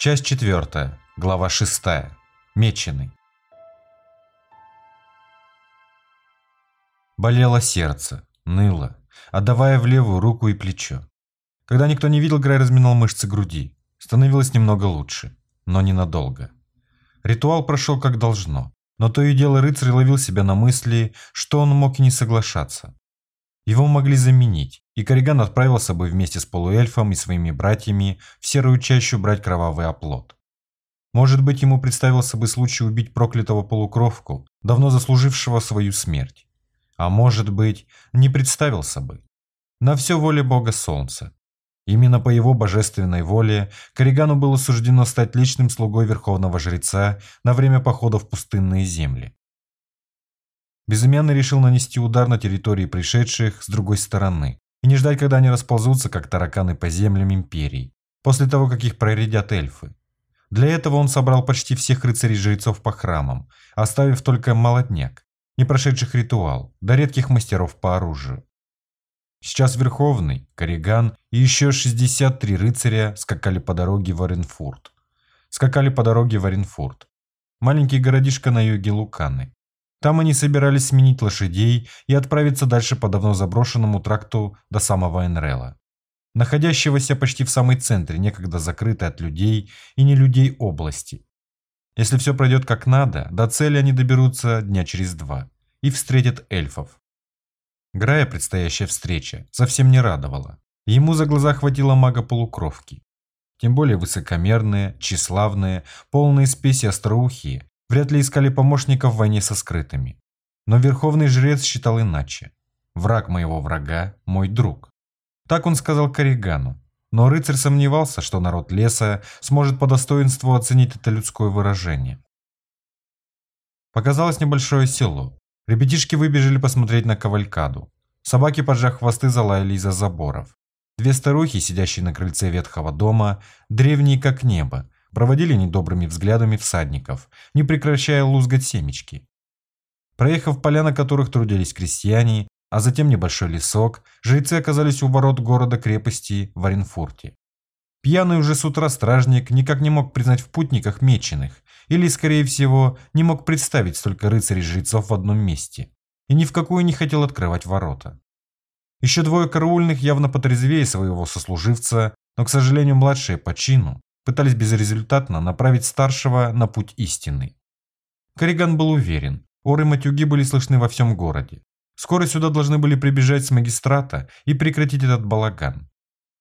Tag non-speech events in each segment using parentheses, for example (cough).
Часть 4, глава 6. Меченый. Болело сердце, ныло, отдавая в левую руку и плечо. Когда никто не видел, Грай разминал мышцы груди. Становилось немного лучше, но ненадолго. Ритуал прошел как должно, но то и дело рыцарь ловил себя на мысли, что он мог и не соглашаться. Его могли заменить, и Кориган отправился бы вместе с полуэльфом и своими братьями в серую чащу брать кровавый оплот. Может быть, ему представился бы случай убить проклятого полукровку, давно заслужившего свою смерть. А может быть, не представился бы. На все воле бога солнца. Именно по его божественной воле Коригану было суждено стать личным слугой верховного жреца на время похода в пустынные земли. Безымянный решил нанести удар на территории пришедших с другой стороны и не ждать, когда они расползутся, как тараканы по землям Империи, после того, как их проредят эльфы. Для этого он собрал почти всех рыцарей-жрецов по храмам, оставив только молодняк, не прошедших ритуал, до редких мастеров по оружию. Сейчас Верховный, Кориган и еще 63 рыцаря скакали по дороге в Оренфурт. Скакали по дороге в Оренфурт. Маленький городишко на юге Луканы. Там они собирались сменить лошадей и отправиться дальше по давно заброшенному тракту до самого Энрела, находящегося почти в самой центре, некогда закрытой от людей и не людей области. Если все пройдет как надо, до цели они доберутся дня через два и встретят эльфов. Грая предстоящая встреча совсем не радовала. Ему за глаза хватило мага-полукровки. Тем более высокомерные, тщеславные, полные спеси остроухие, вряд ли искали помощников в войне со скрытыми. Но верховный жрец считал иначе. Враг моего врага – мой друг. Так он сказал Коригану. Но рыцарь сомневался, что народ леса сможет по достоинству оценить это людское выражение. Показалось небольшое село. Ребятишки выбежали посмотреть на кавалькаду. Собаки, поджав хвосты, залаяли из-за заборов. Две старухи, сидящие на крыльце ветхого дома, древние как небо, проводили недобрыми взглядами всадников, не прекращая лузгать семечки. Проехав поля, на которых трудились крестьяне, а затем небольшой лесок, жрецы оказались у ворот города-крепости в Оренфурте. Пьяный уже с утра стражник никак не мог признать в путниках меченых, или, скорее всего, не мог представить столько рыцарей-жрецов в одном месте, и ни в какую не хотел открывать ворота. Еще двое караульных явно потрезвее своего сослуживца, но, к сожалению, младшие по чину, пытались безрезультатно направить старшего на путь истинный. Кориган был уверен, оры матюги были слышны во всем городе. Скоро сюда должны были прибежать с магистрата и прекратить этот балаган.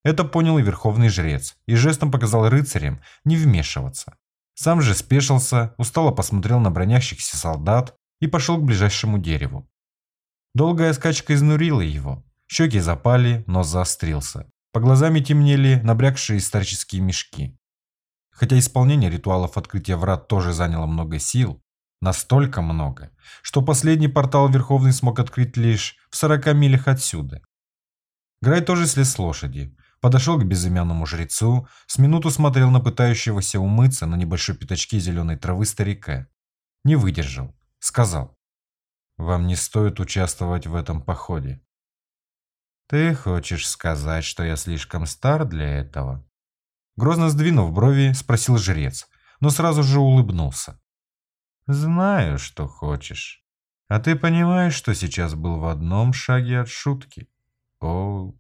Это понял и верховный жрец, и жестом показал рыцарям не вмешиваться. Сам же спешился, устало посмотрел на бронящихся солдат и пошел к ближайшему дереву. Долгая скачка изнурила его. Щеки запали, нос заострился. По глазам темнели набрякшие старческие мешки. Хотя исполнение ритуалов открытия врат тоже заняло много сил, настолько много, что последний портал Верховный смог открыть лишь в 40 милях отсюда. Грай тоже слез с лошади, подошел к безымянному жрецу, с минуту смотрел на пытающегося умыться на небольшой пятачке зеленой травы старика. Не выдержал, сказал. «Вам не стоит участвовать в этом походе». «Ты хочешь сказать, что я слишком стар для этого?» Грозно сдвинув брови, спросил жрец, но сразу же улыбнулся. «Знаю, что хочешь. А ты понимаешь, что сейчас был в одном шаге от шутки? О,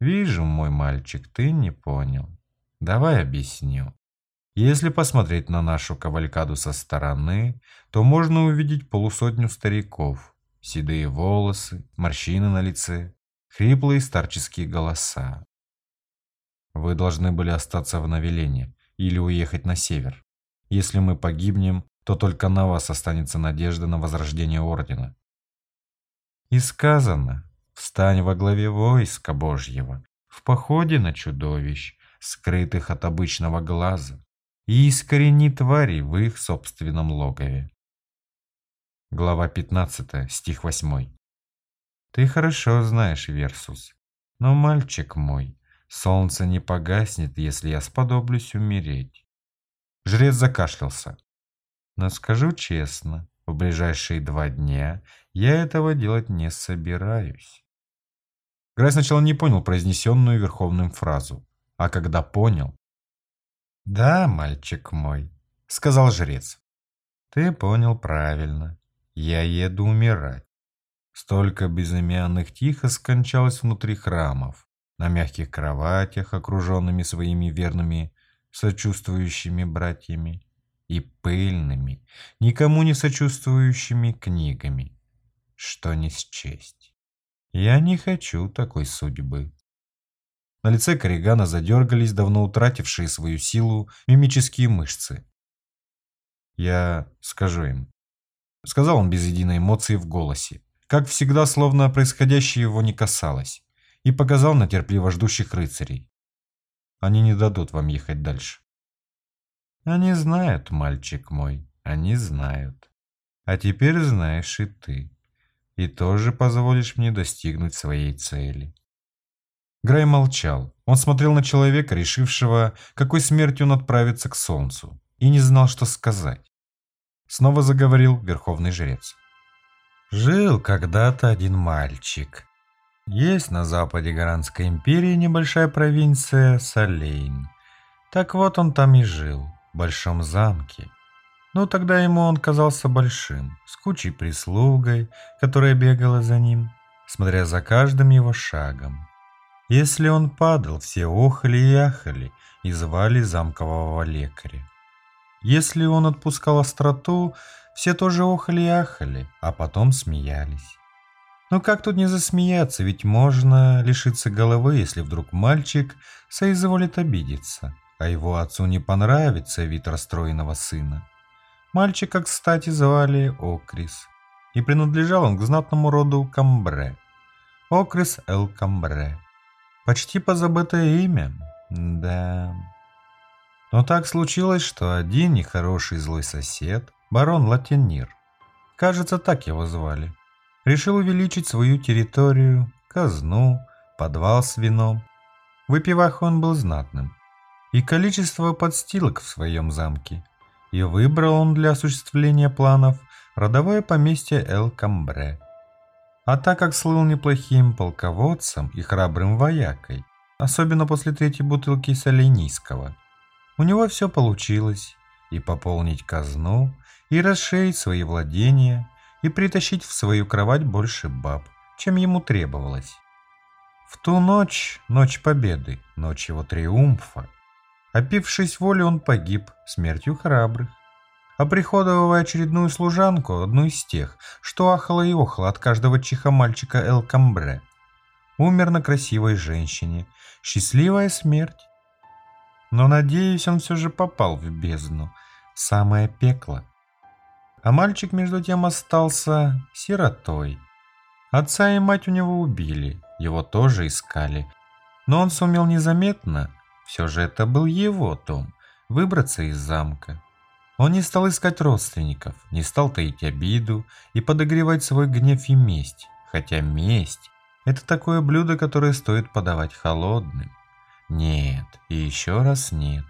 вижу, мой мальчик, ты не понял. Давай объясню. Если посмотреть на нашу кавалькаду со стороны, то можно увидеть полусотню стариков, седые волосы, морщины на лице, хриплые старческие голоса. Вы должны были остаться в Навелене или уехать на север. Если мы погибнем, то только на вас останется надежда на возрождение Ордена. И сказано, встань во главе войска Божьего, в походе на чудовищ, скрытых от обычного глаза, и искорени твари в их собственном логове. Глава 15, стих 8. Ты хорошо знаешь Версус, но, мальчик мой, Солнце не погаснет, если я сподоблюсь умереть. Жрец закашлялся. Но скажу честно, в ближайшие два дня я этого делать не собираюсь. Грай сначала не понял произнесенную Верховным фразу, а когда понял... «Да, мальчик мой», — сказал жрец. «Ты понял правильно. Я еду умирать. Столько безымянных тихо скончалось внутри храмов, на мягких кроватях, окруженными своими верными, сочувствующими братьями, и пыльными, никому не сочувствующими книгами, что не счесть. Я не хочу такой судьбы. На лице Корригана задергались давно утратившие свою силу мимические мышцы. «Я скажу им», — сказал он без единой эмоции в голосе, как всегда, словно происходящее его не касалось, и показал на терпеливо ждущих рыцарей. «Они не дадут вам ехать дальше». «Они знают, мальчик мой, они знают. А теперь знаешь и ты, и тоже позволишь мне достигнуть своей цели». Грай молчал. Он смотрел на человека, решившего, какой смертью он отправится к солнцу, и не знал, что сказать. Снова заговорил верховный жрец. Жил когда-то один мальчик. Есть на западе Гаранской империи небольшая провинция Салейн. Так вот он там и жил, в большом замке. Но тогда ему он казался большим, с кучей прислугой, которая бегала за ним, смотря за каждым его шагом. Если он падал, все охали и ахали и звали замкового лекаря. Если он отпускал остроту, все тоже охали и ахали, а потом смеялись. Но как тут не засмеяться, ведь можно лишиться головы, если вдруг мальчик соизволит обидеться, а его отцу не понравится вид расстроенного сына. Мальчика, кстати, звали Окрис, и принадлежал он к знатному роду Камбре. Окрис Эл Камбре. Почти позабытое имя. Да. Но так случилось, что один нехороший злой сосед, барон Латинир, кажется, так его звали, решил увеличить свою территорию, казну, подвал с вином. Выпивах он был знатным. И количество подстилок в своем замке. И выбрал он для осуществления планов родовое поместье Эл-Камбре – а так как слыл неплохим полководцем и храбрым воякой, особенно после третьей бутылки соленийского, у него все получилось и пополнить казну, и расширить свои владения, и притащить в свою кровать больше баб, чем ему требовалось. В ту ночь, ночь победы, ночь его триумфа, опившись воли, он погиб смертью храбрых оприходовывая очередную служанку, одну из тех, что ахала и охала от каждого чиха мальчика Эл Камбре. Умер на красивой женщине. Счастливая смерть. Но, надеюсь, он все же попал в бездну. Самое пекло. А мальчик, между тем, остался сиротой. Отца и мать у него убили, его тоже искали. Но он сумел незаметно, все же это был его дом, выбраться из замка. Он не стал искать родственников, не стал таить обиду и подогревать свой гнев и месть, хотя месть – это такое блюдо, которое стоит подавать холодным. Нет, и еще раз нет.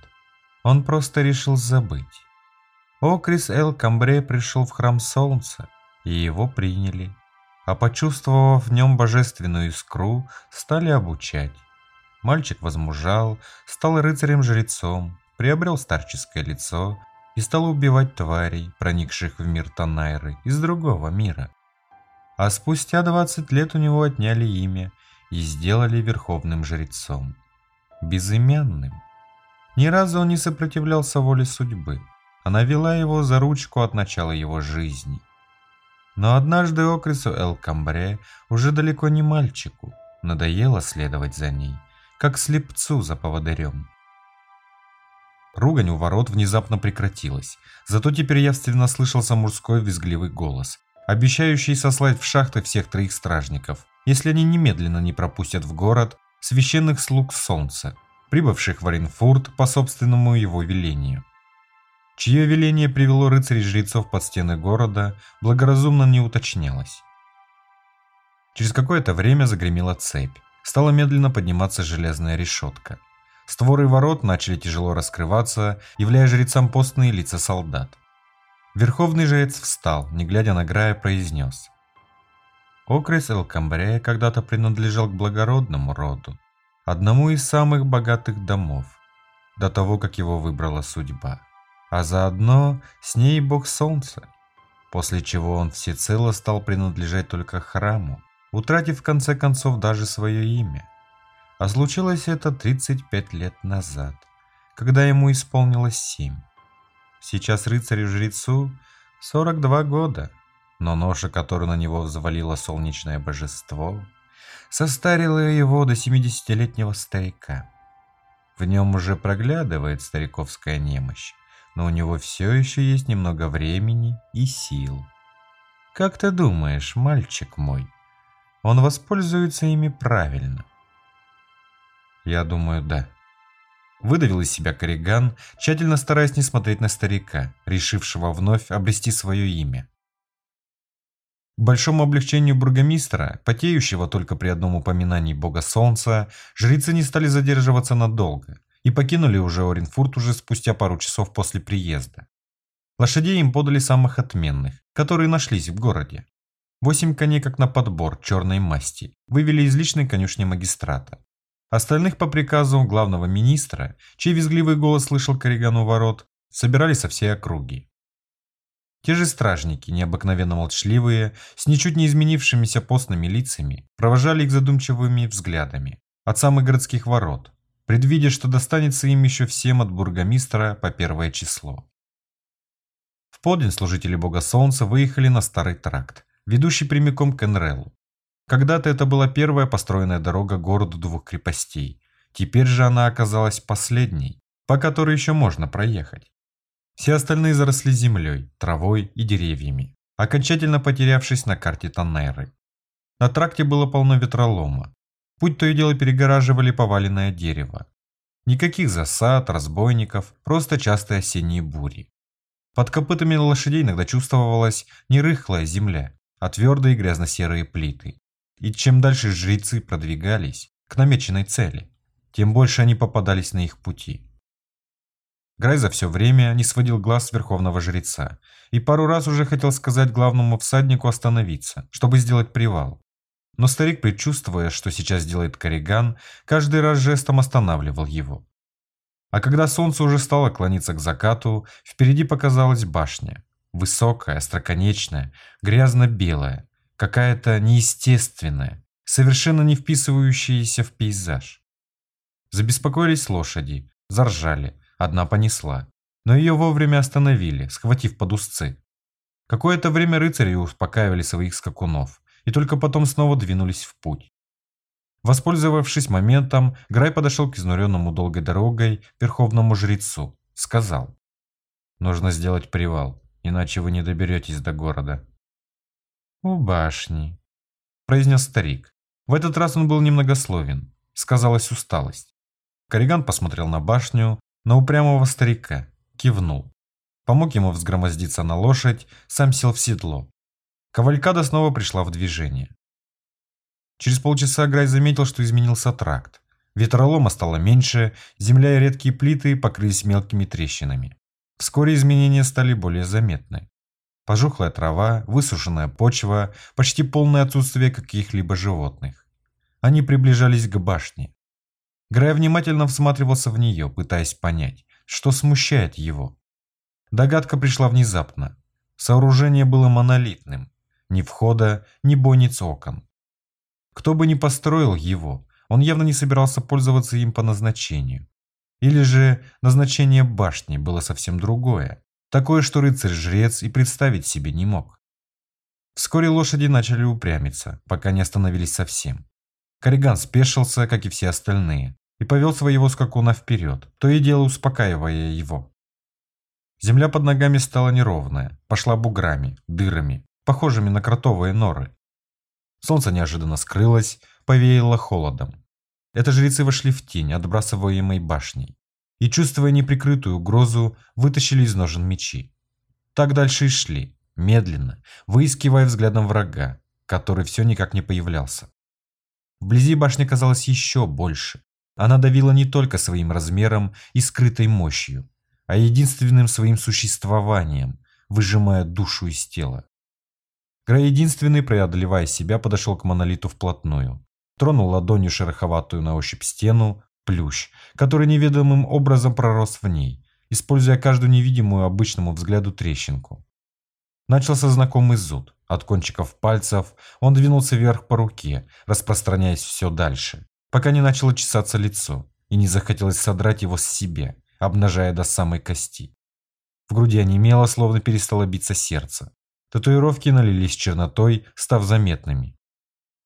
Он просто решил забыть. Окрис Эл Камбре пришел в храм солнца, и его приняли, а почувствовав в нем божественную искру, стали обучать. Мальчик возмужал, стал рыцарем-жрецом, приобрел старческое лицо и стал убивать тварей, проникших в мир Танайры из другого мира. А спустя 20 лет у него отняли имя и сделали верховным жрецом. Безымянным. Ни разу он не сопротивлялся воле судьбы. Она вела его за ручку от начала его жизни. Но однажды Окрису Эл Камбре уже далеко не мальчику. Надоело следовать за ней, как слепцу за поводырем. Ругань у ворот внезапно прекратилась. Зато теперь явственно слышался мужской визгливый голос, обещающий сослать в шахты всех троих стражников, если они немедленно не пропустят в город священных слуг солнца, прибывших в Оренфурт по собственному его велению. Чье веление привело рыцарей-жрецов под стены города, благоразумно не уточнялось. Через какое-то время загремела цепь. Стала медленно подниматься железная решетка. Створы ворот начали тяжело раскрываться, являя жрецам постные лица солдат. Верховный жрец встал, не глядя на Грая, произнес. Окрес Эл-Камбре когда-то принадлежал к благородному роду, одному из самых богатых домов. до того, как его выбрала судьба. А заодно с ней бог солнца, после чего он всецело стал принадлежать только храму, утратив в конце концов даже свое имя. А случилось это 35 лет назад, когда ему исполнилось 7. Сейчас рыцарю-жрецу 42 года, но ноша, которую на него взвалило солнечное божество, состарила его до 70-летнего старика. В нем уже проглядывает стариковская немощь, но у него все еще есть немного времени и сил. Как ты думаешь, мальчик мой, он воспользуется ими правильно? Я думаю, да. Выдавил из себя Кориган, тщательно стараясь не смотреть на старика, решившего вновь обрести свое имя. К большому облегчению бургомистра, потеющего только при одном упоминании бога солнца, жрецы не стали задерживаться надолго и покинули уже Оренфурт уже спустя пару часов после приезда. Лошадей им подали самых отменных, которые нашлись в городе. Восемь коней как на подбор черной масти вывели из личной конюшни магистрата. Остальных по приказу главного министра, чей визгливый голос слышал Корригану ворот, собирали со всей округи. Те же стражники, необыкновенно молчаливые, с ничуть не изменившимися постными лицами, провожали их задумчивыми взглядами от самых городских ворот, предвидя, что достанется им еще всем от бургомистра по первое число. В полдень служители бога солнца выехали на старый тракт, ведущий прямиком к Энрелу. Когда-то это была первая построенная дорога городу двух крепостей, теперь же она оказалась последней, по которой еще можно проехать. Все остальные заросли землей, травой и деревьями, окончательно потерявшись на карте Таннеры. На тракте было полно ветролома. Путь то и дело перегораживали поваленное дерево. Никаких засад, разбойников, просто частые осенние бури. Под копытами лошадей иногда чувствовалась не рыхлая земля, а твердые грязно-серые плиты. И чем дальше жрецы продвигались к намеченной цели, тем больше они попадались на их пути. Грай за все время не сводил глаз с верховного жреца и пару раз уже хотел сказать главному всаднику остановиться, чтобы сделать привал. Но старик, предчувствуя, что сейчас сделает Кориган, каждый раз жестом останавливал его. А когда солнце уже стало клониться к закату, впереди показалась башня. Высокая, остроконечная, грязно-белая, какая-то неестественная, совершенно не вписывающаяся в пейзаж. Забеспокоились лошади, заржали, Одна понесла, но ее вовремя остановили, схватив под узцы. Какое-то время рыцари успокаивали своих скакунов, и только потом снова двинулись в путь. Воспользовавшись моментом, Грай подошел к изнуренному долгой дорогой верховному жрецу. Сказал, «Нужно сделать привал, иначе вы не доберетесь до города». «У башни», – произнес старик. В этот раз он был немногословен. Сказалась усталость. Кориган посмотрел на башню, на упрямого старика, кивнул. Помог ему взгромоздиться на лошадь, сам сел в седло. Кавалькада снова пришла в движение. Через полчаса Грай заметил, что изменился тракт. Ветролома стало меньше, земля и редкие плиты покрылись мелкими трещинами. Вскоре изменения стали более заметны. Пожухлая трава, высушенная почва, почти полное отсутствие каких-либо животных. Они приближались к башне. Грай внимательно всматривался в нее, пытаясь понять, что смущает его. Догадка пришла внезапно. Сооружение было монолитным. Ни входа, ни бойниц окон. Кто бы ни построил его, он явно не собирался пользоваться им по назначению. Или же назначение башни было совсем другое, такое, что рыцарь-жрец и представить себе не мог. Вскоре лошади начали упрямиться, пока не остановились совсем. Кориган спешился, как и все остальные, и повел своего скакуна вперед, то и дело успокаивая его. Земля под ногами стала неровная, пошла буграми, дырами, похожими на кротовые норы. Солнце неожиданно скрылось, повеяло холодом. Это жрецы вошли в тень, отбрасываемой башней, и, чувствуя неприкрытую угрозу, вытащили из ножен мечи. Так дальше и шли, медленно, выискивая взглядом врага, который все никак не появлялся. Вблизи башня казалась еще больше. Она давила не только своим размером и скрытой мощью, а единственным своим существованием, выжимая душу из тела. Грей единственный, преодолевая себя, подошел к монолиту вплотную. Тронул ладонью шероховатую на ощупь стену, плющ, который неведомым образом пророс в ней, используя каждую невидимую обычному взгляду трещинку. Начался знакомый зуд. От кончиков пальцев он двинулся вверх по руке, распространяясь все дальше, пока не начало чесаться лицо и не захотелось содрать его с себя, обнажая до самой кости. В груди онемело, словно перестало биться сердце. Татуировки налились чернотой, став заметными.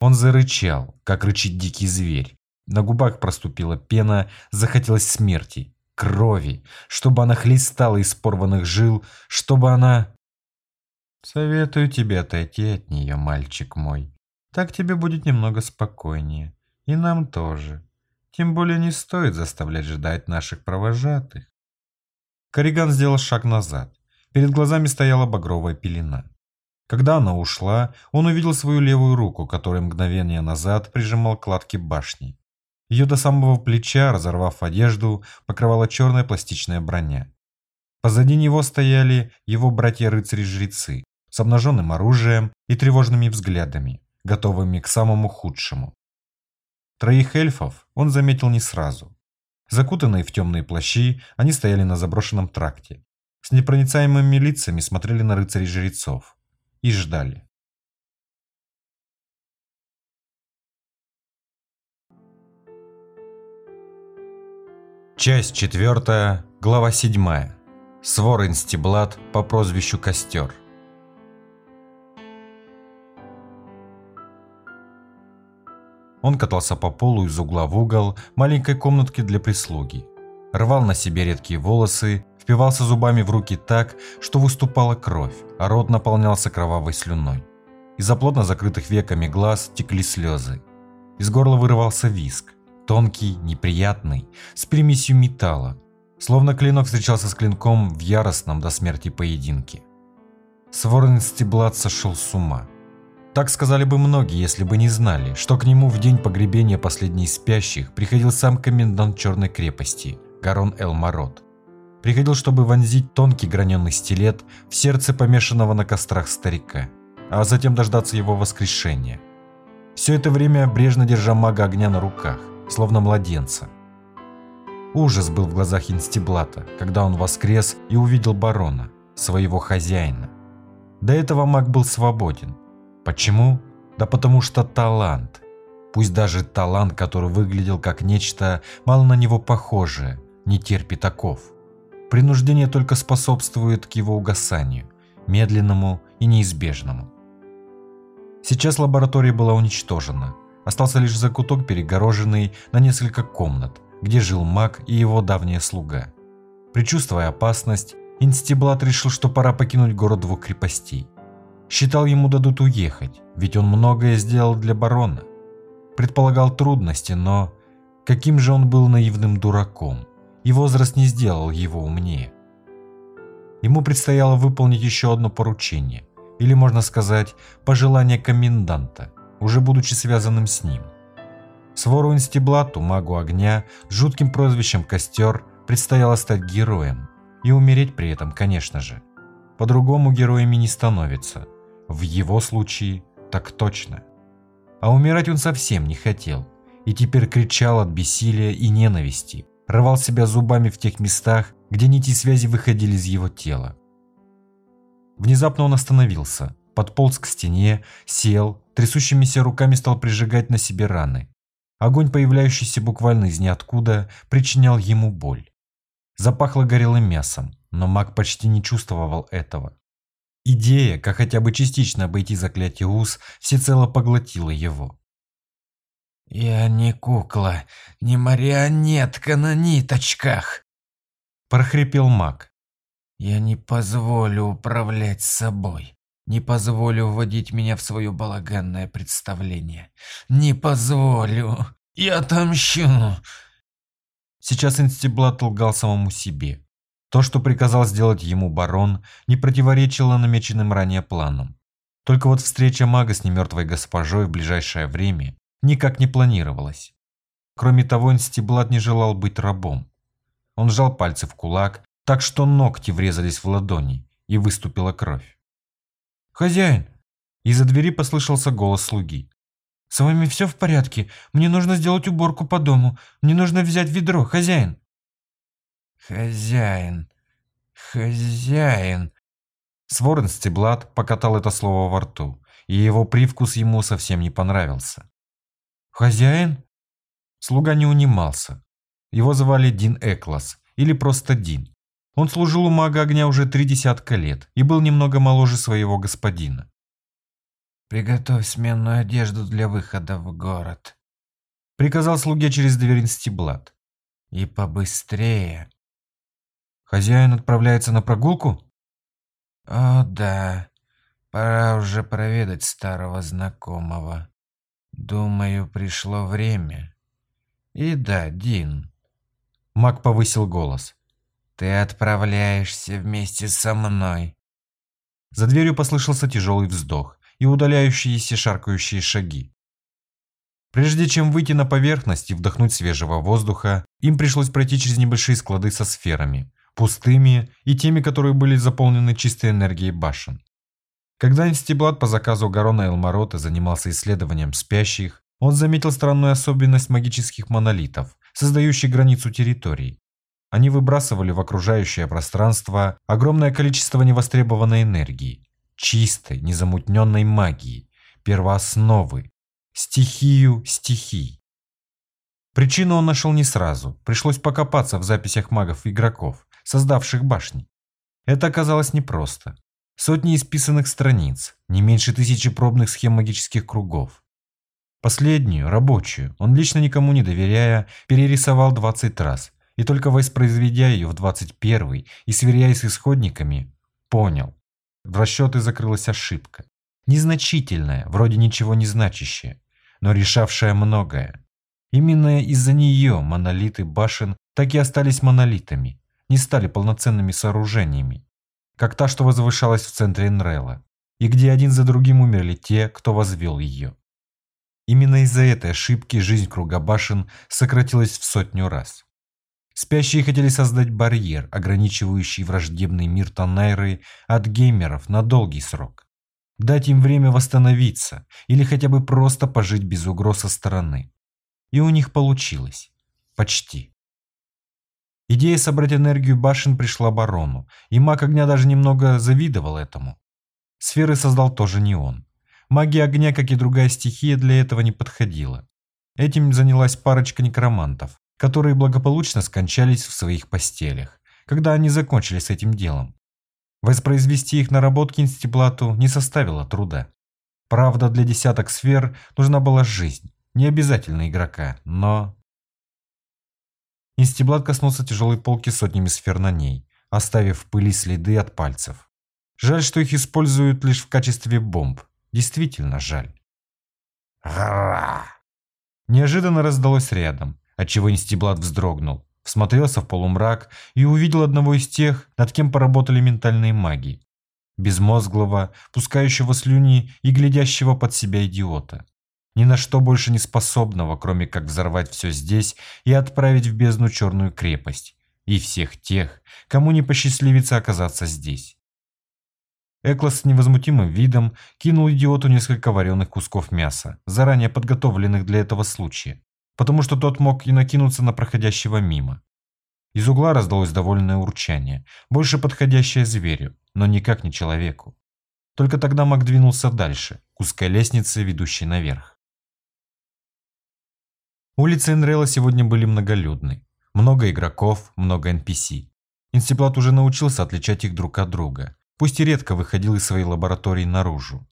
Он зарычал, как рычит дикий зверь. На губах проступила пена, захотелось смерти, крови, чтобы она хлестала из порванных жил, чтобы она... Советую тебе отойти от нее, мальчик мой. Так тебе будет немного спокойнее. И нам тоже. Тем более не стоит заставлять ждать наших провожатых. Кориган сделал шаг назад. Перед глазами стояла багровая пелена. Когда она ушла, он увидел свою левую руку, которая мгновение назад прижимал к кладке башни. Ее до самого плеча, разорвав одежду, покрывала черная пластичная броня. Позади него стояли его братья-рыцари-жрецы с обнаженным оружием и тревожными взглядами, готовыми к самому худшему. Троих эльфов он заметил не сразу. Закутанные в темные плащи, они стояли на заброшенном тракте. С непроницаемыми лицами смотрели на рыцарей-жрецов. И ждали. Часть четвертая, глава седьмая. Свор Инстиблат по прозвищу Костер. Он катался по полу из угла в угол маленькой комнатки для прислуги. Рвал на себе редкие волосы, впивался зубами в руки так, что выступала кровь, а рот наполнялся кровавой слюной. Из-за плотно закрытых веками глаз текли слезы. Из горла вырывался виск, тонкий, неприятный, с примесью металла, словно клинок встречался с клинком в яростном до смерти поединке. Сворен Стеблат сошел с ума. Так сказали бы многие, если бы не знали, что к нему в день погребения последних спящих приходил сам комендант Черной крепости, Гарон Элмарот. Приходил, чтобы вонзить тонкий граненый стилет в сердце помешанного на кострах старика, а затем дождаться его воскрешения. Все это время брежно держа мага огня на руках, словно младенца. Ужас был в глазах Инстиблата, когда он воскрес и увидел барона, своего хозяина. До этого маг был свободен, Почему? Да потому что талант. Пусть даже талант, который выглядел как нечто мало на него похожее, не терпит оков. Принуждение только способствует к его угасанию, медленному и неизбежному. Сейчас лаборатория была уничтожена. Остался лишь закуток, перегороженный на несколько комнат, где жил маг и его давняя слуга. Причувствуя опасность, Инстиблат решил, что пора покинуть город двух крепостей. Считал, ему дадут уехать, ведь он многое сделал для барона. Предполагал трудности, но каким же он был наивным дураком, и возраст не сделал его умнее. Ему предстояло выполнить еще одно поручение, или, можно сказать, пожелание коменданта, уже будучи связанным с ним. Свору Инстиблату, магу огня, с жутким прозвищем «Костер» предстояло стать героем, и умереть при этом, конечно же. По-другому героями не становится – в его случае так точно. А умирать он совсем не хотел, и теперь кричал от бессилия и ненависти, рвал себя зубами в тех местах, где нити связи выходили из его тела. Внезапно он остановился, подполз к стене, сел, трясущимися руками стал прижигать на себе раны. Огонь, появляющийся буквально из ниоткуда, причинял ему боль. Запахло горелым мясом, но маг почти не чувствовал этого. Идея, как хотя бы частично обойти заклятие УЗ, всецело поглотила его. «Я не кукла, не марионетка на ниточках!» – прохрипел маг. «Я не позволю управлять собой, не позволю вводить меня в свое балаганное представление. Не позволю! Я отомщу!» Сейчас Инстиблат лгал самому себе. То, что приказал сделать ему барон, не противоречило намеченным ранее планам. Только вот встреча мага с немертвой госпожой в ближайшее время никак не планировалась. Кроме того, Инстиблат не желал быть рабом. Он сжал пальцы в кулак, так что ногти врезались в ладони, и выступила кровь. «Хозяин!» Из-за двери послышался голос слуги. «С вами все в порядке? Мне нужно сделать уборку по дому. Мне нужно взять ведро, хозяин». «Хозяин, хозяин». Сворен Стеблат покатал это слово во рту, и его привкус ему совсем не понравился. «Хозяин?» Слуга не унимался. Его звали Дин Эклас, или просто Дин. Он служил у мага огня уже три десятка лет и был немного моложе своего господина. «Приготовь сменную одежду для выхода в город», — приказал слуге через дверь инстиблат. «И побыстрее». «Хозяин отправляется на прогулку?» «О, да. Пора уже проведать старого знакомого. Думаю, пришло время. И да, Дин». Маг повысил голос. «Ты отправляешься вместе со мной». За дверью послышался тяжелый вздох и удаляющиеся шаркающие шаги. Прежде чем выйти на поверхность и вдохнуть свежего воздуха, им пришлось пройти через небольшие склады со сферами, пустыми и теми, которые были заполнены чистой энергией башен. Когда Инстиблат по заказу Гарона Элмарота занимался исследованием спящих, он заметил странную особенность магических монолитов, создающих границу территорий. Они выбрасывали в окружающее пространство огромное количество невостребованной энергии, чистой, незамутненной магии, первоосновы, стихию стихий. Причину он нашел не сразу, пришлось покопаться в записях магов-игроков, создавших башни. Это оказалось непросто. Сотни исписанных страниц, не меньше тысячи пробных схем магических кругов. Последнюю, рабочую, он лично никому не доверяя, перерисовал 20 раз, и только воспроизведя ее в 21 и сверяясь с исходниками, понял, в расчеты закрылась ошибка. Незначительная, вроде ничего не значащая, но решавшая многое. Именно из-за нее монолиты башен так и остались монолитами, не стали полноценными сооружениями, как та, что возвышалась в центре Энрела, и где один за другим умерли те, кто возвел ее. Именно из-за этой ошибки жизнь круга башен сократилась в сотню раз. Спящие хотели создать барьер, ограничивающий враждебный мир Танайры от геймеров на долгий срок. Дать им время восстановиться или хотя бы просто пожить без угроз со стороны. И у них получилось. Почти. Идея собрать энергию башен пришла барону, и маг огня даже немного завидовал этому. Сферы создал тоже не он. Магия огня, как и другая стихия, для этого не подходила. Этим занялась парочка некромантов, которые благополучно скончались в своих постелях, когда они закончили с этим делом. Воспроизвести их наработки инстиплату не составило труда. Правда, для десяток сфер нужна была жизнь, не обязательно игрока, но... Инстиблат коснулся тяжелой полки сотнями сфер на ней, оставив в пыли следы от пальцев. Жаль, что их используют лишь в качестве бомб. Действительно жаль. Неожиданно раздалось рядом, отчего Инстиблат вздрогнул, всмотрелся в полумрак и увидел одного из тех, над кем поработали ментальные маги. Безмозглого, пускающего слюни и глядящего под себя идиота. Ни на что больше не способного, кроме как взорвать все здесь и отправить в бездну черную крепость. И всех тех, кому не посчастливится оказаться здесь. Эклос с невозмутимым видом кинул идиоту несколько вареных кусков мяса, заранее подготовленных для этого случая потому что тот мог и накинуться на проходящего мимо. Из угла раздалось довольное урчание, больше подходящее зверю, но никак не человеку. Только тогда маг двинулся дальше, к узкой лестнице, ведущей наверх. Улицы Энрела сегодня были многолюдны. Много игроков, много NPC. Инстиплат уже научился отличать их друг от друга, пусть и редко выходил из своей лаборатории наружу.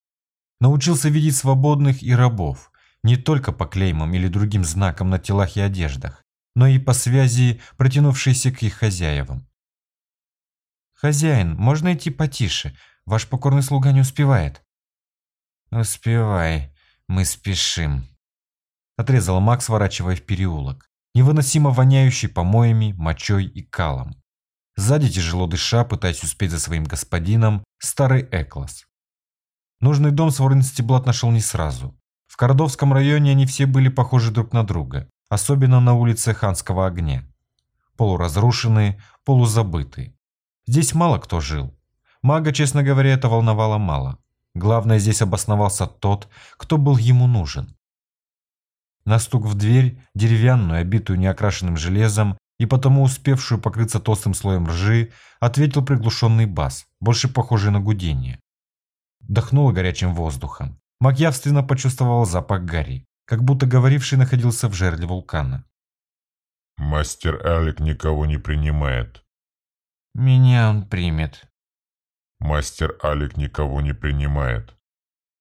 Научился видеть свободных и рабов, не только по клеймам или другим знакам на телах и одеждах, но и по связи, протянувшейся к их хозяевам. «Хозяин, можно идти потише? Ваш покорный слуга не успевает». «Успевай, мы спешим», – отрезал Макс, сворачивая в переулок, невыносимо воняющий помоями, мочой и калом. Сзади, тяжело дыша, пытаясь успеть за своим господином, старый Эклас. Нужный дом Сворнстеблат нашел не сразу. В Кордовском районе они все были похожи друг на друга, особенно на улице Ханского огня. Полуразрушенные, полузабытые. Здесь мало кто жил. Мага, честно говоря, это волновало мало. Главное, здесь обосновался тот, кто был ему нужен. На стук в дверь, деревянную, обитую неокрашенным железом и потому успевшую покрыться толстым слоем ржи, ответил приглушенный бас, больше похожий на гудение. Дохнуло горячим воздухом. Мак явственно почувствовал запах гари, как будто говоривший находился в жерле вулкана. «Мастер Алик никого не принимает». «Меня он примет». «Мастер Алик никого не принимает».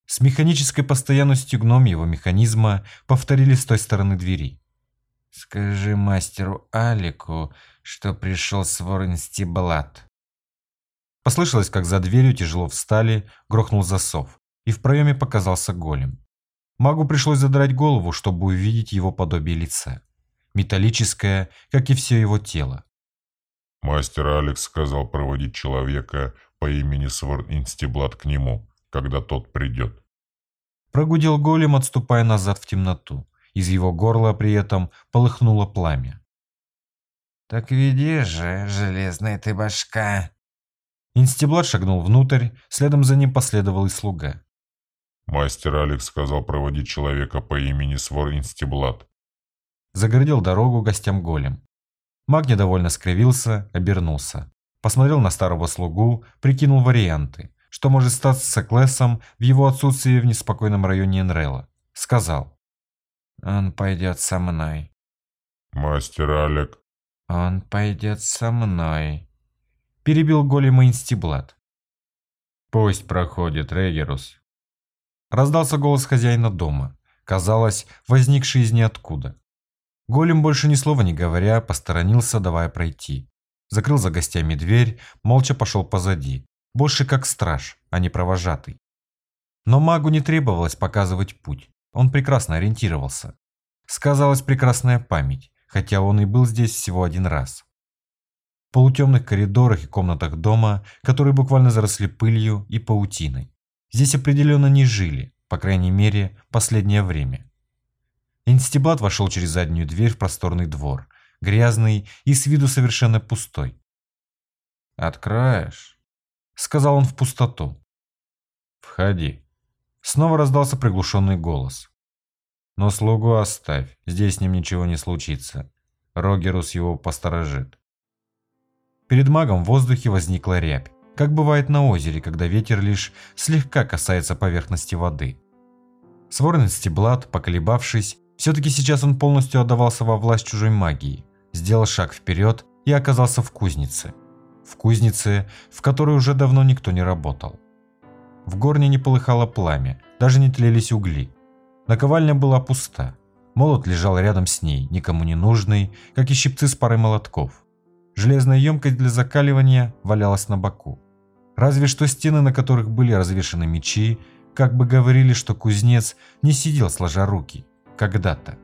С механической постоянностью гномьего механизма повторили с той стороны двери. «Скажи мастеру Алику, что пришел свор инстиблат». Послышалось, как за дверью тяжело встали, грохнул засов, и в проеме показался голем. Магу пришлось задрать голову, чтобы увидеть его подобие лица. Металлическое, как и все его тело. Мастер Алекс сказал проводить человека по имени Свор Инстиблат к нему когда тот придет. Прогудел голем, отступая назад в темноту. Из его горла при этом полыхнуло пламя. «Так веди же, железная ты башка!» Инстиблат шагнул внутрь, следом за ним последовал и слуга. Мастер Алекс сказал проводить человека по имени Свор Инстиблат. Загородил дорогу гостям голем. Маг недовольно скривился, обернулся. Посмотрел на старого слугу, прикинул варианты что может статься с Эклесом в его отсутствии в неспокойном районе Энрела. Сказал. «Он пойдет со мной». «Мастер Алек». «Он пойдет со мной», – перебил голема Инстиблат. «Пусть проходит, Регерус». Раздался голос хозяина дома, казалось, возникший из ниоткуда. Голем, больше ни слова не говоря, посторонился, давая пройти. Закрыл за гостями дверь, молча пошел позади, больше как страж, а не провожатый. Но магу не требовалось показывать путь, он прекрасно ориентировался. Сказалась прекрасная память, хотя он и был здесь всего один раз. В полутемных коридорах и комнатах дома, которые буквально заросли пылью и паутиной. Здесь определенно не жили, по крайней мере, последнее время. Инстиблат вошел через заднюю дверь в просторный двор, грязный и с виду совершенно пустой. «Откроешь?» Сказал он в пустоту. «Входи». Снова раздался приглушенный голос. «Но слугу оставь, здесь с ним ничего не случится. Рогерус его посторожит». Перед магом в воздухе возникла рябь, как бывает на озере, когда ветер лишь слегка касается поверхности воды. Сворен Стеблат, поколебавшись, все-таки сейчас он полностью отдавался во власть чужой магии, сделал шаг вперед и оказался в кузнице в кузнице, в которой уже давно никто не работал. В горне не полыхало пламя, даже не тлелись угли. Наковальня была пуста. Молот лежал рядом с ней, никому не нужный, как и щипцы с парой молотков. Железная емкость для закаливания валялась на боку. Разве что стены, на которых были развешаны мечи, как бы говорили, что кузнец не сидел сложа руки. Когда-то.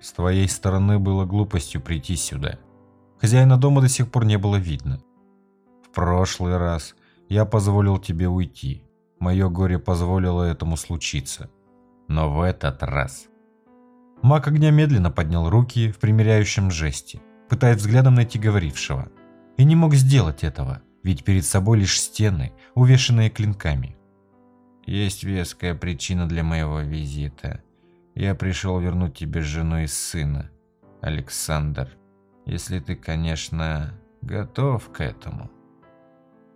С твоей стороны было глупостью прийти сюда. Хозяина дома до сих пор не было видно. В прошлый раз я позволил тебе уйти. Мое горе позволило этому случиться. Но в этот раз... Маг огня медленно поднял руки в примиряющем жесте, пытаясь взглядом найти говорившего. И не мог сделать этого, ведь перед собой лишь стены, увешанные клинками. Есть веская причина для моего визита. Я пришел вернуть тебе жену и сына, Александр. Если ты, конечно, готов к этому.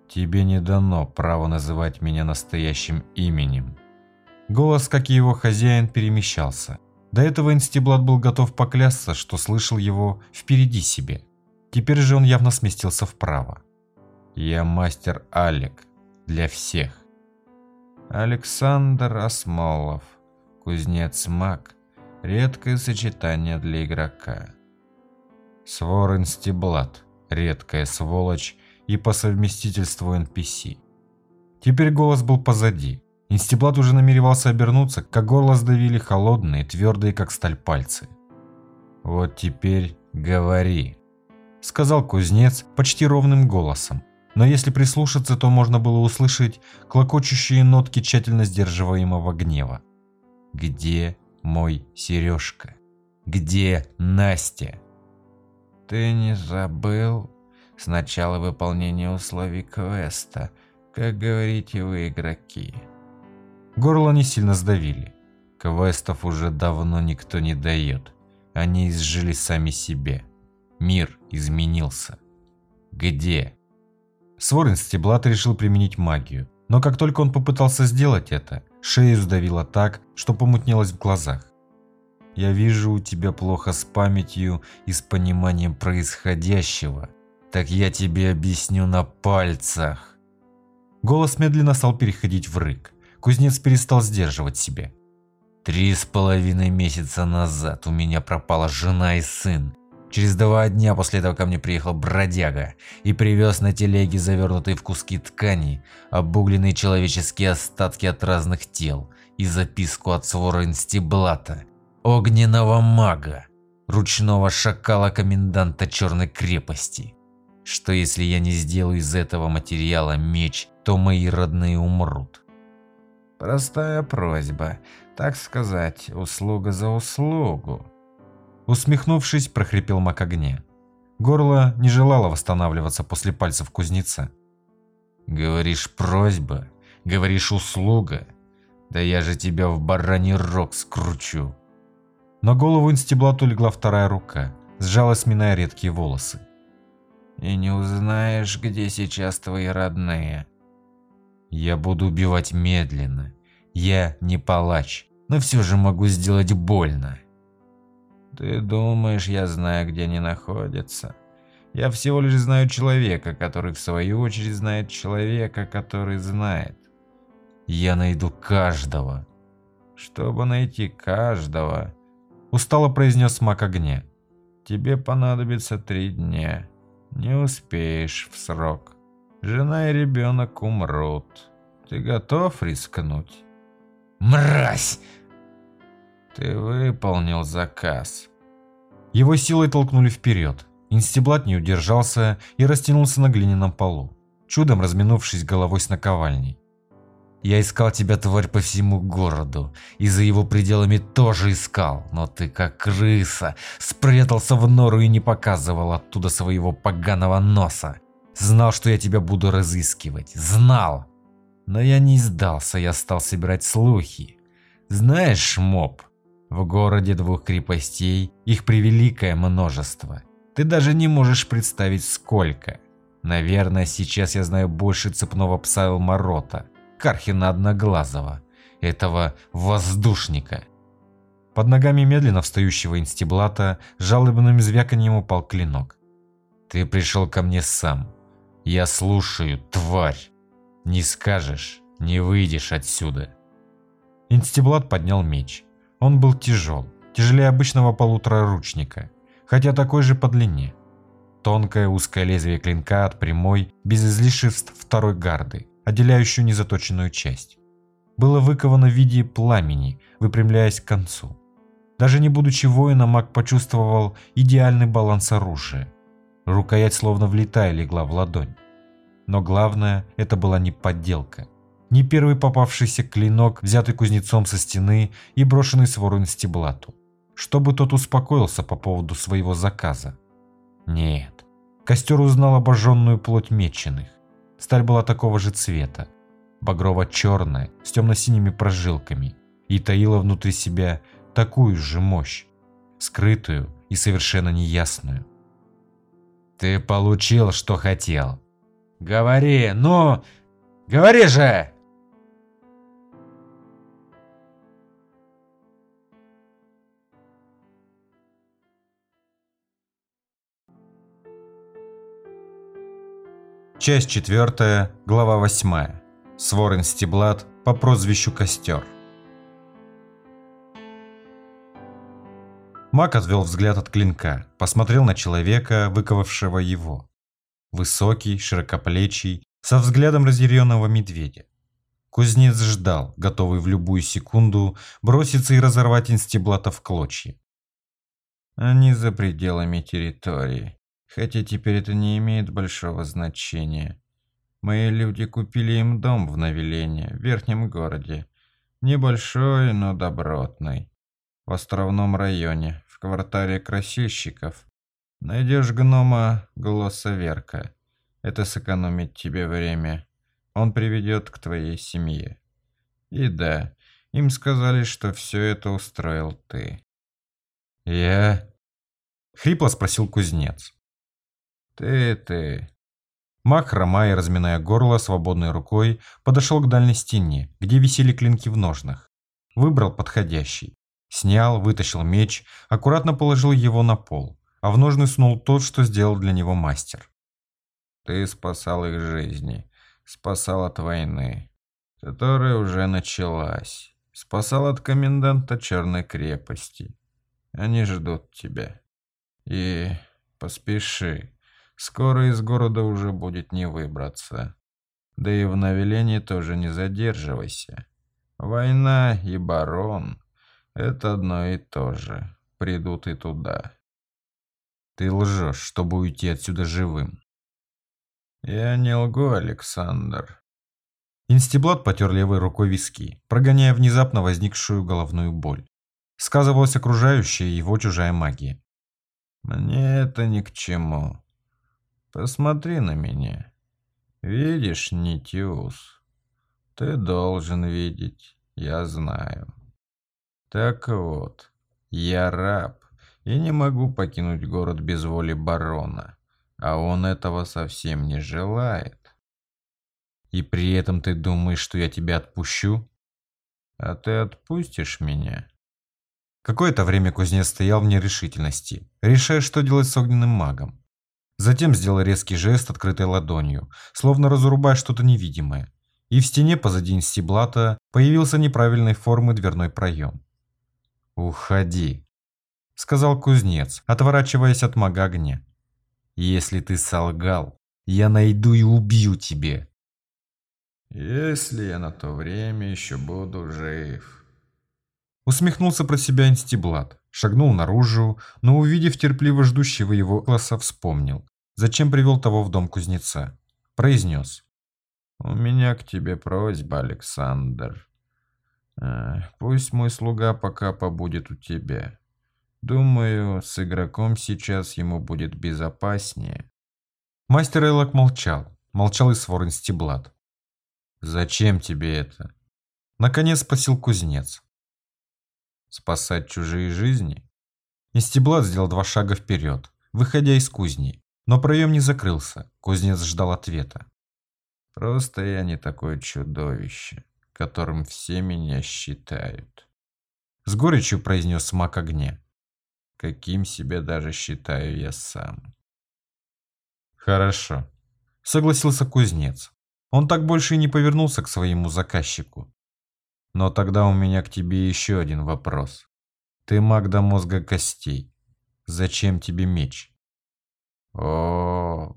Тебе не дано право называть меня настоящим именем. Голос, как и его хозяин, перемещался. До этого Инстиблат был готов поклясться, что слышал его впереди себе. Теперь же он явно сместился вправо. Я мастер Алек. Для всех. Александр Осмолов. Кузнец-маг. Редкое сочетание для игрока. Свор Инстиблат, редкая сволочь и по совместительству NPC. Теперь голос был позади. Инстиблат уже намеревался обернуться, как горло сдавили холодные, твердые, как сталь пальцы. «Вот теперь говори», — сказал кузнец почти ровным голосом. Но если прислушаться, то можно было услышать клокочущие нотки тщательно сдерживаемого гнева. «Где мой Сережка? Где Настя?» Ты не забыл? Сначала выполнение условий квеста, как говорите вы, игроки. Горло не сильно сдавили. Квестов уже давно никто не дает. Они изжили сами себе. Мир изменился. Где? Сворин Стеблат решил применить магию, но как только он попытался сделать это, шею сдавило так, что помутнелось в глазах. Я вижу, у тебя плохо с памятью и с пониманием происходящего. Так я тебе объясню на пальцах. Голос медленно стал переходить в рык. Кузнец перестал сдерживать себя. Три с половиной месяца назад у меня пропала жена и сын. Через два дня после этого ко мне приехал бродяга и привез на телеге завернутые в куски ткани обугленные человеческие остатки от разных тел и записку от свора инстиблата, огненного мага, ручного шакала коменданта Черной крепости. Что если я не сделаю из этого материала меч, то мои родные умрут. Простая просьба, так сказать, услуга за услугу. Усмехнувшись, прохрипел маг огня. Горло не желало восстанавливаться после пальцев кузнеца. «Говоришь просьба? Говоришь услуга? Да я же тебя в бараний рог скручу!» На голову инстеблату легла вторая рука, сжала сминая редкие волосы. «И не узнаешь, где сейчас твои родные?» «Я буду убивать медленно. Я не палач, но все же могу сделать больно». Ты думаешь, я знаю, где они находятся? Я всего лишь знаю человека, который в свою очередь знает человека, который знает. Я найду каждого. Чтобы найти каждого, устало произнес маг огня. Тебе понадобится три дня. Не успеешь в срок. Жена и ребенок умрут. Ты готов рискнуть? Мразь! Ты выполнил заказ. Его силой толкнули вперед. Инстеблат не удержался и растянулся на глиняном полу, чудом разминувшись головой с наковальней. Я искал тебя, тварь, по всему городу, и за его пределами тоже искал, но ты, как крыса, спрятался в нору и не показывал оттуда своего поганого носа. Знал, что я тебя буду разыскивать, знал. Но я не сдался, я стал собирать слухи. Знаешь, моб, в городе двух крепостей их превеликое множество. Ты даже не можешь представить сколько. Наверное, сейчас я знаю больше цепного пса Элмарота, Кархина Одноглазого, этого воздушника. Под ногами медленно встающего инстиблата жалобным звяканьем упал клинок. Ты пришел ко мне сам. Я слушаю, тварь. Не скажешь, не выйдешь отсюда. Инстиблат поднял меч. Он был тяжел, тяжелее обычного полутораручника, хотя такой же по длине. Тонкое узкое лезвие клинка от прямой, без излишеств второй гарды, отделяющую незаточенную часть. Было выковано в виде пламени, выпрямляясь к концу. Даже не будучи воином, маг почувствовал идеальный баланс оружия. Рукоять словно влетая легла в ладонь. Но главное, это была не подделка – не первый попавшийся клинок, взятый кузнецом со стены и брошенный с вору стеблату, чтобы тот успокоился по поводу своего заказа. Нет, костер узнал обожженную плоть меченых. Сталь была такого же цвета, багрово-черная, с темно-синими прожилками, и таила внутри себя такую же мощь, скрытую и совершенно неясную. «Ты получил, что хотел. Говори, ну, говори же!» Часть 4, глава 8. Сворен Стеблат по прозвищу Костер. Мак отвел взгляд от клинка, посмотрел на человека, выковавшего его. Высокий, широкоплечий, со взглядом разъяренного медведя. Кузнец ждал, готовый в любую секунду броситься и разорвать инстеблата в клочья. Они за пределами территории. Хотя теперь это не имеет большого значения. Мои люди купили им дом в Навелене, в верхнем городе. Небольшой, но добротный. В островном районе, в квартале красильщиков. Найдешь гнома Голосоверка. Это сэкономит тебе время. Он приведет к твоей семье. И да, Им сказали, что все это устроил ты. Я? Хрипло спросил кузнец. Ты, ты. Маг, хромая разминая горло свободной рукой, подошел к дальней стене, где висели клинки в ножнах. Выбрал подходящий. Снял, вытащил меч, аккуратно положил его на пол, а в ножны сунул тот, что сделал для него мастер. Ты спасал их жизни, спасал от войны, которая уже началась. Спасал от коменданта Черной крепости. Они ждут тебя. И поспеши. Скоро из города уже будет не выбраться. Да и в Навелении тоже не задерживайся. Война и барон — это одно и то же. Придут и туда. Ты лжешь, чтобы уйти отсюда живым. Я не лгу, Александр. Инстиблат потер левой рукой виски, прогоняя внезапно возникшую головную боль. Сказывалась окружающая его чужая магия. Мне это ни к чему. Посмотри на меня. Видишь, Нитиус? Ты должен видеть, я знаю. Так вот, я раб и не могу покинуть город без воли барона, а он этого совсем не желает. И при этом ты думаешь, что я тебя отпущу? А ты отпустишь меня? Какое-то время кузнец стоял в нерешительности, решая, что делать с огненным магом. Затем сделал резкий жест открытой ладонью, словно разрубая что-то невидимое, и в стене позади инстиблата появился неправильной формы дверной проем. «Уходи», — сказал кузнец, отворачиваясь от мага огня. «Если ты солгал, я найду и убью тебе». «Если я на то время еще буду жив», Усмехнулся про себя Инстиблат, шагнул наружу, но увидев терпеливо ждущего его класса, вспомнил, зачем привел того в дом кузнеца. Произнес. «У меня к тебе просьба, Александр. Э, пусть мой слуга пока побудет у тебя. Думаю, с игроком сейчас ему будет безопаснее». Мастер Эйлок молчал. Молчал и свор Инстиблат. «Зачем тебе это?» Наконец спросил кузнец. Спасать чужие жизни? Истеблат сделал два шага вперед, выходя из кузни, но проем не закрылся, кузнец ждал ответа. Просто я не такое чудовище, которым все меня считают. С горечью произнес маг огня. Каким себя даже считаю я сам. Хорошо, согласился кузнец. Он так больше и не повернулся к своему заказчику, но тогда у меня к тебе еще один вопрос. Ты маг до мозга костей. Зачем тебе меч? О,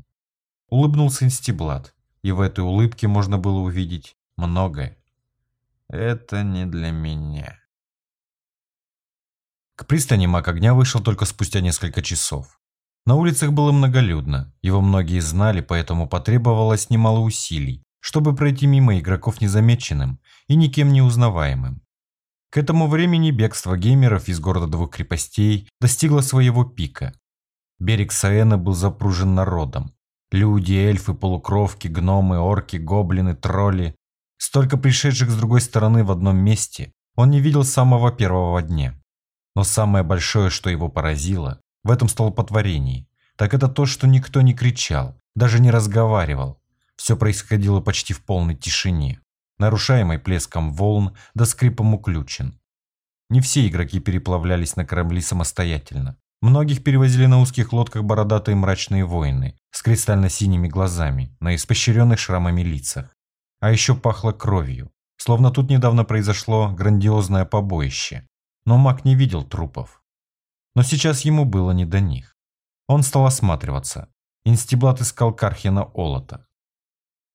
улыбнулся Инстиблат, и в этой улыбке можно было увидеть многое. Это не для меня. К пристани маг огня вышел только спустя несколько часов. На улицах было многолюдно, его многие знали, поэтому потребовалось немало усилий, чтобы пройти мимо игроков незамеченным и никем не узнаваемым. К этому времени бегство геймеров из города двух крепостей достигло своего пика. Берег Саэна был запружен народом. Люди, эльфы, полукровки, гномы, орки, гоблины, тролли. Столько пришедших с другой стороны в одном месте он не видел с самого первого дня. Но самое большое, что его поразило, в этом столпотворении, так это то, что никто не кричал, даже не разговаривал. Все происходило почти в полной тишине нарушаемой плеском волн да скрипом уключен. Не все игроки переплавлялись на корабли самостоятельно. Многих перевозили на узких лодках бородатые мрачные воины с кристально-синими глазами на испощренных шрамами лицах. А еще пахло кровью, словно тут недавно произошло грандиозное побоище. Но маг не видел трупов. Но сейчас ему было не до них. Он стал осматриваться. Инстиблат искал Кархина Олота.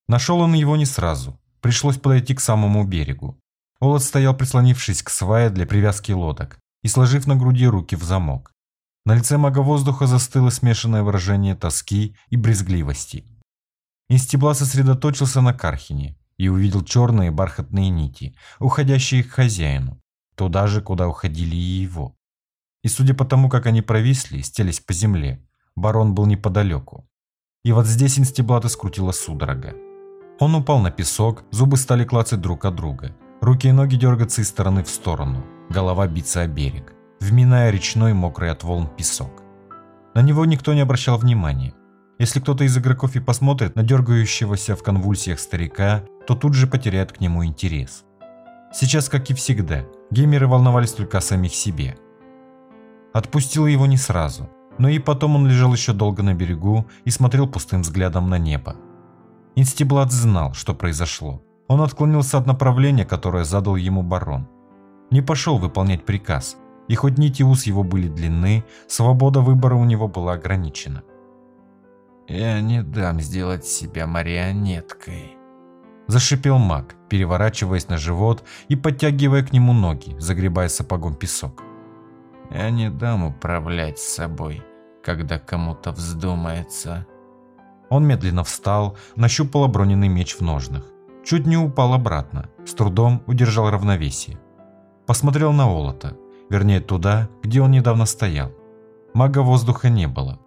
Нашел он его не сразу, Пришлось подойти к самому берегу. Олот стоял, прислонившись к свае для привязки лодок и сложив на груди руки в замок. На лице мага воздуха застыло смешанное выражение тоски и брезгливости. Инстебла сосредоточился на Кархине и увидел черные бархатные нити, уходящие к хозяину, туда же, куда уходили и его. И судя по тому, как они провисли, стелись по земле, барон был неподалеку. И вот здесь Инстеблата скрутила судорога. Он упал на песок, зубы стали клацать друг от друга. Руки и ноги дергаться из стороны в сторону, голова биться о берег, вминая речной мокрый от волн песок. На него никто не обращал внимания. Если кто-то из игроков и посмотрит на дергающегося в конвульсиях старика, то тут же потеряет к нему интерес. Сейчас, как и всегда, геймеры волновались только о самих себе. Отпустил его не сразу, но и потом он лежал еще долго на берегу и смотрел пустым взглядом на небо. Инстиблад знал, что произошло. Он отклонился от направления, которое задал ему барон. Не пошел выполнять приказ, и хоть нити ус его были длинны, свобода выбора у него была ограничена. «Я не дам сделать себя марионеткой», – зашипел маг, переворачиваясь на живот и подтягивая к нему ноги, загребая сапогом песок. «Я не дам управлять собой, когда кому-то вздумается». Он медленно встал, нащупал оброненный меч в ножнах. Чуть не упал обратно, с трудом удержал равновесие. Посмотрел на Олота, вернее туда, где он недавно стоял. Мага воздуха не было.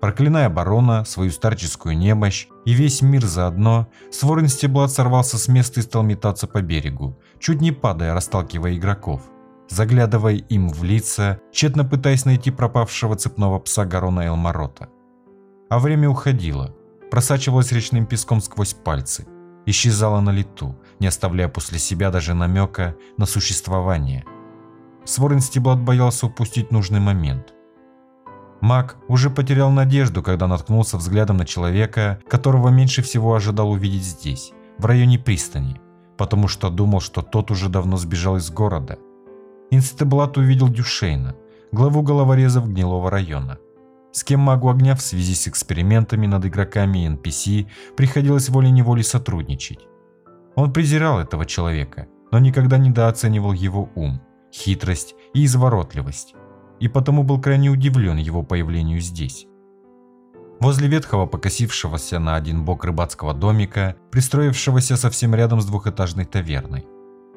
Проклиная барона, свою старческую немощь и весь мир заодно, Сворин Стеблат сорвался с места и стал метаться по берегу, чуть не падая, расталкивая игроков. Заглядывая им в лица, тщетно пытаясь найти пропавшего цепного пса Гарона Элмарота. А время уходило, просачивалось речным песком сквозь пальцы, исчезало на лету, не оставляя после себя даже намека на существование. Сворин Стеблат боялся упустить нужный момент. Маг уже потерял надежду, когда наткнулся взглядом на человека, которого меньше всего ожидал увидеть здесь, в районе пристани, потому что думал, что тот уже давно сбежал из города. Инстеблат увидел Дюшейна, главу головорезов гнилого района с кем магу огня в связи с экспериментами над игроками и NPC приходилось волей-неволей сотрудничать. Он презирал этого человека, но никогда недооценивал его ум, хитрость и изворотливость, и потому был крайне удивлен его появлению здесь. Возле ветхого покосившегося на один бок рыбацкого домика, пристроившегося совсем рядом с двухэтажной таверной.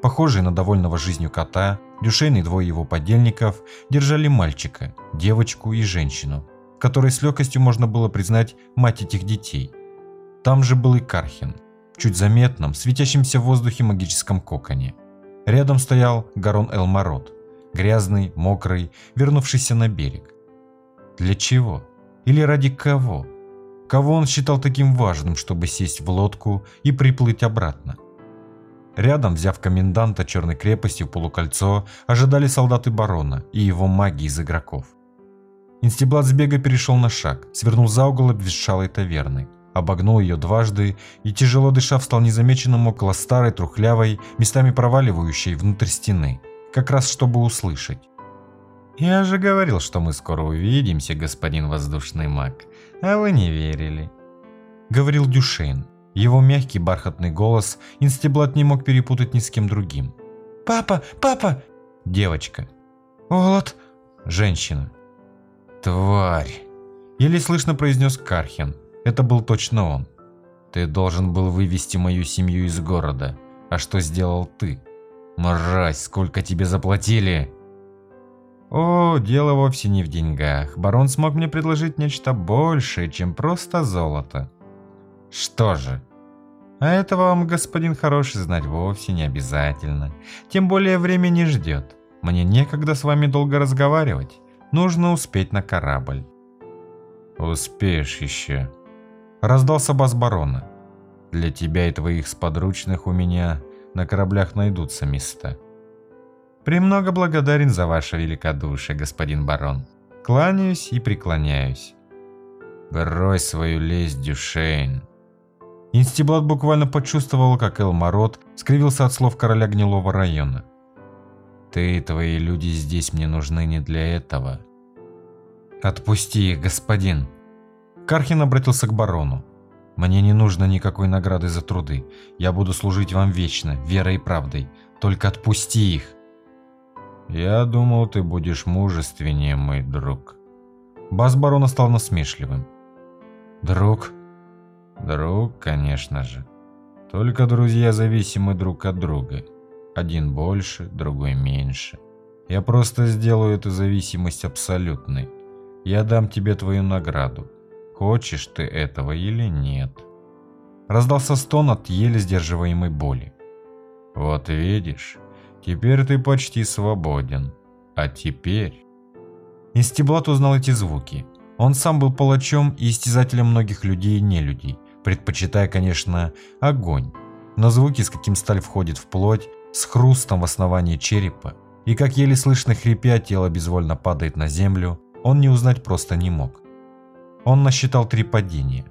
Похожий на довольного жизнью кота, Дюшейн и двое его подельников держали мальчика, девочку и женщину, которой с легкостью можно было признать мать этих детей. Там же был и Кархин, в чуть заметном, светящемся в воздухе магическом коконе. Рядом стоял Гарон Элмарот, грязный, мокрый, вернувшийся на берег. Для чего? Или ради кого? Кого он считал таким важным, чтобы сесть в лодку и приплыть обратно? Рядом, взяв коменданта Черной крепости в полукольцо, ожидали солдаты барона и его маги из игроков. Инстеблат с бега перешел на шаг, свернул за угол обветшалой таверны, обогнул ее дважды и, тяжело дыша, встал незамеченным около старой, трухлявой, местами проваливающей внутрь стены, как раз чтобы услышать. «Я же говорил, что мы скоро увидимся, господин воздушный маг, а вы не верили», — говорил Дюшейн. Его мягкий бархатный голос Инстеблат не мог перепутать ни с кем другим. «Папа! Папа!» Девочка. «Олот!» Женщина. «Тварь!» Еле слышно произнес Кархин. Это был точно он. «Ты должен был вывести мою семью из города. А что сделал ты? Мразь, сколько тебе заплатили?» О, дело вовсе не в деньгах. Барон смог мне предложить нечто большее, чем просто золото. Что же? А это вам, господин хороший, знать вовсе не обязательно. Тем более время не ждет. Мне некогда с вами долго разговаривать. Нужно успеть на корабль. Успеешь еще. Раздался бас барона. Для тебя и твоих сподручных у меня на кораблях найдутся места. Премного благодарен за ваше великодушие, господин барон. Кланяюсь и преклоняюсь. Брось свою лесть, Дюшейн. Инстиблат буквально почувствовал, как Элмарот скривился от слов короля гнилого района. Ты и твои люди здесь мне нужны не для этого. Отпусти их, господин. Кархин обратился к барону. Мне не нужно никакой награды за труды. Я буду служить вам вечно, верой и правдой. Только отпусти их. Я думал, ты будешь мужественнее, мой друг. Бас барона стал насмешливым. Друг? Друг, конечно же. Только друзья зависимы друг от друга. Один больше, другой меньше. Я просто сделаю эту зависимость абсолютной. Я дам тебе твою награду. Хочешь ты этого или нет? Раздался стон от еле сдерживаемой боли. Вот видишь, теперь ты почти свободен. А теперь... Инстиблат узнал эти звуки. Он сам был палачом и истязателем многих людей и нелюдей, предпочитая, конечно, огонь. Но звуки, с каким сталь входит в плоть, с хрустом в основании черепа, и как еле слышно хрипя тело безвольно падает на землю, он не узнать просто не мог. Он насчитал три падения.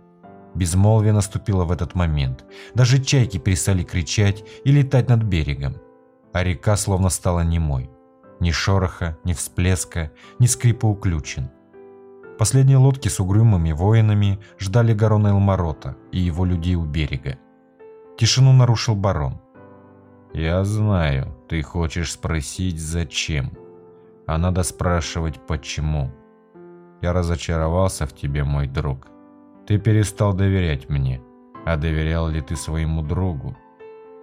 Безмолвие наступило в этот момент. Даже чайки перестали кричать и летать над берегом. А река словно стала немой. Ни шороха, ни всплеска, ни скрипа уключен. Последние лодки с угрюмыми воинами ждали Гарона Элмарота и его людей у берега. Тишину нарушил барон. «Я знаю, ты хочешь спросить, зачем. А надо спрашивать, почему. Я разочаровался в тебе, мой друг. Ты перестал доверять мне. А доверял ли ты своему другу?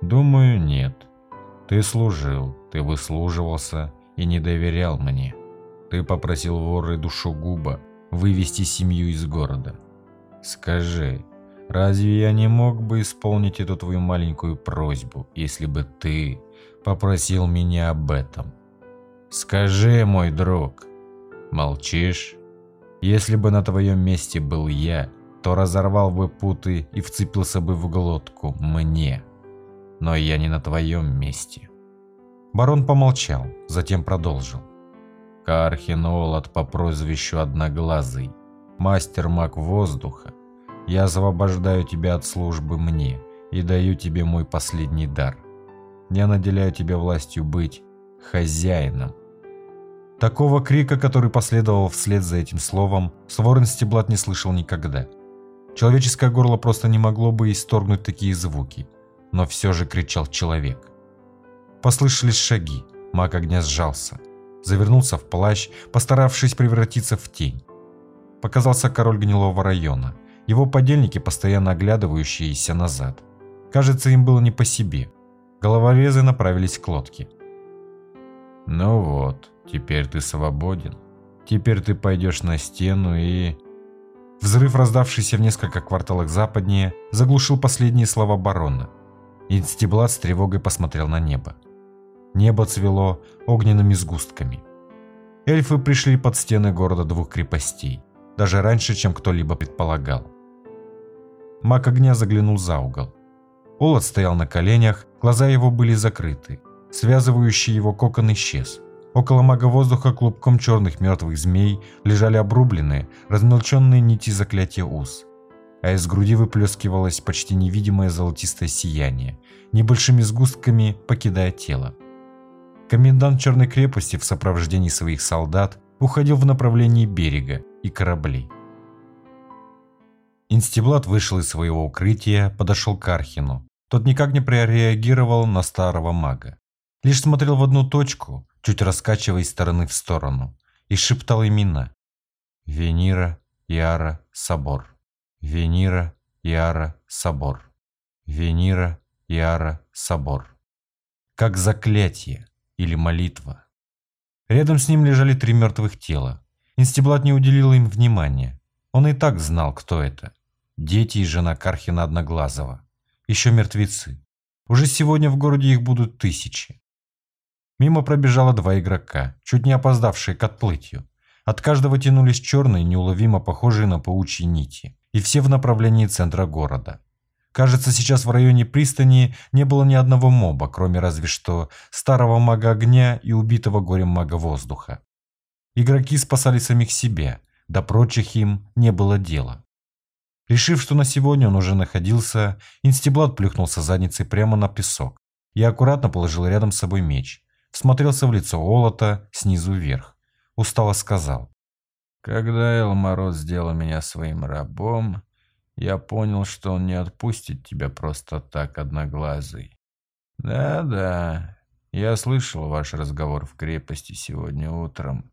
Думаю, нет. Ты служил, ты выслуживался и не доверял мне. Ты попросил воры душогуба вывести семью из города. Скажи, разве я не мог бы исполнить эту твою маленькую просьбу, если бы ты попросил меня об этом? Скажи, мой друг. Молчишь? Если бы на твоем месте был я, то разорвал бы путы и вцепился бы в глотку мне. Но я не на твоем месте. Барон помолчал, затем продолжил. Кархин Олад по прозвищу Одноглазый, мастер-маг воздуха, я освобождаю тебя от службы мне и даю тебе мой последний дар. Я наделяю тебя властью быть хозяином Такого крика, который последовал вслед за этим словом, Сворен Стеблат не слышал никогда. Человеческое горло просто не могло бы исторгнуть такие звуки, но все же кричал человек. Послышались шаги, маг огня сжался, завернулся в плащ, постаравшись превратиться в тень. Показался король гнилого района, его подельники, постоянно оглядывающиеся назад. Кажется, им было не по себе. Головорезы направились к лодке. «Ну вот», Теперь ты свободен. Теперь ты пойдешь на стену и... Взрыв, раздавшийся в несколько кварталах западнее, заглушил последние слова барона. Инстиблат с тревогой посмотрел на небо. Небо цвело огненными сгустками. Эльфы пришли под стены города двух крепостей, даже раньше, чем кто-либо предполагал. Маг огня заглянул за угол. Олад стоял на коленях, глаза его были закрыты. Связывающий его кокон исчез. Около мага воздуха клубком черных мертвых змей лежали обрубленные, размельченные нити заклятия уз. А из груди выплескивалось почти невидимое золотистое сияние, небольшими сгустками покидая тело. Комендант Черной крепости в сопровождении своих солдат уходил в направлении берега и кораблей. Инстиблат вышел из своего укрытия, подошел к Архину. Тот никак не прореагировал на старого мага. Лишь смотрел в одну точку, чуть раскачивая из стороны в сторону, и шептал имена. Венира, Иара, Собор. Венира, Иара, Собор. Венира, Иара, Собор. Как заклятие или молитва. Рядом с ним лежали три мертвых тела. Инстиблат не уделил им внимания. Он и так знал, кто это. Дети и жена Кархина Одноглазого. Еще мертвецы. Уже сегодня в городе их будут тысячи. Мимо пробежало два игрока, чуть не опоздавшие к отплытию. От каждого тянулись черные, неуловимо похожие на паучьи нити. И все в направлении центра города. Кажется, сейчас в районе пристани не было ни одного моба, кроме разве что старого мага огня и убитого горем мага воздуха. Игроки спасали самих себя, до прочих им не было дела. Решив, что на сегодня он уже находился, Инстиблат плюхнулся задницей прямо на песок и аккуратно положил рядом с собой меч, Смотрелся в лицо Олота снизу вверх. Устало сказал. «Когда Элмород сделал меня своим рабом, я понял, что он не отпустит тебя просто так, одноглазый. Да-да, я слышал ваш разговор в крепости сегодня утром.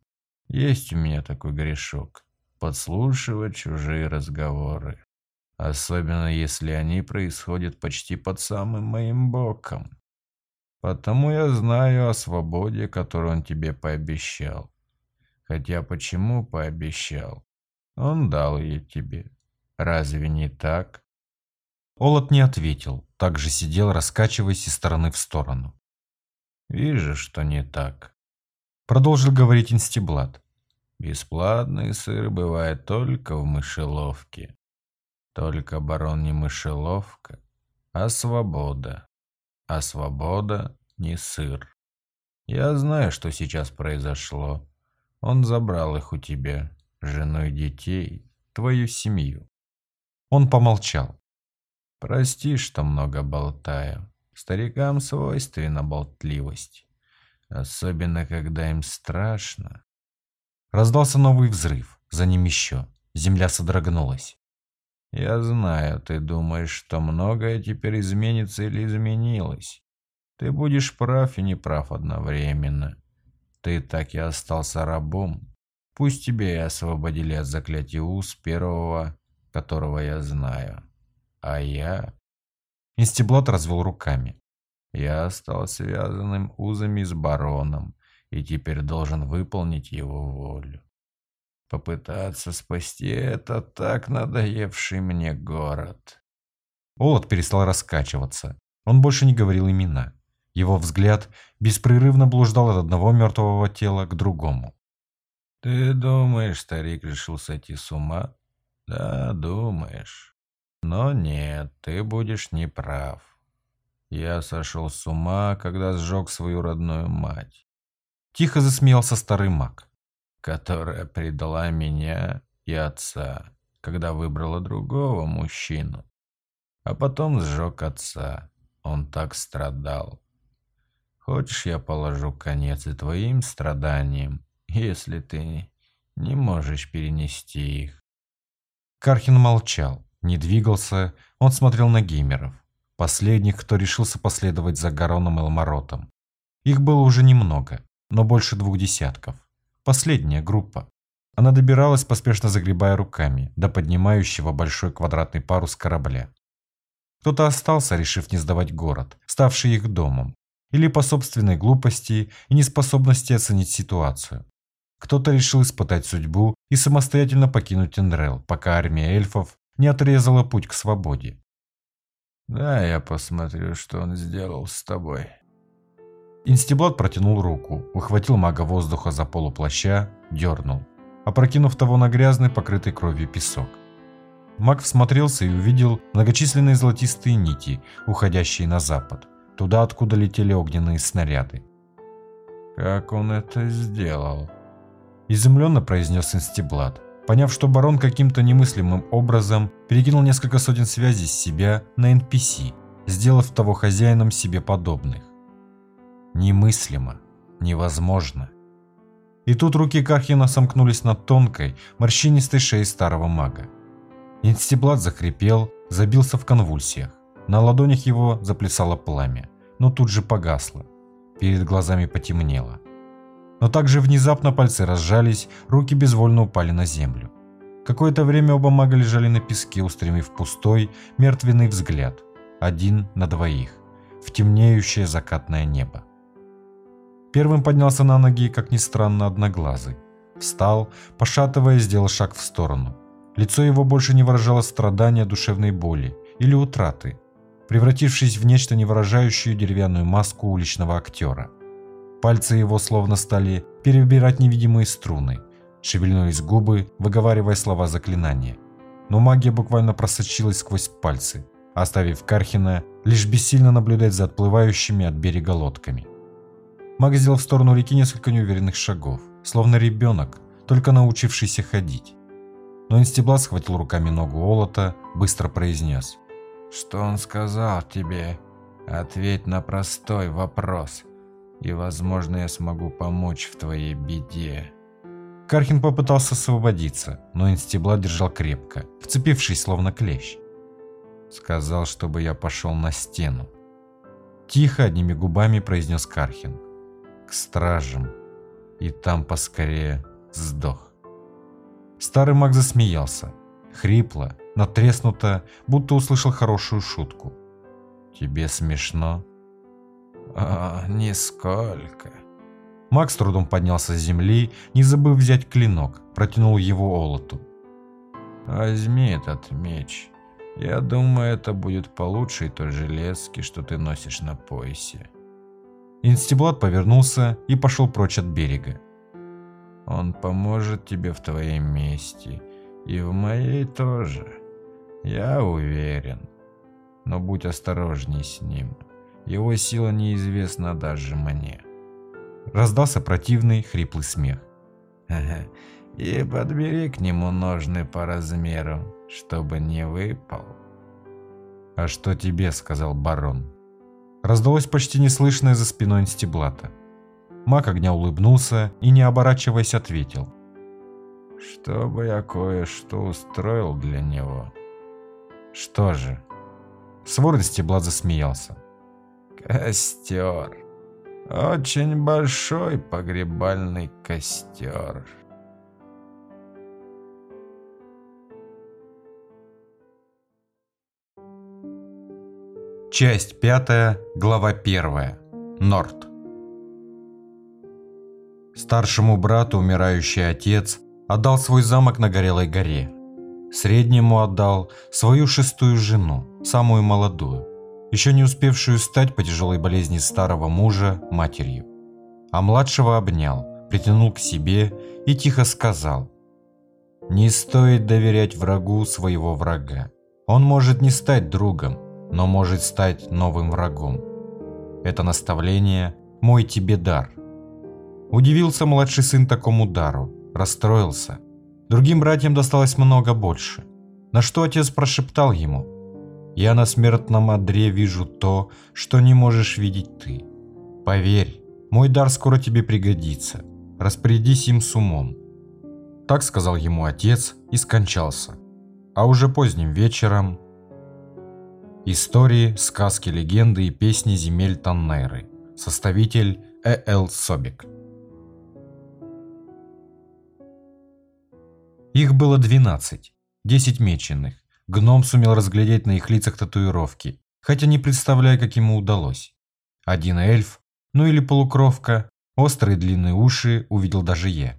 Есть у меня такой грешок – подслушивать чужие разговоры. Особенно если они происходят почти под самым моим боком. Потому я знаю о свободе, которую он тебе пообещал. Хотя почему пообещал? Он дал ее тебе. Разве не так? Олот не ответил. также сидел, раскачиваясь из стороны в сторону. «Вижу, что не так», — продолжил говорить Инстиблат. «Бесплатный сыр бывает только в мышеловке. Только, барон, не мышеловка, а свобода. А свобода не сыр. Я знаю, что сейчас произошло. Он забрал их у тебя, жену и детей, твою семью. Он помолчал. Прости, что много болтаю. Старикам свойственна болтливость. Особенно, когда им страшно. Раздался новый взрыв, за ним еще. Земля содрогнулась. Я знаю, ты думаешь, что многое теперь изменится или изменилось. Ты будешь прав и неправ одновременно. Ты так и остался рабом. Пусть тебя и освободили от заклятия уз первого, которого я знаю. А я... Инстиблат развел руками. Я стал связанным узами с бароном и теперь должен выполнить его волю. Попытаться спасти этот так надоевший мне город. Олот перестал раскачиваться. Он больше не говорил имена. Его взгляд беспрерывно блуждал от одного мертвого тела к другому. «Ты думаешь, старик решил сойти с ума?» «Да, думаешь. Но нет, ты будешь неправ. Я сошел с ума, когда сжег свою родную мать». Тихо засмеялся старый маг. «Которая предала меня и отца, когда выбрала другого мужчину. А потом сжег отца. Он так страдал. Хочешь, я положу конец и твоим страданиям, если ты не можешь перенести их?» Кархин молчал, не двигался, он смотрел на геймеров. Последних, кто решился последовать за Гароном Элмаротом. Их было уже немного, но больше двух десятков. Последняя группа. Она добиралась, поспешно загребая руками, до поднимающего большой квадратный парус корабля. Кто-то остался, решив не сдавать город, ставший их домом, или по собственной глупости и неспособности оценить ситуацию. Кто-то решил испытать судьбу и самостоятельно покинуть Энрел, пока армия эльфов не отрезала путь к свободе. «Да, я посмотрю, что он сделал с тобой». Инстиблат протянул руку, ухватил мага воздуха за полуплаща, дернул, опрокинув того на грязный, покрытый кровью песок. Маг всмотрелся и увидел многочисленные золотистые нити, уходящие на запад туда, откуда летели огненные снаряды. «Как он это сделал?» Изумленно произнес Инстиблат, поняв, что барон каким-то немыслимым образом перекинул несколько сотен связей с себя на NPC, сделав того хозяином себе подобных. Немыслимо, невозможно. И тут руки Кархина сомкнулись над тонкой, морщинистой шеей старого мага. Инстиблат захрипел, забился в конвульсиях. На ладонях его заплясало пламя, но тут же погасло. Перед глазами потемнело. Но также внезапно пальцы разжались, руки безвольно упали на землю. Какое-то время оба мага лежали на песке, устремив пустой, мертвенный взгляд. Один на двоих. В темнеющее закатное небо. Первым поднялся на ноги, как ни странно, одноглазый. Встал, пошатывая, сделал шаг в сторону. Лицо его больше не выражало страдания душевной боли или утраты, превратившись в нечто не выражающее деревянную маску уличного актера. Пальцы его словно стали перебирать невидимые струны, шевельнулись губы, выговаривая слова заклинания. Но магия буквально просочилась сквозь пальцы, оставив Кархина лишь бессильно наблюдать за отплывающими от берега лодками. Маг сделал в сторону реки несколько неуверенных шагов, словно ребенок, только научившийся ходить. Но Инстиблат схватил руками ногу Олота, быстро произнес – что он сказал тебе? Ответь на простой вопрос, и, возможно, я смогу помочь в твоей беде. Кархин попытался освободиться, но Инстибла держал крепко, вцепившись словно клещ. Сказал, чтобы я пошел на стену. Тихо, одними губами произнес Кархин. К стражам. И там поскорее сдох. Старый маг засмеялся. Хрипло, натреснуто, будто услышал хорошую шутку. «Тебе смешно?» «А, нисколько». Макс с трудом поднялся с земли, не забыв взять клинок, протянул его Олоту. «Возьми этот меч. Я думаю, это будет получше той железки, что ты носишь на поясе. Инстиблат повернулся и пошел прочь от берега. Он поможет тебе в твоей мести, и в моей тоже. Я уверен. Но будь осторожней с ним. Его сила неизвестна даже мне. Раздался противный, хриплый смех. (laughs) И подбери к нему ножны по размеру, чтобы не выпал. «А что тебе?» – сказал барон. Раздалось почти неслышное за спиной инстиблата. Маг огня улыбнулся и, не оборачиваясь, ответил. «Чтобы я кое-что устроил для него». «Что же?» Свор инстиблат засмеялся. «Костер. Очень большой погребальный костер». Часть пятая, глава первая. Норт. Старшему брату умирающий отец отдал свой замок на Горелой горе. Среднему отдал свою шестую жену, самую молодую, еще не успевшую стать по тяжелой болезни старого мужа матерью. А младшего обнял, притянул к себе и тихо сказал «Не стоит доверять врагу своего врага. Он может не стать другом, но может стать новым врагом. Это наставление – мой тебе дар. Удивился младший сын такому дару, расстроился. Другим братьям досталось много больше. На что отец прошептал ему «Я на смертном одре вижу то, что не можешь видеть ты. Поверь, мой дар скоро тебе пригодится. Распорядись им с умом». Так сказал ему отец и скончался. А уже поздним вечером Истории, сказки, легенды и песни земель Таннеры. Составитель Э. Л. Собик. Их было 12, 10 меченых. Гном сумел разглядеть на их лицах татуировки, хотя не представляя, как ему удалось. Один эльф, ну или полукровка, острые длинные уши увидел даже я.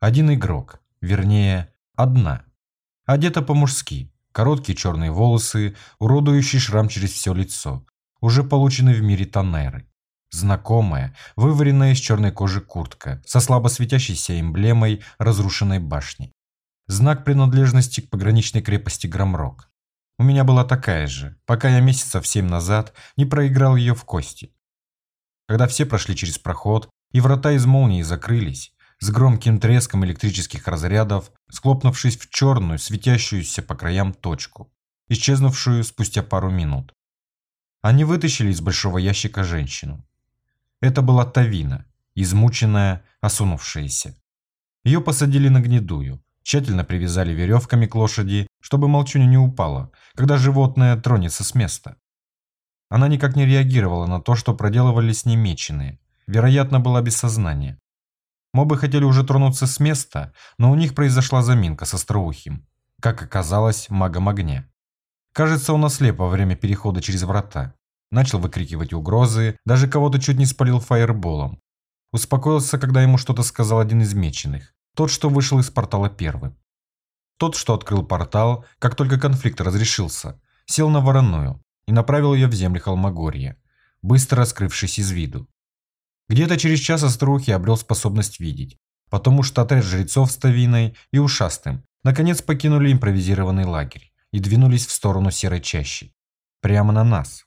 Один игрок, вернее, одна. Одета по-мужски, Короткие черные волосы, уродующий шрам через все лицо, уже полученный в мире Танеры. Знакомая, вываренная из черной кожи куртка со слабо светящейся эмблемой разрушенной башни. Знак принадлежности к пограничной крепости Громрок. У меня была такая же, пока я месяцев семь назад не проиграл ее в кости. Когда все прошли через проход и врата из молнии закрылись, с громким треском электрических разрядов, склопнувшись в черную, светящуюся по краям точку, исчезнувшую спустя пару минут. Они вытащили из большого ящика женщину. Это была Тавина, измученная, осунувшаяся. Ее посадили на гнедую, тщательно привязали веревками к лошади, чтобы молчунья не упала, когда животное тронется с места. Она никак не реагировала на то, что проделывали с ней меченые. Вероятно, была без сознания. Мобы хотели уже тронуться с места, но у них произошла заминка со Остроухим, как оказалось, магом огня. Кажется, он ослеп во время перехода через врата. Начал выкрикивать угрозы, даже кого-то чуть не спалил фаерболом. Успокоился, когда ему что-то сказал один из меченых, тот, что вышел из портала первым. Тот, что открыл портал, как только конфликт разрешился, сел на вороную и направил ее в земли Холмогорья, быстро раскрывшись из виду. Где-то через час Острухи обрел способность видеть, потому что отряд жрецов с Тавиной и Ушастым наконец покинули импровизированный лагерь и двинулись в сторону Серой Чащи. Прямо на нас.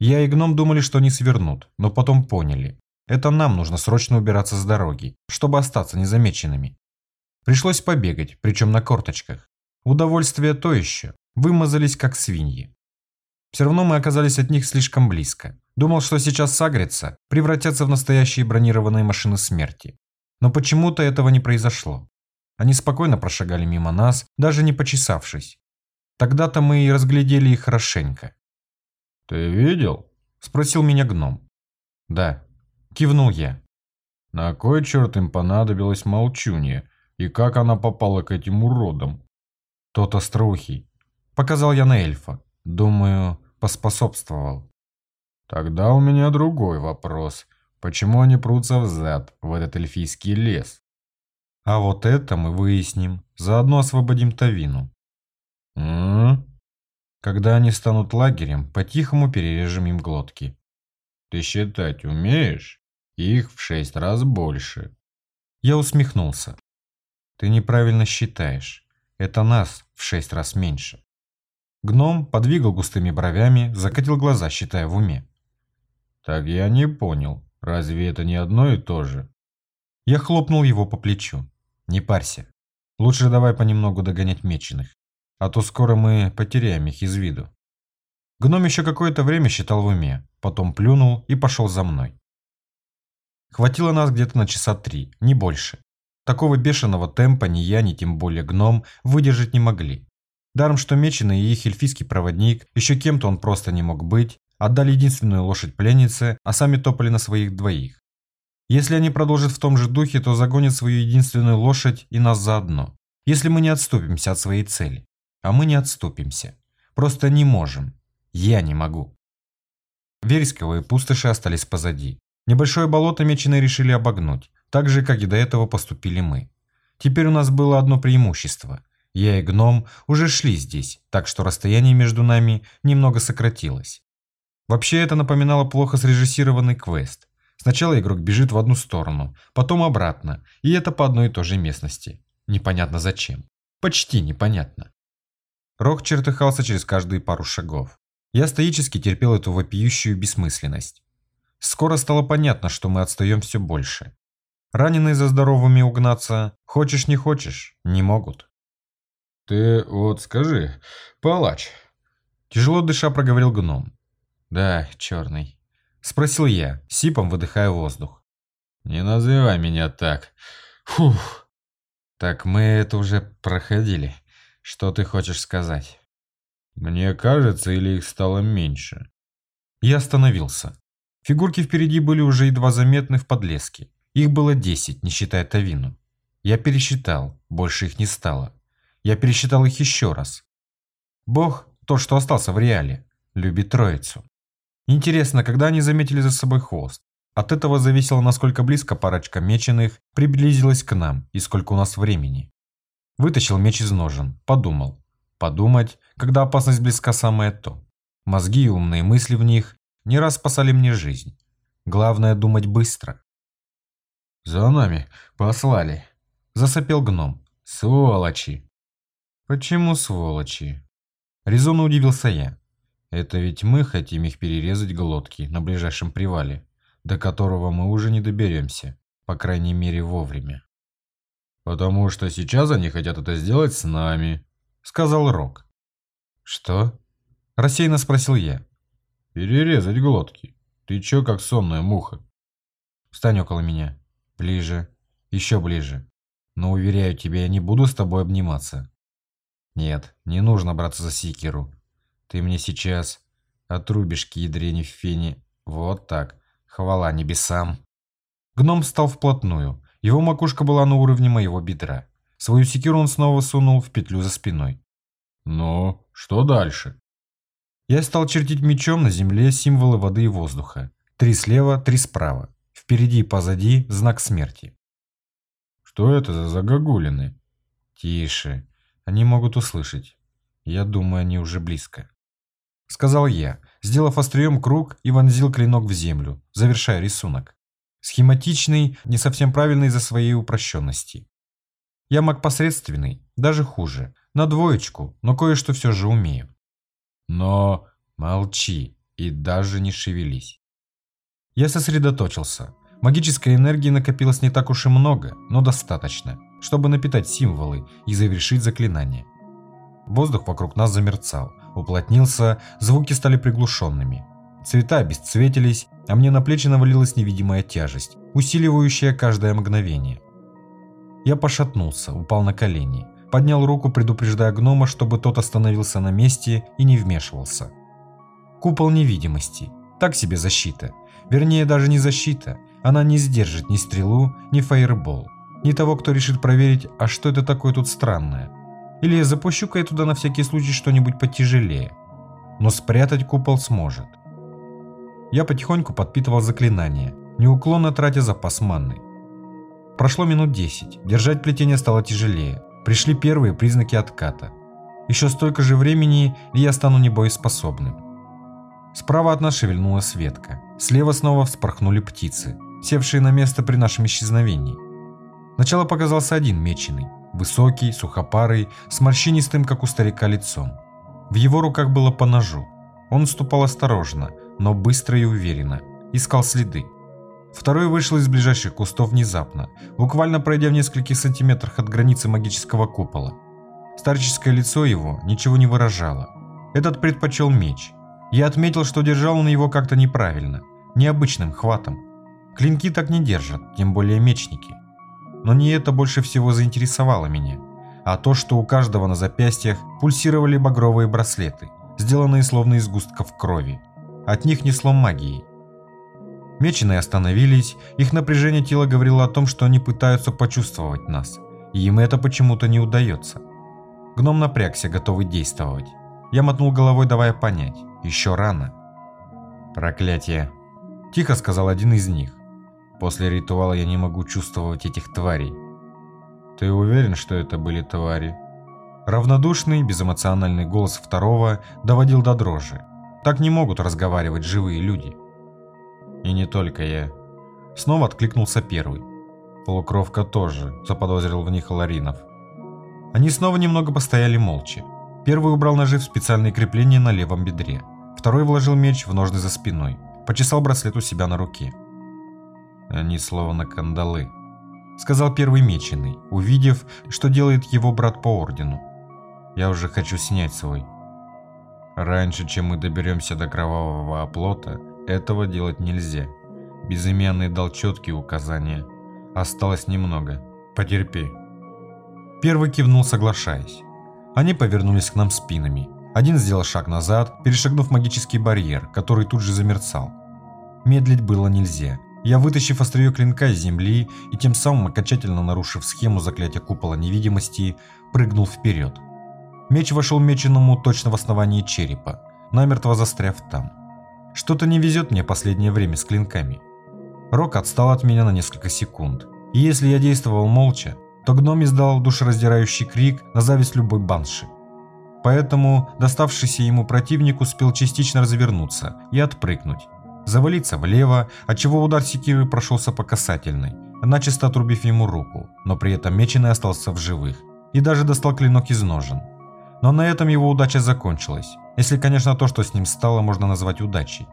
Я и гном думали, что они свернут, но потом поняли. Это нам нужно срочно убираться с дороги, чтобы остаться незамеченными. Пришлось побегать, причем на корточках. Удовольствие то еще. Вымазались как свиньи. Все равно мы оказались от них слишком близко. Думал, что сейчас сагрятся, превратятся в настоящие бронированные машины смерти. Но почему-то этого не произошло. Они спокойно прошагали мимо нас, даже не почесавшись. Тогда-то мы и разглядели их хорошенько. «Ты видел?» – спросил меня гном. «Да», – кивнул я. «На кой черт им понадобилась молчунья? И как она попала к этим уродам?» «Тот остроухий», – показал я на эльфа. Думаю, поспособствовал. Тогда у меня другой вопрос. Почему они прутся взад, в этот эльфийский лес? А вот это мы выясним. Заодно освободим Тавину. М? Когда они станут лагерем, по-тихому перережем им глотки. Ты считать умеешь? Их в шесть раз больше. Я усмехнулся. Ты неправильно считаешь. Это нас в шесть раз меньше. Гном подвигал густыми бровями, закатил глаза, считая в уме. Так я не понял. Разве это не одно и то же? Я хлопнул его по плечу. Не парься. Лучше давай понемногу догонять меченых, а то скоро мы потеряем их из виду. Гном еще какое-то время считал в уме, потом плюнул и пошел за мной. Хватило нас где-то на часа три, не больше. Такого бешеного темпа ни я, ни тем более гном выдержать не могли. Даром, что Меченый и их эльфийский проводник, еще кем-то он просто не мог быть, отдали единственную лошадь пленнице, а сами топали на своих двоих. Если они продолжат в том же духе, то загонят свою единственную лошадь и нас заодно. Если мы не отступимся от своей цели. А мы не отступимся. Просто не можем. Я не могу. Вересковые пустоши остались позади. Небольшое болото меченые решили обогнуть, так же, как и до этого поступили мы. Теперь у нас было одно преимущество. Я и гном уже шли здесь, так что расстояние между нами немного сократилось. Вообще это напоминало плохо срежиссированный квест. Сначала игрок бежит в одну сторону, потом обратно, и это по одной и той же местности. Непонятно зачем. Почти непонятно. Рок чертыхался через каждые пару шагов. Я стоически терпел эту вопиющую бессмысленность. Скоро стало понятно, что мы отстаем все больше. Раненые за здоровыми угнаться, хочешь не хочешь, не могут. «Ты вот скажи, палач», – тяжело дыша проговорил гном. «Да, черный», Спросил я, сипом выдыхая воздух. «Не называй меня так. Фух. Так мы это уже проходили. Что ты хочешь сказать?» «Мне кажется, или их стало меньше?» Я остановился. Фигурки впереди были уже едва заметны в подлеске. Их было десять, не считая Тавину. Я пересчитал, больше их не стало. Я пересчитал их еще раз. Бог, тот, что остался в реале, любит троицу. Интересно, когда они заметили за собой хвост? От этого зависело, насколько близко парочка меченых приблизилась к нам и сколько у нас времени. Вытащил меч из ножен, подумал. Подумать, когда опасность близка самое то. Мозги и умные мысли в них не раз спасали мне жизнь. Главное думать быстро. «За нами послали», – засопел гном. «Сволочи!» «Почему сволочи?» Резонно удивился я. Это ведь мы хотим их перерезать глотки на ближайшем привале, до которого мы уже не доберемся, по крайней мере вовремя. «Потому что сейчас они хотят это сделать с нами», — сказал Рок. «Что?» — рассеянно спросил я. «Перерезать глотки. Ты чё, как сонная муха?» «Встань около меня. Ближе. Еще ближе. Но, уверяю тебя, я не буду с тобой обниматься». «Нет, не нужно браться за Сикеру. Ты мне сейчас отрубишь к ядрене в фене. Вот так. Хвала небесам. Гном встал вплотную. Его макушка была на уровне моего бедра. Свою секиру он снова сунул в петлю за спиной. «Ну, что дальше?» Я стал чертить мечом на земле символы воды и воздуха. Три слева, три справа. Впереди и позади знак смерти. «Что это за загогулины?» «Тише. Они могут услышать. Я думаю, они уже близко». — сказал я, сделав острием круг и вонзил клинок в землю, завершая рисунок. Схематичный, не совсем правильный из-за своей упрощенности. Я маг посредственный, даже хуже, на двоечку, но кое-что все же умею. Но молчи и даже не шевелись. Я сосредоточился. Магической энергии накопилось не так уж и много, но достаточно, чтобы напитать символы и завершить заклинание. Воздух вокруг нас замерцал, уплотнился, звуки стали приглушенными. Цвета обесцветились, а мне на плечи навалилась невидимая тяжесть, усиливающая каждое мгновение. Я пошатнулся, упал на колени, поднял руку, предупреждая гнома, чтобы тот остановился на месте и не вмешивался. Купол невидимости. Так себе защита. Вернее, даже не защита. Она не сдержит ни стрелу, ни фаербол. Ни того, кто решит проверить, а что это такое тут странное. Или запущу-ка я туда на всякий случай что-нибудь потяжелее. Но спрятать купол сможет. Я потихоньку подпитывал заклинание, неуклонно тратя запас манны. Прошло минут 10, держать плетение стало тяжелее. Пришли первые признаки отката. Еще столько же времени, и я стану небоеспособным. Справа от нас шевельнулась ветка. Слева снова вспорхнули птицы, севшие на место при нашем исчезновении. Сначала показался один меченый, высокий, сухопарый, с морщинистым, как у старика, лицом. В его руках было по ножу. Он ступал осторожно, но быстро и уверенно, искал следы. Второй вышел из ближайших кустов внезапно, буквально пройдя в нескольких сантиметрах от границы магического купола. Старческое лицо его ничего не выражало. Этот предпочел меч. Я отметил, что держал он его как-то неправильно, необычным хватом. Клинки так не держат, тем более мечники. Но не это больше всего заинтересовало меня, а то, что у каждого на запястьях пульсировали багровые браслеты, сделанные словно из густков крови. От них несло магией. Меченые остановились, их напряжение тела говорило о том, что они пытаются почувствовать нас, и им это почему-то не удается. Гном напрягся, готовый действовать. Я мотнул головой, давая понять, еще рано. «Проклятие!» – тихо сказал один из них. «После ритуала я не могу чувствовать этих тварей». «Ты уверен, что это были твари?» Равнодушный, безэмоциональный голос второго доводил до дрожи. Так не могут разговаривать живые люди. И не только я. Снова откликнулся первый. Полукровка тоже, заподозрил в них Ларинов. Они снова немного постояли молча. Первый убрал ножи в специальные крепления на левом бедре. Второй вложил меч в ножны за спиной. Почесал браслет у себя на руке. Они словно кандалы. Сказал первый меченый, увидев, что делает его брат по ордену. Я уже хочу снять свой. Раньше, чем мы доберемся до кровавого оплота, этого делать нельзя. Безымянный дал четкие указания. Осталось немного. Потерпи. Первый кивнул, соглашаясь. Они повернулись к нам спинами. Один сделал шаг назад, перешагнув магический барьер, который тут же замерцал. Медлить было нельзя. Я, вытащив острие клинка из земли и тем самым окончательно нарушив схему заклятия купола невидимости, прыгнул вперед. Меч вошел меченому точно в основании черепа, намертво застряв там. Что-то не везет мне последнее время с клинками. Рок отстал от меня на несколько секунд. И если я действовал молча, то гном издал душераздирающий крик на зависть любой банши. Поэтому доставшийся ему противник успел частично развернуться и отпрыгнуть. Завалиться влево, отчего удар секиры прошелся по касательной, начисто отрубив ему руку, но при этом меченый остался в живых и даже достал клинок из ножен. Но на этом его удача закончилась. Если, конечно, то, что с ним стало, можно назвать удачей.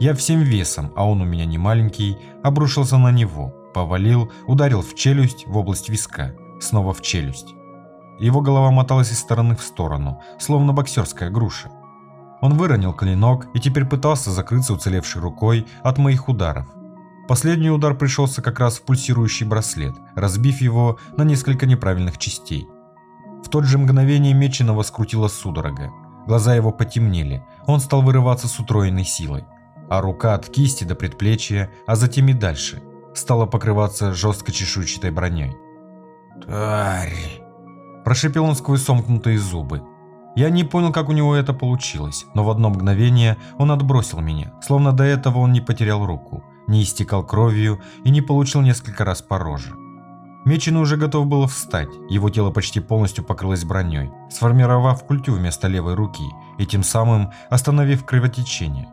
Я всем весом, а он у меня не маленький, обрушился на него, повалил, ударил в челюсть, в область виска, снова в челюсть. Его голова моталась из стороны в сторону, словно боксерская груша. Он выронил клинок и теперь пытался закрыться уцелевшей рукой от моих ударов. Последний удар пришелся как раз в пульсирующий браслет, разбив его на несколько неправильных частей. В тот же мгновение Меченого скрутила судорога. Глаза его потемнели, он стал вырываться с утроенной силой. А рука от кисти до предплечья, а затем и дальше, стала покрываться жестко чешуйчатой броней. «Тварь!» Прошипел он сквозь сомкнутые зубы. Я не понял, как у него это получилось, но в одно мгновение он отбросил меня, словно до этого он не потерял руку, не истекал кровью и не получил несколько раз по роже. Меченый уже готов было встать, его тело почти полностью покрылось броней, сформировав культю вместо левой руки и тем самым остановив кровотечение.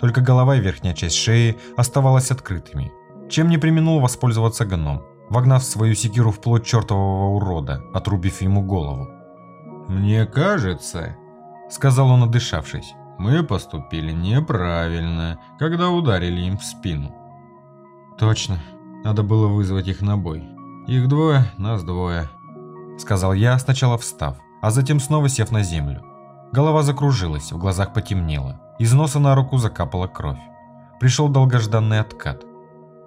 Только голова и верхняя часть шеи оставалась открытыми, чем не применул воспользоваться гном, вогнав свою секиру в плоть чертового урода, отрубив ему голову. «Мне кажется», — сказал он, отдышавшись, — «мы поступили неправильно, когда ударили им в спину». «Точно, надо было вызвать их на бой», «Их двое, нас двое», — сказал я, сначала встав, а затем снова сев на землю. Голова закружилась, в глазах потемнело, из носа на руку закапала кровь. Пришел долгожданный откат.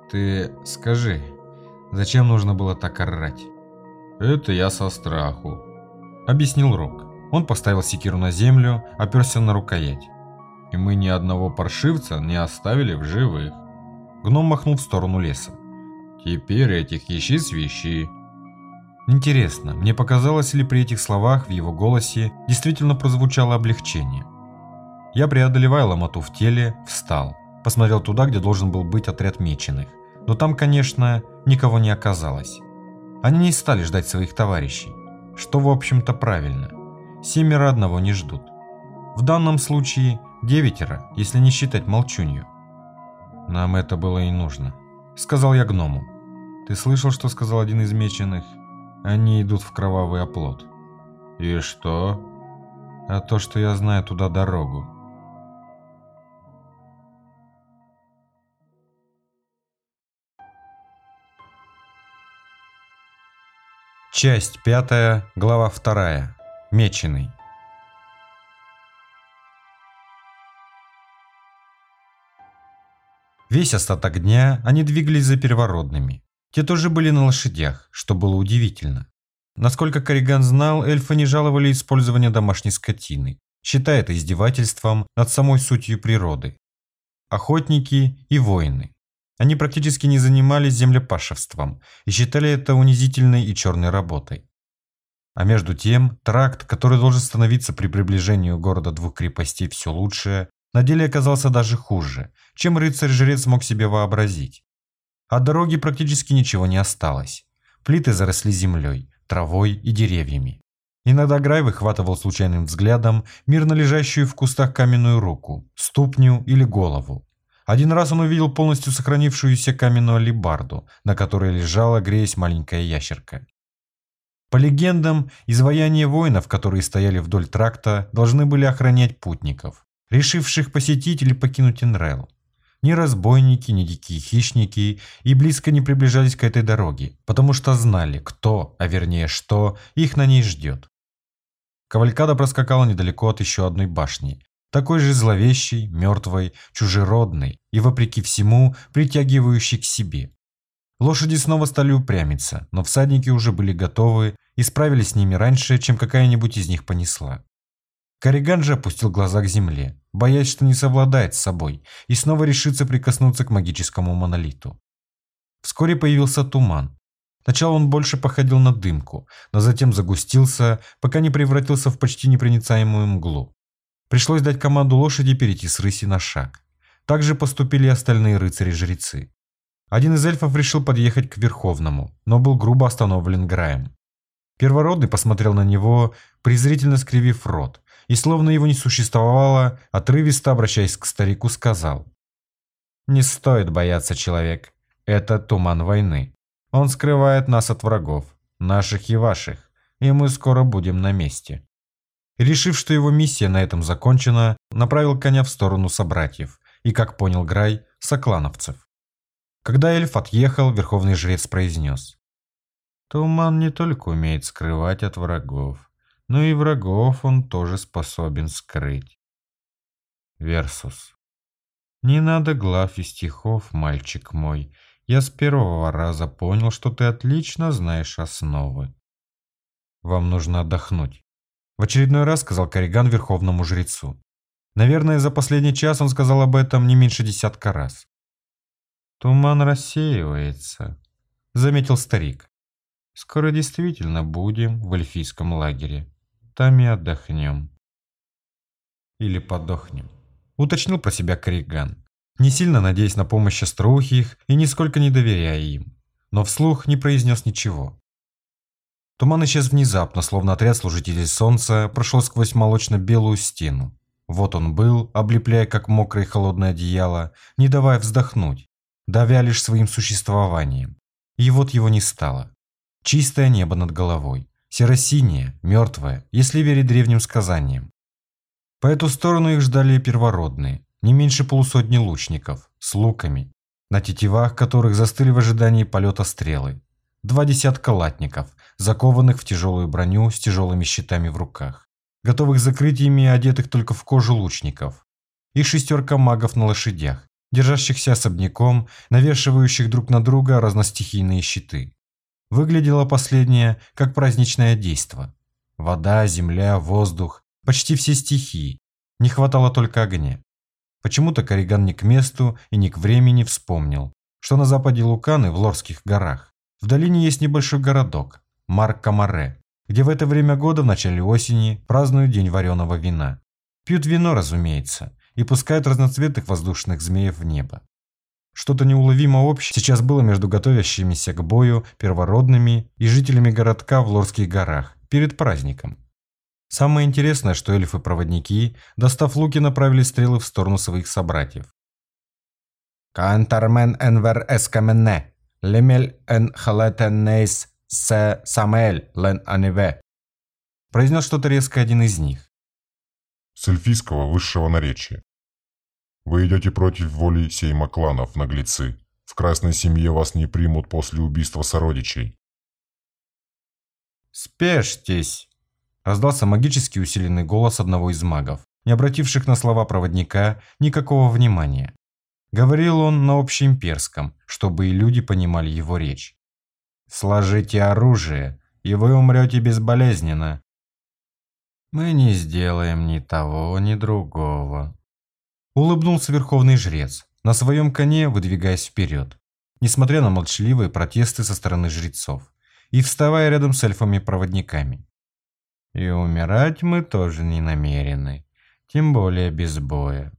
«Ты скажи, зачем нужно было так орать?» «Это я со страху», — объяснил Рок. Он поставил секиру на землю, оперся на рукоять. «И мы ни одного паршивца не оставили в живых». Гном махнул в сторону леса. Теперь этих ищи свищи. Интересно, мне показалось ли при этих словах в его голосе действительно прозвучало облегчение. Я, преодолевая ломоту в теле, встал, посмотрел туда, где должен был быть отряд меченых. Но там, конечно, никого не оказалось. Они не стали ждать своих товарищей, что, в общем-то, правильно. семеро одного не ждут. В данном случае девятеро, если не считать молчунью. Нам это было и нужно, сказал я гному. Ты слышал, что сказал один из меченых? Они идут в кровавый оплот. И что? А то, что я знаю туда дорогу. Часть пятая, глава вторая. Меченый. Весь остаток дня они двигались за первородными. Те тоже были на лошадях, что было удивительно. Насколько Кориган знал, эльфы не жаловали использование домашней скотины, считая это издевательством над самой сутью природы. Охотники и воины. Они практически не занимались землепашеством и считали это унизительной и черной работой. А между тем, тракт, который должен становиться при приближении города двух крепостей все лучше, на деле оказался даже хуже, чем рыцарь-жрец мог себе вообразить. От дороги практически ничего не осталось. Плиты заросли землей, травой и деревьями. Иногда Грай выхватывал случайным взглядом мирно лежащую в кустах каменную руку, ступню или голову. Один раз он увидел полностью сохранившуюся каменную алебарду, на которой лежала, греясь маленькая ящерка. По легендам, изваяния воинов, которые стояли вдоль тракта, должны были охранять путников, решивших посетить или покинуть Инрел. Ни разбойники, ни дикие хищники и близко не приближались к этой дороге, потому что знали, кто, а вернее что, их на ней ждет. Кавалькада проскакала недалеко от еще одной башни, такой же зловещей, мертвой, чужеродной и, вопреки всему, притягивающей к себе. Лошади снова стали упрямиться, но всадники уже были готовы и справились с ними раньше, чем какая-нибудь из них понесла. Корриган же опустил глаза к земле, боясь, что не совладает с собой, и снова решится прикоснуться к магическому монолиту. Вскоре появился туман. Сначала он больше походил на дымку, но затем загустился, пока не превратился в почти непроницаемую мглу. Пришлось дать команду лошади перейти с рыси на шаг. Так же поступили и остальные рыцари-жрецы. Один из эльфов решил подъехать к Верховному, но был грубо остановлен Граем. Первородный посмотрел на него, презрительно скривив рот, и словно его не существовало, отрывисто обращаясь к старику, сказал. «Не стоит бояться, человек. Это туман войны. Он скрывает нас от врагов, наших и ваших, и мы скоро будем на месте». Решив, что его миссия на этом закончена, направил коня в сторону собратьев и, как понял Грай, соклановцев. Когда эльф отъехал, верховный жрец произнес. «Туман не только умеет скрывать от врагов, но и врагов он тоже способен скрыть. Версус. Не надо глав и стихов, мальчик мой. Я с первого раза понял, что ты отлично знаешь основы. Вам нужно отдохнуть. В очередной раз сказал Кориган верховному жрецу. Наверное, за последний час он сказал об этом не меньше десятка раз. Туман рассеивается, заметил старик. Скоро действительно будем в эльфийском лагере. Там и отдохнем. Или подохнем. Уточнил про себя Кориган, не сильно надеясь на помощь остроухих и нисколько не доверяя им, но вслух не произнес ничего. Туман исчез внезапно, словно отряд служителей солнца прошел сквозь молочно-белую стену. Вот он был, облепляя как мокрое холодное одеяло, не давая вздохнуть, давя лишь своим существованием. И вот его не стало. Чистое небо над головой, серо-синее, мертвое, если верить древним сказаниям. По эту сторону их ждали первородные, не меньше полусотни лучников, с луками, на тетивах которых застыли в ожидании полета стрелы. Два десятка латников, закованных в тяжелую броню с тяжелыми щитами в руках, готовых закрыть ими и одетых только в кожу лучников. И шестерка магов на лошадях, держащихся особняком, навешивающих друг на друга разностихийные щиты. Выглядело последнее как праздничное действо. Вода, земля, воздух, почти все стихии. Не хватало только огня. Почему-то Кориган ни к месту и ни к времени вспомнил, что на западе Луканы, в Лорских горах, в долине есть небольшой городок, Марк-Камаре, где в это время года в начале осени празднуют День вареного вина. Пьют вино, разумеется, и пускают разноцветных воздушных змеев в небо. Что-то неуловимо общее сейчас было между готовящимися к бою первородными и жителями городка в Лорских горах перед праздником. Самое интересное, что эльфы-проводники, достав луки, направили стрелы в сторону своих собратьев. «Кантармен энвер эскаменне, лемель эн халетеннейс се самель лен аниве», произнес что-то резко один из них. С эльфийского высшего наречия. Вы идете против воли сейма кланов, наглецы. В красной семье вас не примут после убийства сородичей. «Спешьтесь!» – раздался магически усиленный голос одного из магов, не обративших на слова проводника никакого внимания. Говорил он на общеимперском, чтобы и люди понимали его речь. «Сложите оружие, и вы умрете безболезненно». «Мы не сделаем ни того, ни другого», – улыбнулся верховный жрец, на своем коне выдвигаясь вперед, несмотря на молчаливые протесты со стороны жрецов и вставая рядом с эльфами-проводниками. И умирать мы тоже не намерены, тем более без боя.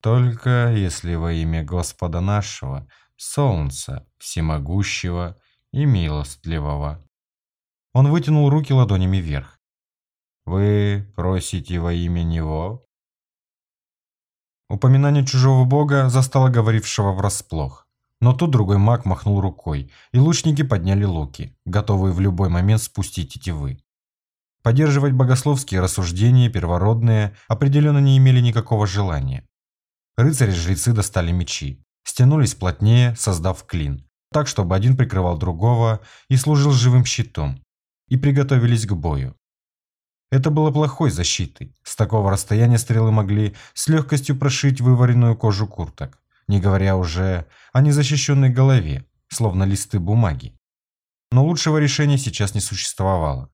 Только если во имя Господа нашего, Солнца, Всемогущего и Милостливого. Он вытянул руки ладонями вверх. Вы просите во имя Него? Упоминание чужого бога застало говорившего врасплох. Но тут другой маг махнул рукой, и лучники подняли луки, готовые в любой момент спустить тетивы. Поддерживать богословские рассуждения первородные определенно не имели никакого желания. Рыцари-жрецы достали мечи, стянулись плотнее, создав клин, так, чтобы один прикрывал другого и служил живым щитом, и приготовились к бою. Это было плохой защитой. С такого расстояния стрелы могли с легкостью прошить вываренную кожу курток не говоря уже о незащищенной голове, словно листы бумаги. Но лучшего решения сейчас не существовало.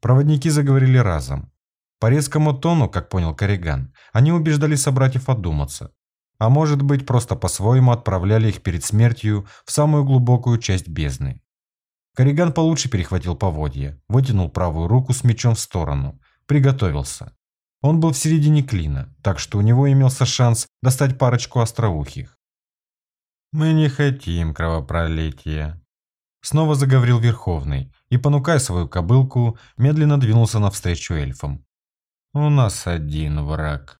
Проводники заговорили разом. По резкому тону, как понял Корриган, они убеждали собратьев одуматься. А может быть, просто по-своему отправляли их перед смертью в самую глубокую часть бездны. Корриган получше перехватил поводья, вытянул правую руку с мечом в сторону, приготовился. Он был в середине клина, так что у него имелся шанс достать парочку остроухих. «Мы не хотим кровопролития», — снова заговорил Верховный и, понукая свою кобылку, медленно двинулся навстречу эльфам. «У нас один враг».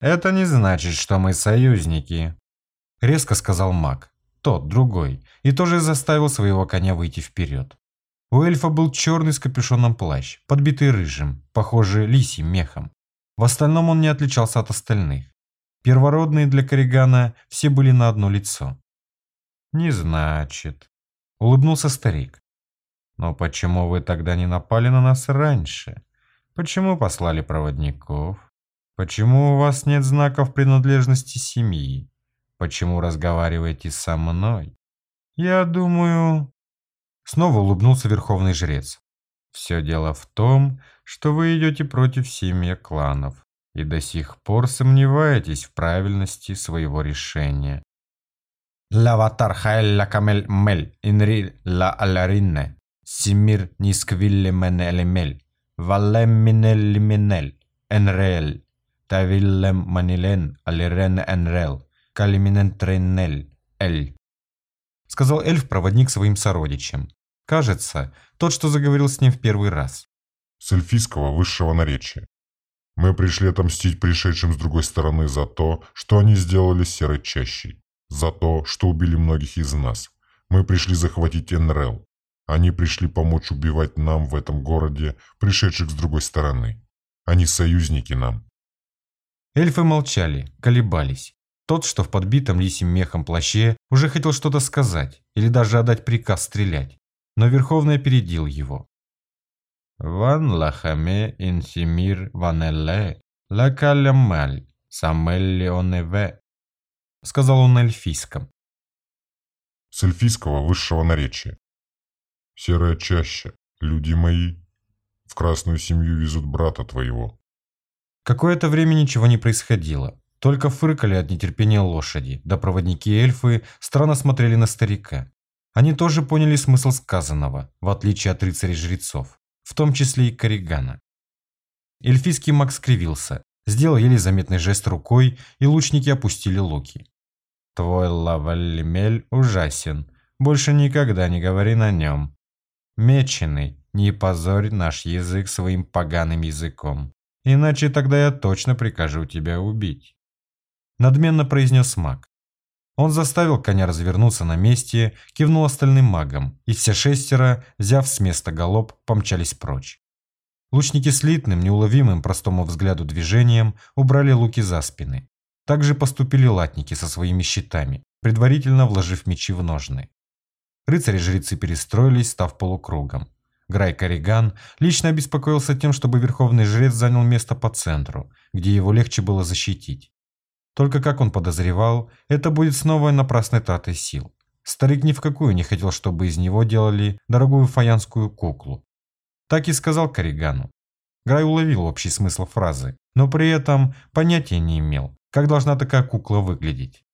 «Это не значит, что мы союзники», — резко сказал маг, тот, другой, и тоже заставил своего коня выйти вперед. У эльфа был черный с капюшоном плащ, подбитый рыжим, похожий лисьим мехом. В остальном он не отличался от остальных. Первородные для Корригана все были на одно лицо. «Не значит», — улыбнулся старик. «Но почему вы тогда не напали на нас раньше? Почему послали проводников? Почему у вас нет знаков принадлежности семьи? Почему разговариваете со мной? Я думаю...» Снова улыбнулся верховный жрец. «Все дело в том, что вы идете против семьи кланов и до сих пор сомневаетесь в правильности своего решения. Лаватар хайля камель мель инри ла аларинне симир нисквилле менелемель валем минель минель энрел тавиллем манилен алирен энрел калиминен треннель эль сказал эльф-проводник своим сородичам. Кажется, тот, что заговорил с ним в первый раз с эльфийского высшего наречия. Мы пришли отомстить пришедшим с другой стороны за то, что они сделали серой чащей, за то, что убили многих из нас. Мы пришли захватить Энрел. Они пришли помочь убивать нам в этом городе, пришедших с другой стороны. Они союзники нам. Эльфы молчали, колебались. Тот, что в подбитом лисим мехом плаще, уже хотел что-то сказать или даже отдать приказ стрелять, но Верховный опередил его. Ван лахаме инсимир ванелле лакалямаль самелли оневе, сказал он на эльфийском. С эльфийского высшего наречия. Серая чаща, люди мои, в красную семью везут брата твоего. Какое-то время ничего не происходило. Только фыркали от нетерпения лошади, да проводники эльфы странно смотрели на старика. Они тоже поняли смысл сказанного, в отличие от рыцарей-жрецов в том числе и Корригана. Эльфийский маг скривился, сделал еле заметный жест рукой, и лучники опустили луки. «Твой лавалимель ужасен, больше никогда не говори на нем. Меченый, Не позорь наш язык своим поганым языком, иначе тогда я точно прикажу тебя убить. Надменно произнес маг. Он заставил коня развернуться на месте, кивнул остальным магам, и все шестеро, взяв с места галоп, помчались прочь. Лучники слитным, неуловимым простому взгляду движением убрали луки за спины. Также поступили латники со своими щитами, предварительно вложив мечи в ножны. Рыцари-жрецы перестроились, став полукругом. Грай Кориган лично обеспокоился тем, чтобы верховный жрец занял место по центру, где его легче было защитить. Только как он подозревал, это будет снова напрасной тратой сил. Старик ни в какую не хотел, чтобы из него делали дорогую фаянскую куклу. Так и сказал Коригану. Грай уловил общий смысл фразы, но при этом понятия не имел, как должна такая кукла выглядеть.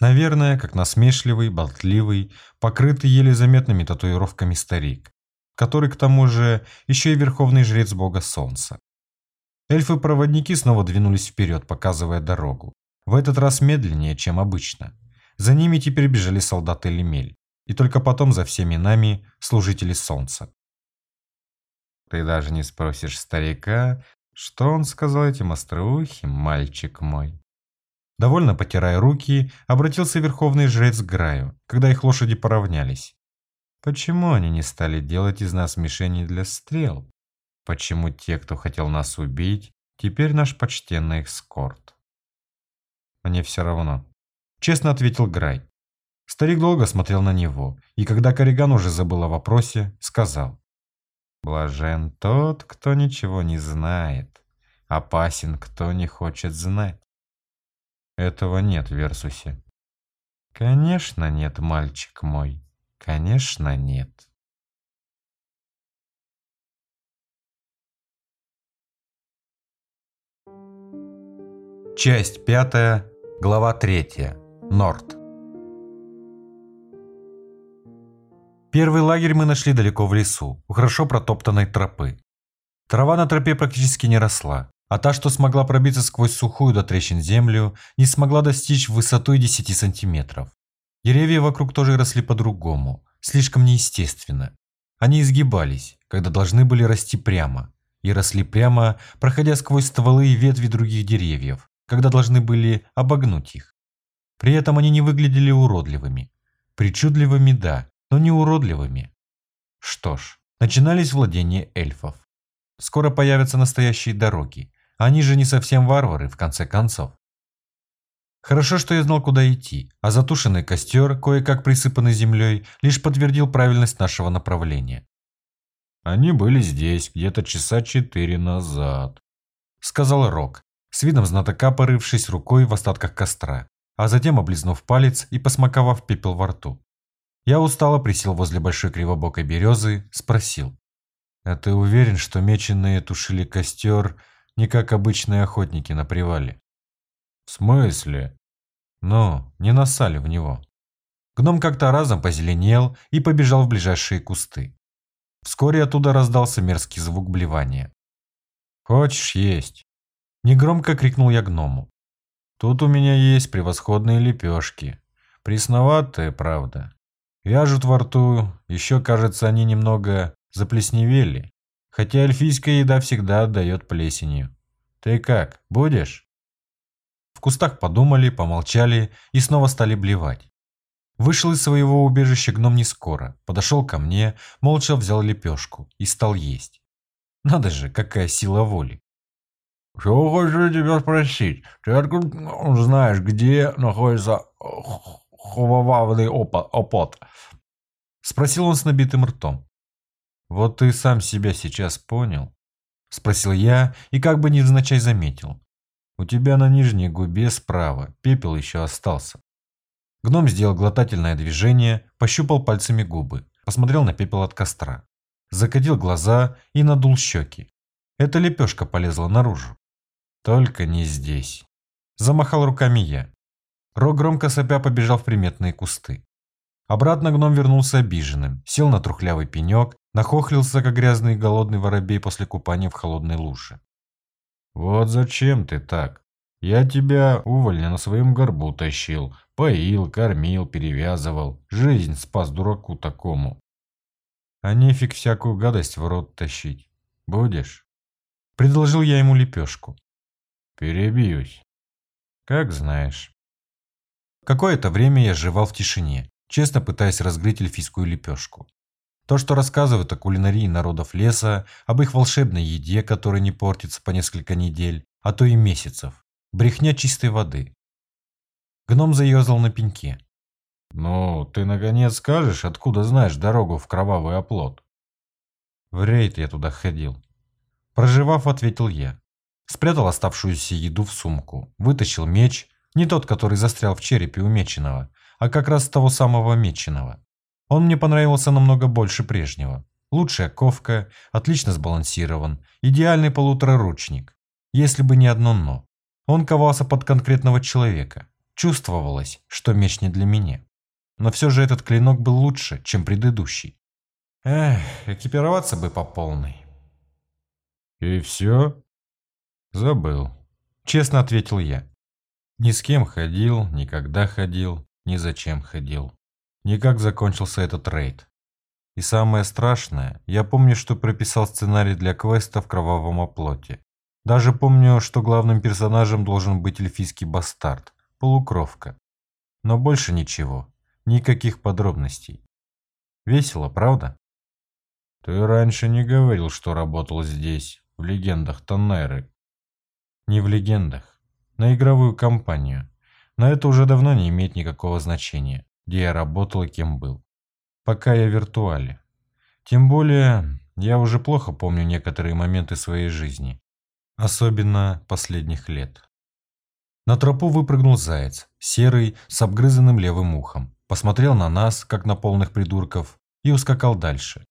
Наверное, как насмешливый, болтливый, покрытый еле заметными татуировками старик, который к тому же еще и верховный жрец бога солнца. Эльфы-проводники снова двинулись вперед, показывая дорогу. В этот раз медленнее, чем обычно. За ними теперь бежали солдаты Лемель, и только потом за всеми нами служители солнца. Ты даже не спросишь старика, что он сказал этим остроухим, мальчик мой. Довольно потирая руки, обратился верховный жрец к Граю, когда их лошади поравнялись. Почему они не стали делать из нас мишени для стрел? Почему те, кто хотел нас убить, теперь наш почтенный экскорт? Мне все равно. Честно ответил Грай. Старик долго смотрел на него, и когда Кориган уже забыл о вопросе, сказал. Блажен тот, кто ничего не знает. Опасен, кто не хочет знать. Этого нет в Версусе. Конечно нет, мальчик мой. Конечно нет. Часть пятая, глава третья. Норд. Первый лагерь мы нашли далеко в лесу, у хорошо протоптанной тропы. Трава на тропе практически не росла, а та, что смогла пробиться сквозь сухую до трещин землю, не смогла достичь высотой 10 сантиметров. Деревья вокруг тоже росли по-другому, слишком неестественно. Они изгибались, когда должны были расти прямо, и росли прямо, проходя сквозь стволы и ветви других деревьев, когда должны были обогнуть их. При этом они не выглядели уродливыми. Причудливыми, да, но не уродливыми. Что ж, начинались владения эльфов. Скоро появятся настоящие дороги, они же не совсем варвары, в конце концов. Хорошо, что я знал, куда идти, а затушенный костер, кое-как присыпанный землей, лишь подтвердил правильность нашего направления. «Они были здесь где-то часа четыре назад», — сказал Рок, с видом знатока порывшись рукой в остатках костра, а затем облизнув палец и посмаковав пепел во рту. Я устало присел возле большой кривобокой березы, спросил. «А ты уверен, что меченые тушили костер не как обычные охотники на привале. В смысле? Ну, не насали в него. Гном как-то разом позеленел и побежал в ближайшие кусты. Вскоре оттуда раздался мерзкий звук блевания. «Хочешь есть?» Негромко крикнул я гному. «Тут у меня есть превосходные лепешки. Пресноватые, правда. Вяжут во рту, еще, кажется, они немного заплесневели. Хотя эльфийская еда всегда отдает плесенью. Ты как, будешь? Кустах подумали, помолчали и снова стали блевать. Вышел из своего убежища гном не скоро, подошел ко мне, молча взял лепешку и стал есть. Надо же, какая сила воли. «Что хочу тебя спросить? Ты откуда знаешь, где находится хововавный опот?» Спросил он с набитым ртом. «Вот ты сам себя сейчас понял?» Спросил я и как бы невзначай заметил. «У тебя на нижней губе справа пепел еще остался». Гном сделал глотательное движение, пощупал пальцами губы, посмотрел на пепел от костра. Закатил глаза и надул щеки. Эта лепешка полезла наружу. «Только не здесь». Замахал руками я. Рог громко сопя побежал в приметные кусты. Обратно гном вернулся обиженным, сел на трухлявый пенек, нахохлился, как грязный и голодный воробей после купания в холодной луже. «Вот зачем ты так? Я тебя, увольня, на своем горбу тащил, поил, кормил, перевязывал, жизнь спас дураку такому». А нефиг всякую гадость в рот тащить. Будешь? Предложил я ему лепешку. Перебьюсь. Как знаешь. Какое-то время я жевал в тишине, честно пытаясь разгрыть эльфийскую лепешку. То, что рассказывают о кулинарии народов леса, об их волшебной еде, которая не портится по несколько недель, а то и месяцев. Брехня чистой воды. Гном заерзал на пеньке. «Ну, ты наконец скажешь, откуда знаешь дорогу в кровавый оплот?» «В рейд я туда ходил». Проживав, ответил я. Спрятал оставшуюся еду в сумку, вытащил меч, не тот, который застрял в черепе у меченого, а как раз того самого меченого. Он мне понравился намного больше прежнего. Лучшая ковка, отлично сбалансирован, идеальный полутораручник. Если бы не одно «но». Он ковался под конкретного человека. Чувствовалось, что меч не для меня. Но все же этот клинок был лучше, чем предыдущий. Эх, экипироваться бы по полной. «И все?» «Забыл», – честно ответил я. Ни с кем ходил, никогда ходил, ни зачем ходил. Никак закончился этот рейд. И самое страшное, я помню, что прописал сценарий для квеста в кровавом оплоте. Даже помню, что главным персонажем должен быть эльфийский бастард, полукровка. Но больше ничего, никаких подробностей. Весело, правда? Ты раньше не говорил, что работал здесь, в легендах Таннеры. Не в легендах на игровую компанию. Но это уже давно не имеет никакого значения, где я работал и кем был. Пока я в виртуале. Тем более, я уже плохо помню некоторые моменты своей жизни. Особенно последних лет. На тропу выпрыгнул заяц, серый, с обгрызанным левым ухом. Посмотрел на нас, как на полных придурков, и ускакал дальше.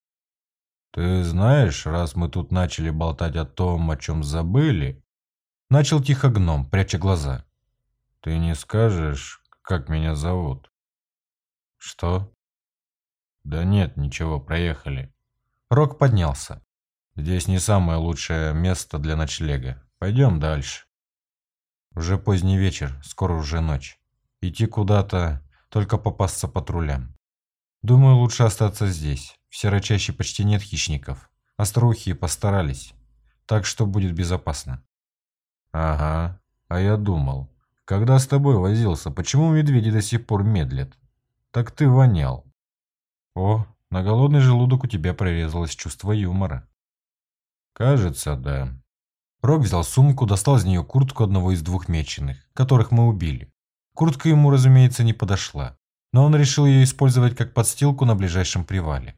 «Ты знаешь, раз мы тут начали болтать о том, о чем забыли, Начал тихо гном, пряча глаза. «Ты не скажешь, как меня зовут?» «Что?» «Да нет, ничего, проехали». Рок поднялся. «Здесь не самое лучшее место для ночлега. Пойдем дальше». Уже поздний вечер, скоро уже ночь. Идти куда-то, только попасться патрулям. Думаю, лучше остаться здесь. В Серочаще почти нет хищников. Остроухие постарались. Так что будет безопасно. Ага, а я думал, когда с тобой возился, почему медведи до сих пор медлят? Так ты вонял. О, на голодный желудок у тебя прорезалось чувство юмора. Кажется, да. Рок взял сумку, достал из нее куртку одного из двух меченых, которых мы убили. Куртка ему, разумеется, не подошла, но он решил ее использовать как подстилку на ближайшем привале.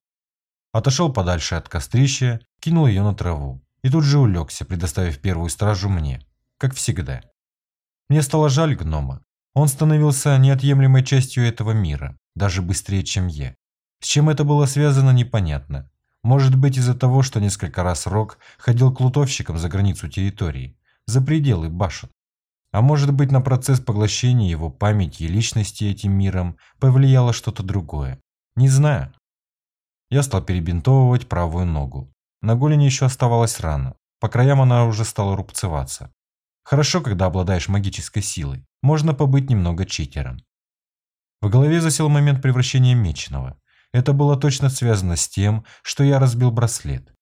Отошел подальше от кострища, кинул ее на траву и тут же улегся, предоставив первую стражу мне как всегда. Мне стало жаль гнома. Он становился неотъемлемой частью этого мира, даже быстрее, чем я. С чем это было связано, непонятно. Может быть из-за того, что несколько раз Рок ходил к лутовщикам за границу территории, за пределы башен. А может быть на процесс поглощения его памяти и личности этим миром повлияло что-то другое. Не знаю. Я стал перебинтовывать правую ногу. На голени еще оставалась рана. По краям она уже стала рубцеваться. Хорошо, когда обладаешь магической силой. Можно побыть немного читером. В голове засел момент превращения Меченого. Это было точно связано с тем, что я разбил браслет.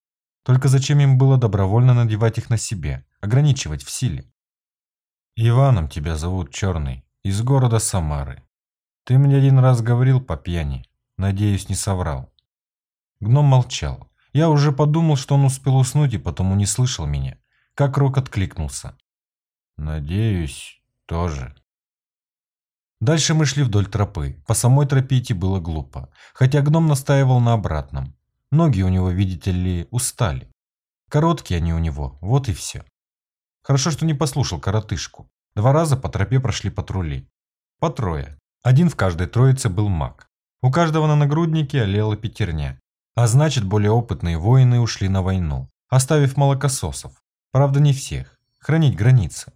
Только зачем им было добровольно надевать их на себе, ограничивать в силе? Иваном тебя зовут Черный, из города Самары. Ты мне один раз говорил по пьяни. Надеюсь, не соврал. Гном молчал. Я уже подумал, что он успел уснуть и потому не слышал меня. Как Рок откликнулся. Надеюсь, тоже. Дальше мы шли вдоль тропы. По самой тропе идти было глупо, хотя гном настаивал на обратном. Ноги у него, видите ли, устали. Короткие они у него, вот и все. Хорошо, что не послушал коротышку. Два раза по тропе прошли патрули. По трое. Один в каждой троице был маг. У каждого на нагруднике олела пятерня. А значит, более опытные воины ушли на войну, оставив молокососов. Правда, не всех. Хранить границы.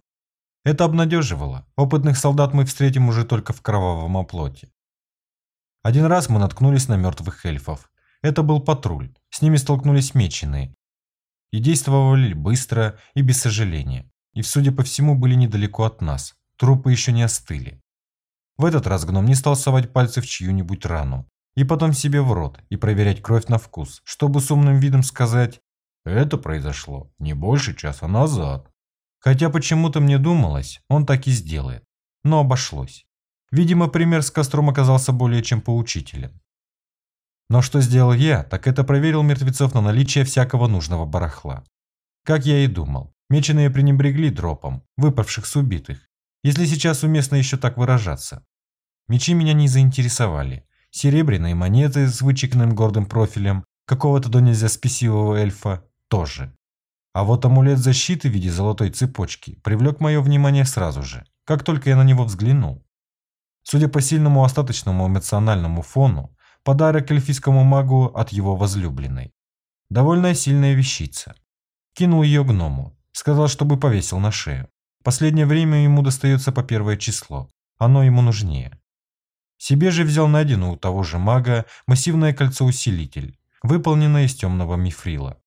Это обнадеживало. Опытных солдат мы встретим уже только в кровавом оплоте. Один раз мы наткнулись на мертвых эльфов. Это был патруль. С ними столкнулись меченые. И действовали быстро и без сожаления. И, судя по всему, были недалеко от нас. Трупы еще не остыли. В этот раз гном не стал совать пальцы в чью-нибудь рану. и потом себе в рот и проверять кровь на вкус, чтобы с умным видом сказать «это произошло не больше часа назад». Хотя почему-то мне думалось, он так и сделает, но обошлось. Видимо, пример с костром оказался более чем поучителен. Но что сделал я, так это проверил мертвецов на наличие всякого нужного барахла. Как я и думал, меченые пренебрегли дропом, выпавших с убитых, если сейчас уместно еще так выражаться. Мечи меня не заинтересовали. Серебряные монеты с вычеканным гордым профилем, какого-то до нельзя спесивого эльфа, тоже. А вот амулет защиты в виде золотой цепочки привлек мое внимание сразу же, как только я на него взглянул. Судя по сильному остаточному эмоциональному фону, подарок эльфийскому магу от его возлюбленной. Довольно сильная вещица. Кинул ее гному, сказал, чтобы повесил на шею. Последнее время ему достается по первое число, оно ему нужнее. Себе же взял найденное у того же мага массивное кольцо-усилитель, выполненное из темного мифрила.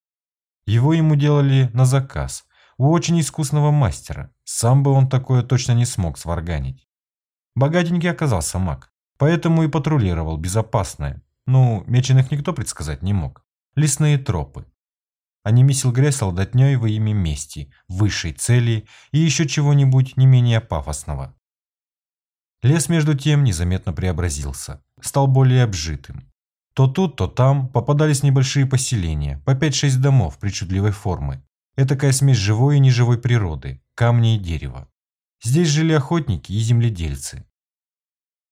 Его ему делали на заказ, у очень искусного мастера, сам бы он такое точно не смог сварганить. Богатенький оказался маг, поэтому и патрулировал безопасное, ну, меченых никто предсказать не мог, лесные тропы. А не месил грязь солдатней во имя мести, высшей цели и еще чего-нибудь не менее пафосного. Лес между тем незаметно преобразился, стал более обжитым. То тут, то там попадались небольшие поселения, по 5-6 домов причудливой формы. Этакая смесь живой и неживой природы, камня и дерева. Здесь жили охотники и земледельцы.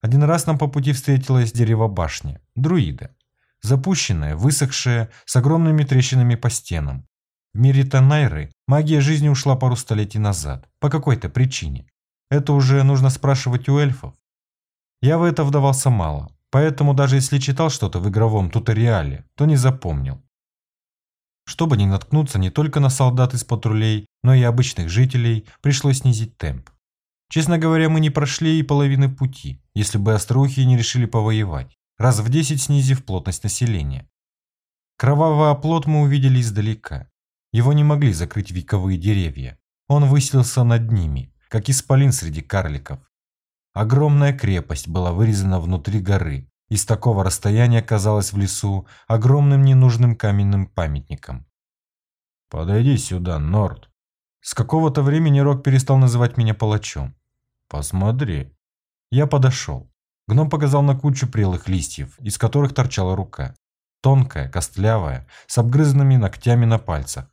Один раз нам по пути встретилась дерево-башня, друида. Запущенная, высохшая, с огромными трещинами по стенам. В мире Танайры магия жизни ушла пару столетий назад, по какой-то причине. Это уже нужно спрашивать у эльфов. Я в это вдавался мало, поэтому даже если читал что-то в игровом туториале, то не запомнил. Чтобы не наткнуться не только на солдат из патрулей, но и обычных жителей, пришлось снизить темп. Честно говоря, мы не прошли и половины пути, если бы остроухие не решили повоевать, раз в 10 снизив плотность населения. Кровавый оплот мы увидели издалека. Его не могли закрыть вековые деревья. Он высился над ними, как исполин среди карликов. Огромная крепость была вырезана внутри горы, и с такого расстояния казалась в лесу огромным ненужным каменным памятником. «Подойди сюда, Норд». С какого-то времени Рок перестал называть меня палачом. «Посмотри». Я подошел. Гном показал на кучу прелых листьев, из которых торчала рука. Тонкая, костлявая, с обгрызанными ногтями на пальцах.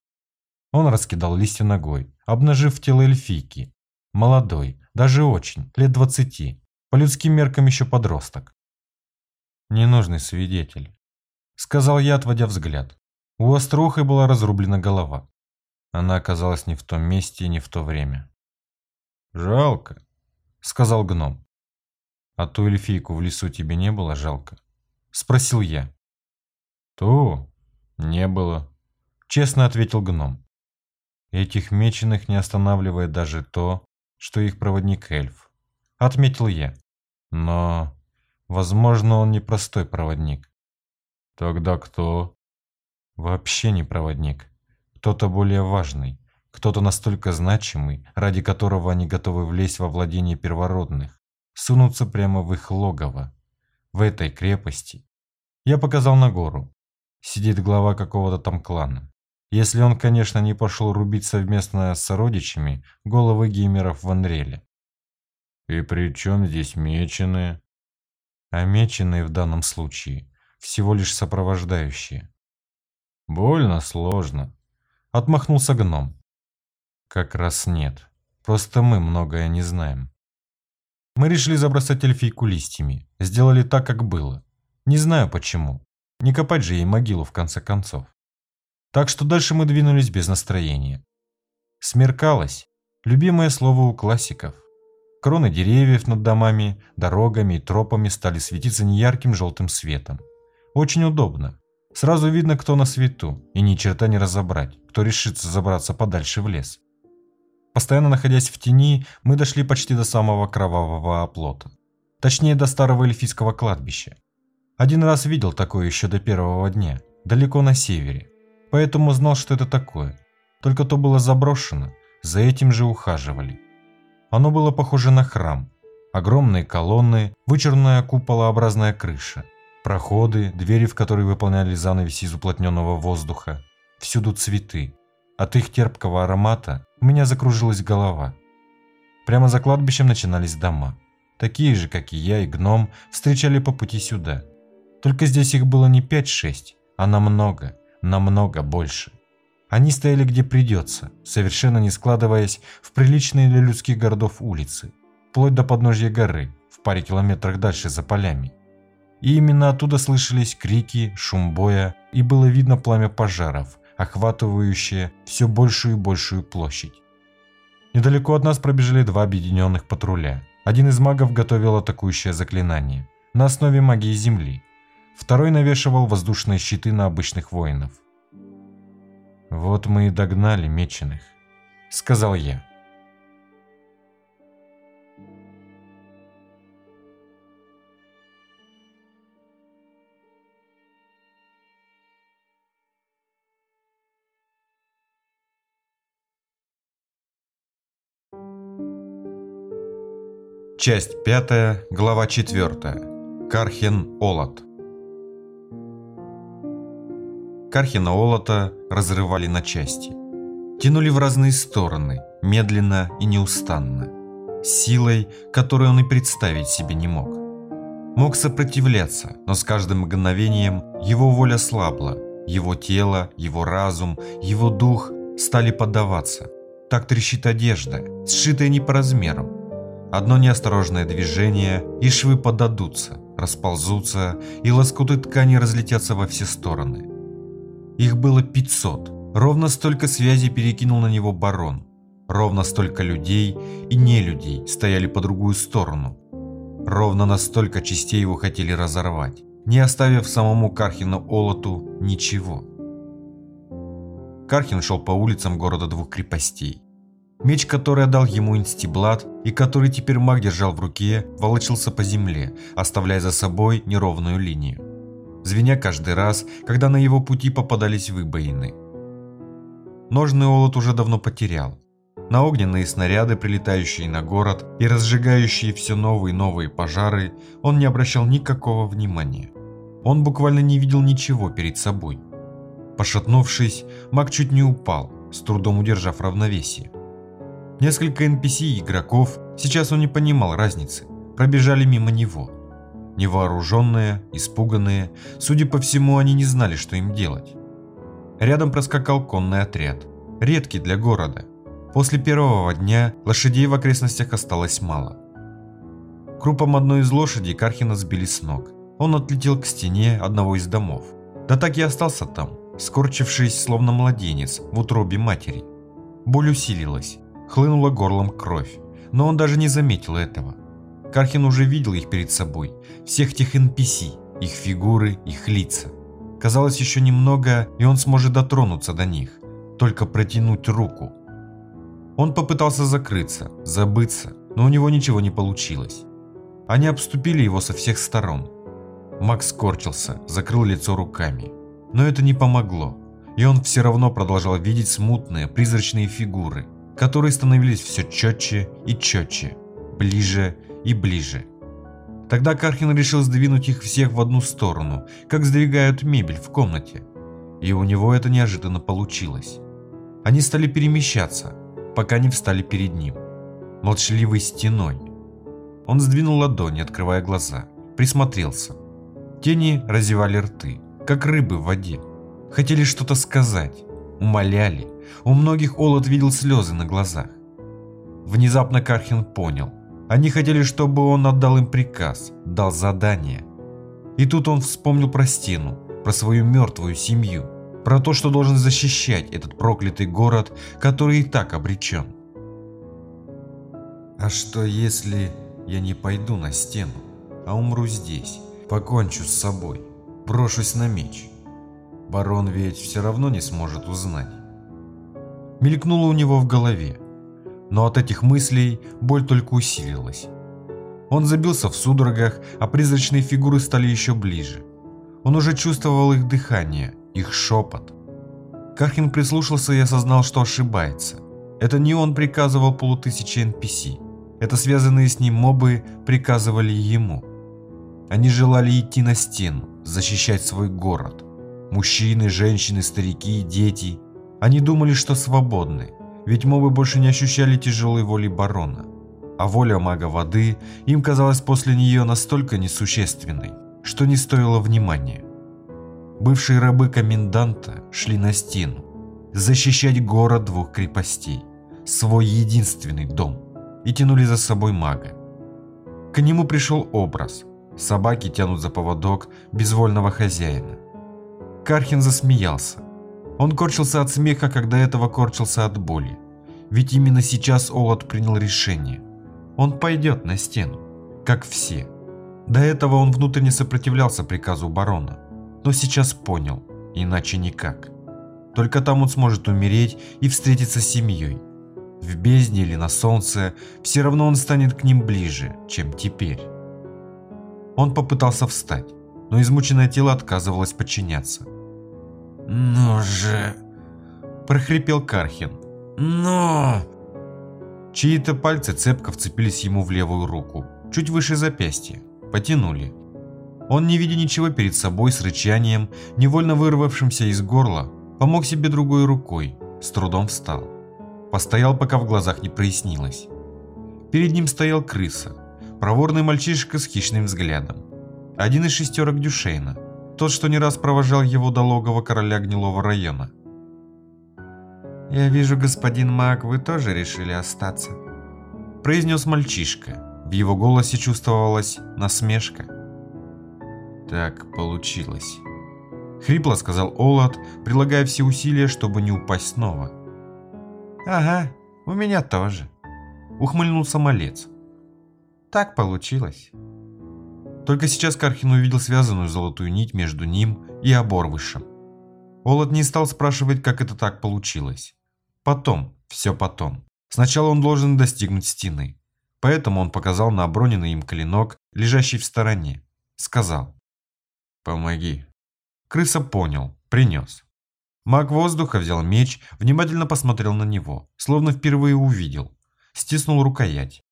Он раскидал листья ногой, обнажив тело эльфийки, Молодой, даже очень, лет двадцати. По людским меркам еще подросток. «Ненужный свидетель», — сказал я, отводя взгляд. У Острухой была разрублена голова. Она оказалась не в том месте и не в то время. «Жалко», — сказал гном. «А ту эльфийку в лесу тебе не было жалко?» — спросил я. «Ту? Не было», — честно ответил гном. Этих меченых не останавливает даже то, что их проводник эльф. Отметил я. Но, возможно, он не простой проводник. Тогда кто? Вообще не проводник. Кто-то более важный. Кто-то настолько значимый, ради которого они готовы влезть во владение первородных. Сунуться прямо в их логово. В этой крепости. Я показал на гору. Сидит глава какого-то там клана. Если он, конечно, не пошел рубить совместно с сородичами головы геймеров в Анреле. И при чем здесь меченые? А меченые в данном случае всего лишь сопровождающие. Больно сложно. Отмахнулся гном. Как раз нет. Просто мы многое не знаем. Мы решили забросать эльфийку листьями. Сделали так, как было. Не знаю почему. Не копать же ей могилу в конце концов. Так что дальше мы двинулись без настроения. Смеркалось. Любимое слово у классиков. Кроны деревьев над домами, дорогами и тропами стали светиться неярким желтым светом. Очень удобно. Сразу видно, кто на свету, и ни черта не разобрать, кто решится забраться подальше в лес. Постоянно находясь в тени, мы дошли почти до самого кровавого оплота. Точнее, до старого эльфийского кладбища. Один раз видел такое еще до первого дня, далеко на севере поэтому знал, что это такое. Только то было заброшено, за этим же ухаживали. Оно было похоже на храм. Огромные колонны, вычурная куполообразная крыша. Проходы, двери, в которые выполняли занавеси из уплотненного воздуха. Всюду цветы. От их терпкого аромата у меня закружилась голова. Прямо за кладбищем начинались дома. Такие же, как и я и гном, встречали по пути сюда. Только здесь их было не 5-6, а намного, намного больше. Они стояли где придется, совершенно не складываясь в приличные для людских городов улицы, вплоть до подножья горы, в паре километрах дальше за полями. И именно оттуда слышались крики, шум боя, и было видно пламя пожаров, охватывающее все большую и большую площадь. Недалеко от нас пробежали два объединенных патруля. Один из магов готовил атакующее заклинание на основе магии Земли. Второй навешивал воздушные щиты на обычных воинов. «Вот мы и догнали меченых», — сказал я. Часть 5, глава 4. Кархен Олот. Кархина Олота разрывали на части. Тянули в разные стороны, медленно и неустанно. Силой, которую он и представить себе не мог. Мог сопротивляться, но с каждым мгновением его воля слабла, его тело, его разум, его дух стали поддаваться. Так трещит одежда, сшитая не по размерам, Одно неосторожное движение, и швы подадутся, расползутся, и лоскуты ткани разлетятся во все стороны. Их было 500. Ровно столько связей перекинул на него барон. Ровно столько людей и не людей стояли по другую сторону. Ровно настолько частей его хотели разорвать, не оставив самому Кархину Олоту ничего. Кархин шел по улицам города двух крепостей. Меч, который отдал ему Инстиблад и который теперь маг держал в руке, волочился по земле, оставляя за собой неровную линию. Звеня каждый раз, когда на его пути попадались выбоины. Ножный олот уже давно потерял. На огненные снаряды, прилетающие на город и разжигающие все новые и новые пожары, он не обращал никакого внимания. Он буквально не видел ничего перед собой. Пошатнувшись, маг чуть не упал, с трудом удержав равновесие. Несколько NPC игроков, сейчас он не понимал разницы, пробежали мимо него. Невооруженные, испуганные, судя по всему, они не знали, что им делать. Рядом проскакал конный отряд, редкий для города. После первого дня лошадей в окрестностях осталось мало. Крупом одной из лошадей Кархина сбили с ног. Он отлетел к стене одного из домов. Да так и остался там, скорчившись, словно младенец, в утробе матери. Боль усилилась, Хлынула горлом кровь, но он даже не заметил этого. Кархин уже видел их перед собой, всех тех NPC, их фигуры, их лица. Казалось, еще немного, и он сможет дотронуться до них, только протянуть руку. Он попытался закрыться, забыться, но у него ничего не получилось. Они обступили его со всех сторон. Макс скорчился, закрыл лицо руками. Но это не помогло, и он все равно продолжал видеть смутные, призрачные фигуры, которые становились все четче и четче, ближе и ближе. Тогда Кархин решил сдвинуть их всех в одну сторону, как сдвигают мебель в комнате. И у него это неожиданно получилось. Они стали перемещаться, пока не встали перед ним, молчаливой стеной. Он сдвинул ладони, открывая глаза, присмотрелся. Тени разевали рты, как рыбы в воде. Хотели что-то сказать, умоляли, у многих Олот видел слезы на глазах. Внезапно Кархин понял. Они хотели, чтобы он отдал им приказ, дал задание. И тут он вспомнил про стену, про свою мертвую семью, про то, что должен защищать этот проклятый город, который и так обречен. А что если я не пойду на стену, а умру здесь, покончу с собой, брошусь на меч? Барон ведь все равно не сможет узнать мелькнуло у него в голове. Но от этих мыслей боль только усилилась. Он забился в судорогах, а призрачные фигуры стали еще ближе. Он уже чувствовал их дыхание, их шепот. Кархин прислушался и осознал, что ошибается. Это не он приказывал полутысячи NPC. Это связанные с ним мобы приказывали ему. Они желали идти на стену, защищать свой город. Мужчины, женщины, старики, дети. Они думали, что свободны, ведь мобы больше не ощущали тяжелой воли барона. А воля мага воды им казалась после нее настолько несущественной, что не стоило внимания. Бывшие рабы коменданта шли на стену, защищать город двух крепостей, свой единственный дом, и тянули за собой мага. К нему пришел образ. Собаки тянут за поводок безвольного хозяина. Кархин засмеялся. Он корчился от смеха, когда этого корчился от боли. Ведь именно сейчас Олад принял решение. Он пойдет на стену, как все. До этого он внутренне сопротивлялся приказу барона, но сейчас понял, иначе никак. Только там он сможет умереть и встретиться с семьей. В бездне или на солнце, все равно он станет к ним ближе, чем теперь. Он попытался встать, но измученное тело отказывалось подчиняться. «Ну же...» – прохрипел Кархин. «Но...» Чьи-то пальцы цепко вцепились ему в левую руку, чуть выше запястья, потянули. Он, не видя ничего перед собой с рычанием, невольно вырвавшимся из горла, Помог себе другой рукой, с трудом встал. Постоял, пока в глазах не прояснилось. Перед ним стоял крыса, проворный мальчишка с хищным взглядом. Один из шестерок Дюшейна, тот, что не раз провожал его до логова короля гнилого района. «Я вижу, господин маг, вы тоже решили остаться», – произнес мальчишка. В его голосе чувствовалась насмешка. Так получилось. Хрипло сказал Олад, прилагая все усилия, чтобы не упасть снова. «Ага, у меня тоже», — ухмыльнулся малец. «Так получилось». Только сейчас Кархин увидел связанную золотую нить между ним и оборвышем. Олад не стал спрашивать, как это так получилось. Потом, все потом. Сначала он должен достигнуть стены. Поэтому он показал на оброненный им клинок, лежащий в стороне. Сказал. «Помоги». Крыса понял, принес. Маг воздуха взял меч, внимательно посмотрел на него, словно впервые увидел. Стиснул рукоять.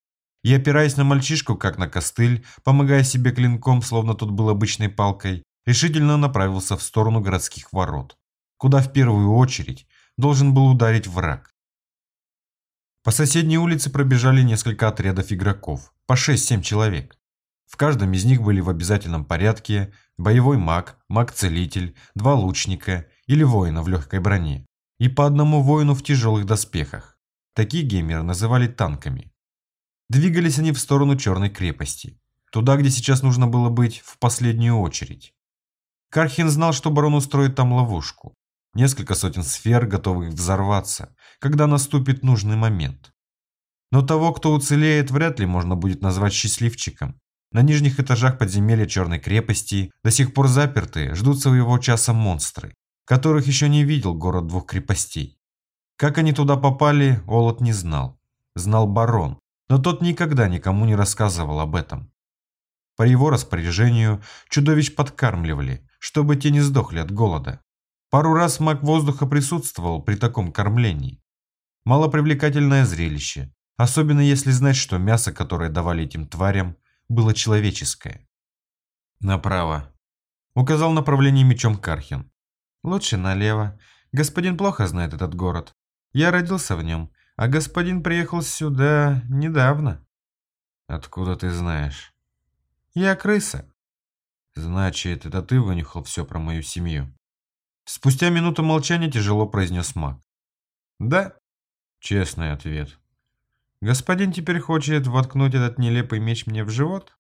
И, опираясь на мальчишку, как на костыль, помогая себе клинком, словно тот был обычной палкой, решительно направился в сторону городских ворот, куда в первую очередь должен был ударить враг. По соседней улице пробежали несколько отрядов игроков, по 6-7 человек. В каждом из них были в обязательном порядке боевой маг, маг-целитель, два лучника или воина в легкой броне и по одному воину в тяжелых доспехах. Такие геймеры называли танками. Двигались они в сторону Черной крепости, туда, где сейчас нужно было быть в последнюю очередь. Кархин знал, что барон устроит там ловушку. Несколько сотен сфер, готовых взорваться, когда наступит нужный момент. Но того, кто уцелеет, вряд ли можно будет назвать счастливчиком. На нижних этажах подземелья Черной крепости до сих пор заперты, ждут своего часа монстры, которых еще не видел город двух крепостей. Как они туда попали, Олот не знал. Знал барон, но тот никогда никому не рассказывал об этом. По его распоряжению чудовищ подкармливали, чтобы те не сдохли от голода. Пару раз маг воздуха присутствовал при таком кормлении. Малопривлекательное зрелище, особенно если знать, что мясо, которое давали этим тварям, было человеческое. «Направо», — указал направление мечом Кархин. «Лучше налево. Господин плохо знает этот город. Я родился в нем, а господин приехал сюда недавно». «Откуда ты знаешь?» «Я крыса». «Значит, это ты вынюхал все про мою семью?» Спустя минуту молчания тяжело произнес маг. «Да». Честный ответ. Господин теперь хочет воткнуть этот нелепый меч мне в живот?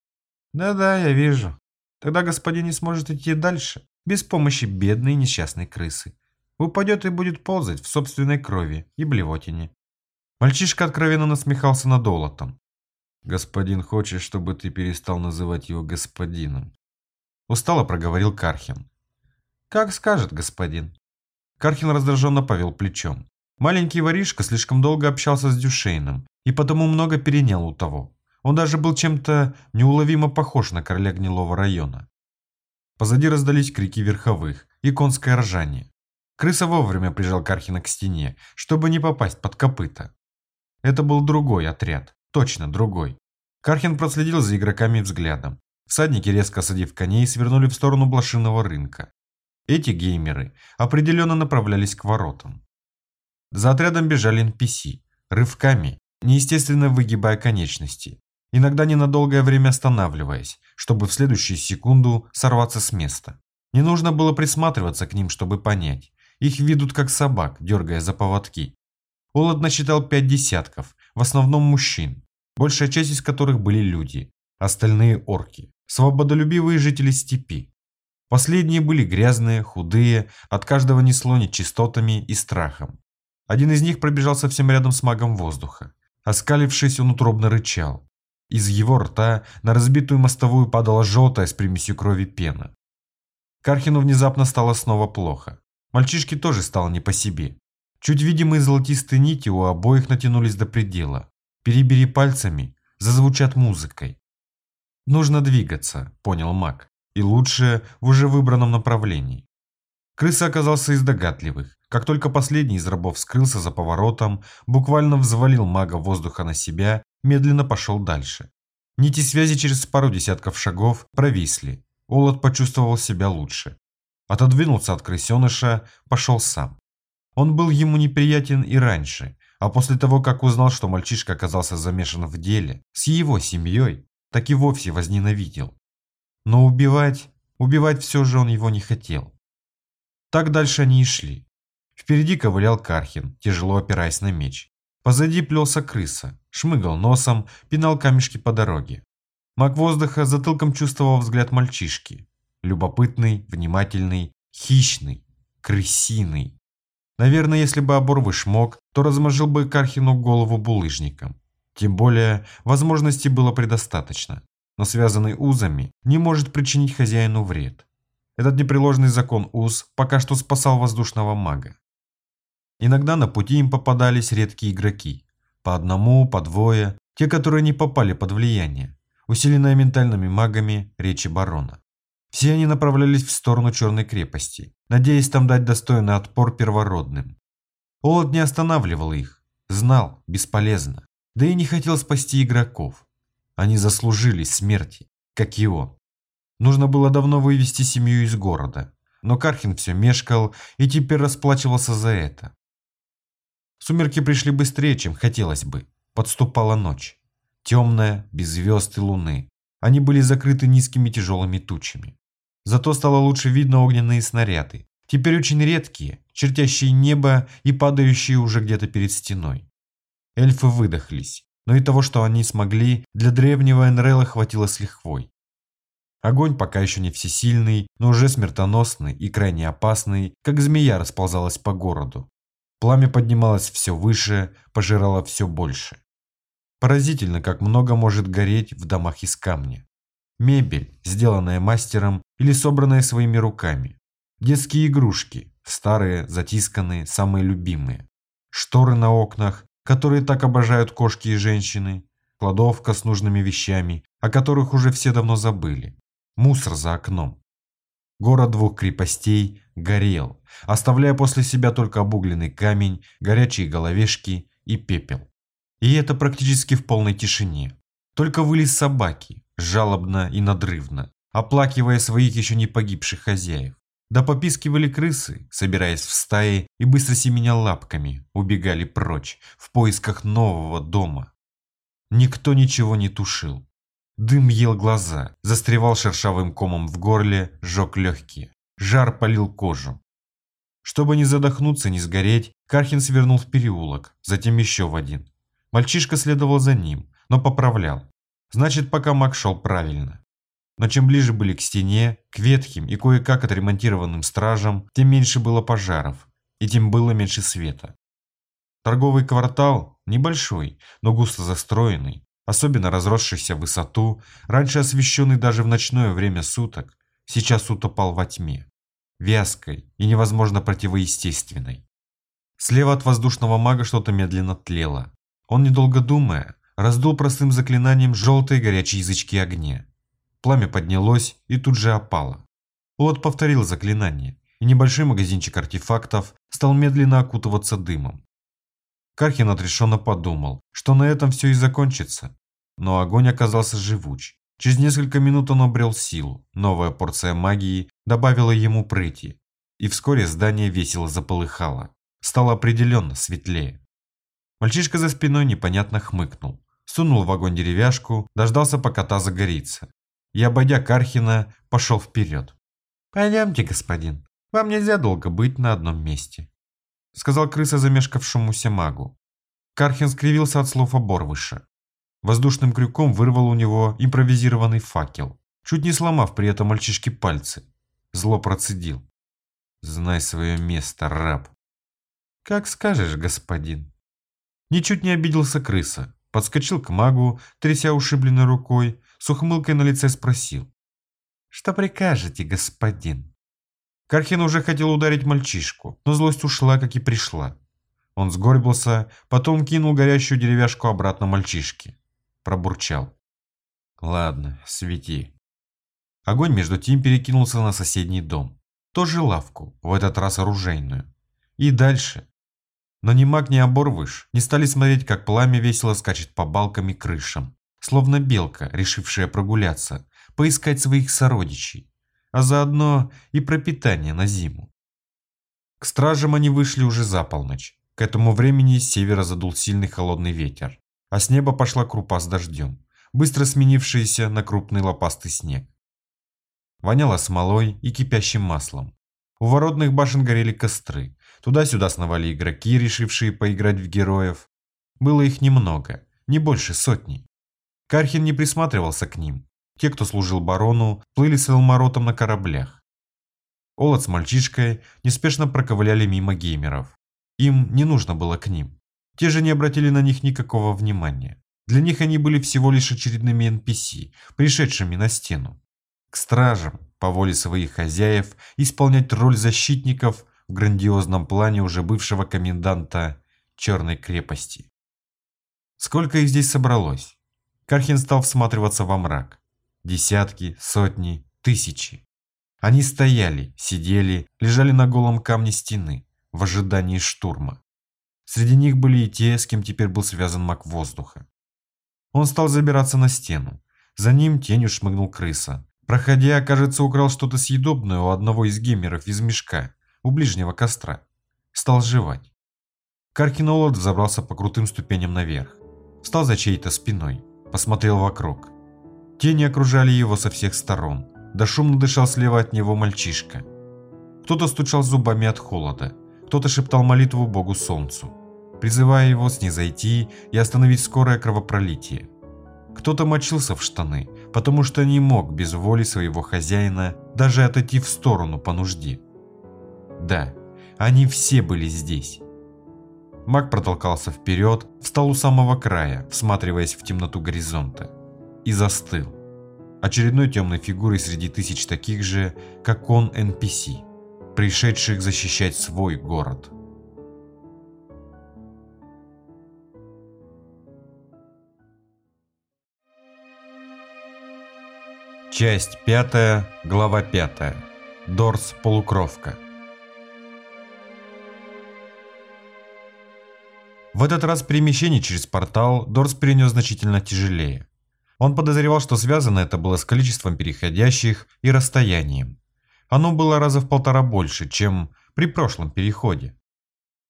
Да-да, я вижу. Тогда господин не сможет идти дальше, без помощи бедной несчастной крысы. Упадет и будет ползать в собственной крови и блевотине. Мальчишка откровенно насмехался над Олотом. «Господин хочет, чтобы ты перестал называть его господином», — устало проговорил Кархин. «Как скажет господин». Кархин раздраженно повел плечом. Маленький воришка слишком долго общался с Дюшейном и потому много перенял у того. Он даже был чем-то неуловимо похож на короля гнилого района. Позади раздались крики верховых и конское ржание. Крыса вовремя прижал Кархина к стене, чтобы не попасть под копыта. Это был другой отряд, точно другой. Кархин проследил за игроками взглядом. Всадники, резко осадив коней, свернули в сторону блошиного рынка. Эти геймеры определенно направлялись к воротам. За отрядом бежали NPC, рывками, неестественно выгибая конечности, иногда ненадолгое время останавливаясь, чтобы в следующую секунду сорваться с места. Не нужно было присматриваться к ним, чтобы понять. Их ведут как собак, дергая за поводки. Олад насчитал пять десятков, в основном мужчин, большая часть из которых были люди, остальные орки, свободолюбивые жители степи. Последние были грязные, худые, от каждого несло нечистотами и страхом. Один из них пробежал совсем рядом с магом воздуха. Оскалившись, он утробно рычал. Из его рта на разбитую мостовую падала желтая с примесью крови пена. Кархину внезапно стало снова плохо. Мальчишке тоже стало не по себе. Чуть видимые золотистые нити у обоих натянулись до предела. Перебери пальцами, зазвучат музыкой. Нужно двигаться, понял маг, и лучше в уже выбранном направлении. Крыса оказался из догадливых. Как только последний из рабов скрылся за поворотом, буквально взвалил мага воздуха на себя, медленно пошел дальше. Нити связи через пару десятков шагов провисли. Олад почувствовал себя лучше. Отодвинулся от крысеныша, пошел сам. Он был ему неприятен и раньше, а после того, как узнал, что мальчишка оказался замешан в деле с его семьей, так и вовсе возненавидел. Но убивать, убивать все же он его не хотел. Так дальше они и шли. Впереди ковылял Кархин, тяжело опираясь на меч. Позади плелся крыса, шмыгал носом, пинал камешки по дороге. Маг воздуха затылком чувствовал взгляд мальчишки. Любопытный, внимательный, хищный, крысиный. Наверное, если бы оборвыш мог, то размажил бы Кархину голову булыжником. Тем более, возможностей было предостаточно. Но связанный узами не может причинить хозяину вред. Этот непреложный закон уз пока что спасал воздушного мага. Иногда на пути им попадались редкие игроки. По одному, по двое, те, которые не попали под влияние, усиленное ментальными магами речи барона. Все они направлялись в сторону Черной крепости, надеясь там дать достойный отпор первородным. Олд не останавливал их, знал, бесполезно, да и не хотел спасти игроков. Они заслужили смерти, как и он. Нужно было давно вывести семью из города, но Кархин все мешкал и теперь расплачивался за это. Сумерки пришли быстрее, чем хотелось бы. Подступала ночь. Темная, без звезд и луны. Они были закрыты низкими тяжелыми тучами. Зато стало лучше видно огненные снаряды. Теперь очень редкие, чертящие небо и падающие уже где-то перед стеной. Эльфы выдохлись, но и того, что они смогли, для древнего Энрела хватило с лихвой. Огонь пока еще не всесильный, но уже смертоносный и крайне опасный, как змея расползалась по городу. Пламя поднималось все выше, пожирало все больше. Поразительно, как много может гореть в домах из камня. Мебель, сделанная мастером или собранная своими руками. Детские игрушки, старые, затисканные, самые любимые. Шторы на окнах, которые так обожают кошки и женщины. Кладовка с нужными вещами, о которых уже все давно забыли. Мусор за окном. Город двух крепостей горел, оставляя после себя только обугленный камень, горячие головешки и пепел. И это практически в полной тишине. Только выли собаки, жалобно и надрывно, оплакивая своих еще не погибших хозяев. Да попискивали крысы, собираясь в стаи и быстро семеня лапками, убегали прочь, в поисках нового дома. Никто ничего не тушил, Дым ел глаза, застревал шершавым комом в горле, жег легкие. Жар полил кожу. Чтобы не задохнуться, не сгореть, Кархин свернул в переулок, затем еще в один. Мальчишка следовал за ним, но поправлял. Значит, пока маг шел правильно. Но чем ближе были к стене, к ветхим и кое-как отремонтированным стражам, тем меньше было пожаров, и тем было меньше света. Торговый квартал небольшой, но густо застроенный, особенно разросшийся в высоту, раньше освещенный даже в ночное время суток, сейчас утопал во тьме, вязкой и невозможно противоестественной. Слева от воздушного мага что-то медленно тлело. Он, недолго думая, раздул простым заклинанием желтые горячие язычки огня. Пламя поднялось и тут же опало. Лот повторил заклинание, и небольшой магазинчик артефактов стал медленно окутываться дымом. Кархин отрешенно подумал, что на этом все и закончится. Но огонь оказался живуч. Через несколько минут он обрел силу, новая порция магии добавила ему прыти, и вскоре здание весело заполыхало, стало определенно светлее. Мальчишка за спиной непонятно хмыкнул, сунул в огонь деревяшку, дождался, пока та загорится, и, обойдя Кархина, пошел вперед. «Пойдемте, господин, вам нельзя долго быть на одном месте», сказал крыса замешкавшемуся магу. Кархин скривился от слов оборвыша. Воздушным крюком вырвал у него импровизированный факел, чуть не сломав при этом мальчишке пальцы. Зло процедил. «Знай свое место, раб». «Как скажешь, господин». Ничуть не обиделся крыса, подскочил к магу, тряся ушибленной рукой, с ухмылкой на лице спросил. «Что прикажете, господин?» Кархин уже хотел ударить мальчишку, но злость ушла, как и пришла. Он сгорбился, потом кинул горящую деревяшку обратно мальчишке. Пробурчал. «Ладно, свети». Огонь между тем перекинулся на соседний дом. Тоже лавку, в этот раз оружейную. И дальше. Но ни маг, ни оборвыш не стали смотреть, как пламя весело скачет по балкам и крышам. Словно белка, решившая прогуляться, поискать своих сородичей. А заодно и пропитание на зиму. К стражам они вышли уже за полночь. К этому времени с севера задул сильный холодный ветер, а с неба пошла крупа с дождем, быстро сменившаяся на крупный лопастый снег. Воняло смолой и кипящим маслом. У воротных башен горели костры, туда-сюда сновали игроки, решившие поиграть в героев. Было их немного, не больше сотни. Кархин не присматривался к ним. Те, кто служил барону, плыли с Элмаротом на кораблях. Олад с мальчишкой неспешно проковыляли мимо геймеров. Им не нужно было к ним. Те же не обратили на них никакого внимания. Для них они были всего лишь очередными NPC, пришедшими на стену. К стражам, по воле своих хозяев, исполнять роль защитников в грандиозном плане уже бывшего коменданта Черной крепости. Сколько их здесь собралось? Кархин стал всматриваться во мрак. Десятки, сотни, тысячи. Они стояли, сидели, лежали на голом камне стены, в ожидании штурма. Среди них были и те, с кем теперь был связан маг воздуха. Он стал забираться на стену. За ним тенью шмыгнул крыса. Проходя, кажется, украл что-то съедобное у одного из геймеров из мешка, у ближнего костра. Стал жевать. Каркин Олад взобрался по крутым ступеням наверх. Встал за чьей-то спиной. Посмотрел вокруг. Тени окружали его со всех сторон. Да шумно дышал слева от него мальчишка. Кто-то стучал зубами от холода. Кто-то шептал молитву Богу Солнцу, призывая его снизойти и остановить скорое кровопролитие. Кто-то мочился в штаны, потому что не мог без воли своего хозяина даже отойти в сторону по нужде. Да, они все были здесь. Маг протолкался вперед, встал у самого края, всматриваясь в темноту горизонта, и застыл. Очередной темной фигурой среди тысяч таких же, как он, NPC пришедших защищать свой город. Часть пятая, глава пятая. Дорс полукровка. В этот раз перемещение через портал Дорс перенес значительно тяжелее. Он подозревал, что связано это было с количеством переходящих и расстоянием. Оно было раза в полтора больше, чем при прошлом переходе.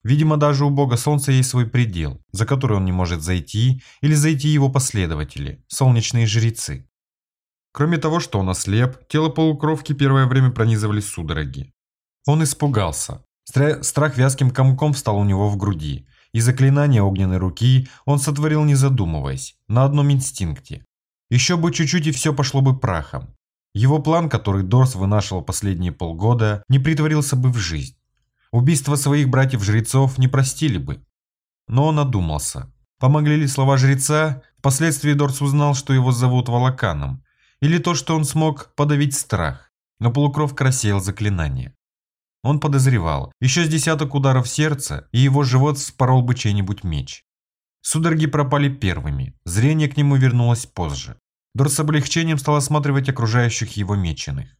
Видимо, даже у бога солнца есть свой предел, за который он не может зайти, или зайти его последователи, солнечные жрецы. Кроме того, что он ослеп, тело полукровки первое время пронизывали судороги. Он испугался. Страх вязким комком встал у него в груди, и заклинание огненной руки он сотворил не задумываясь, на одном инстинкте. Еще бы чуть-чуть и все пошло бы прахом. Его план, который Дорс вынашивал последние полгода, не притворился бы в жизнь. Убийство своих братьев-жрецов не простили бы. Но он одумался. Помогли ли слова жреца? Впоследствии Дорс узнал, что его зовут Волоканом. Или то, что он смог подавить страх. Но полукровка рассеял заклинание. Он подозревал, еще с десяток ударов сердца, и его живот спорол бы чей-нибудь меч. Судороги пропали первыми, зрение к нему вернулось позже. Дор с облегчением стал осматривать окружающих его меченых.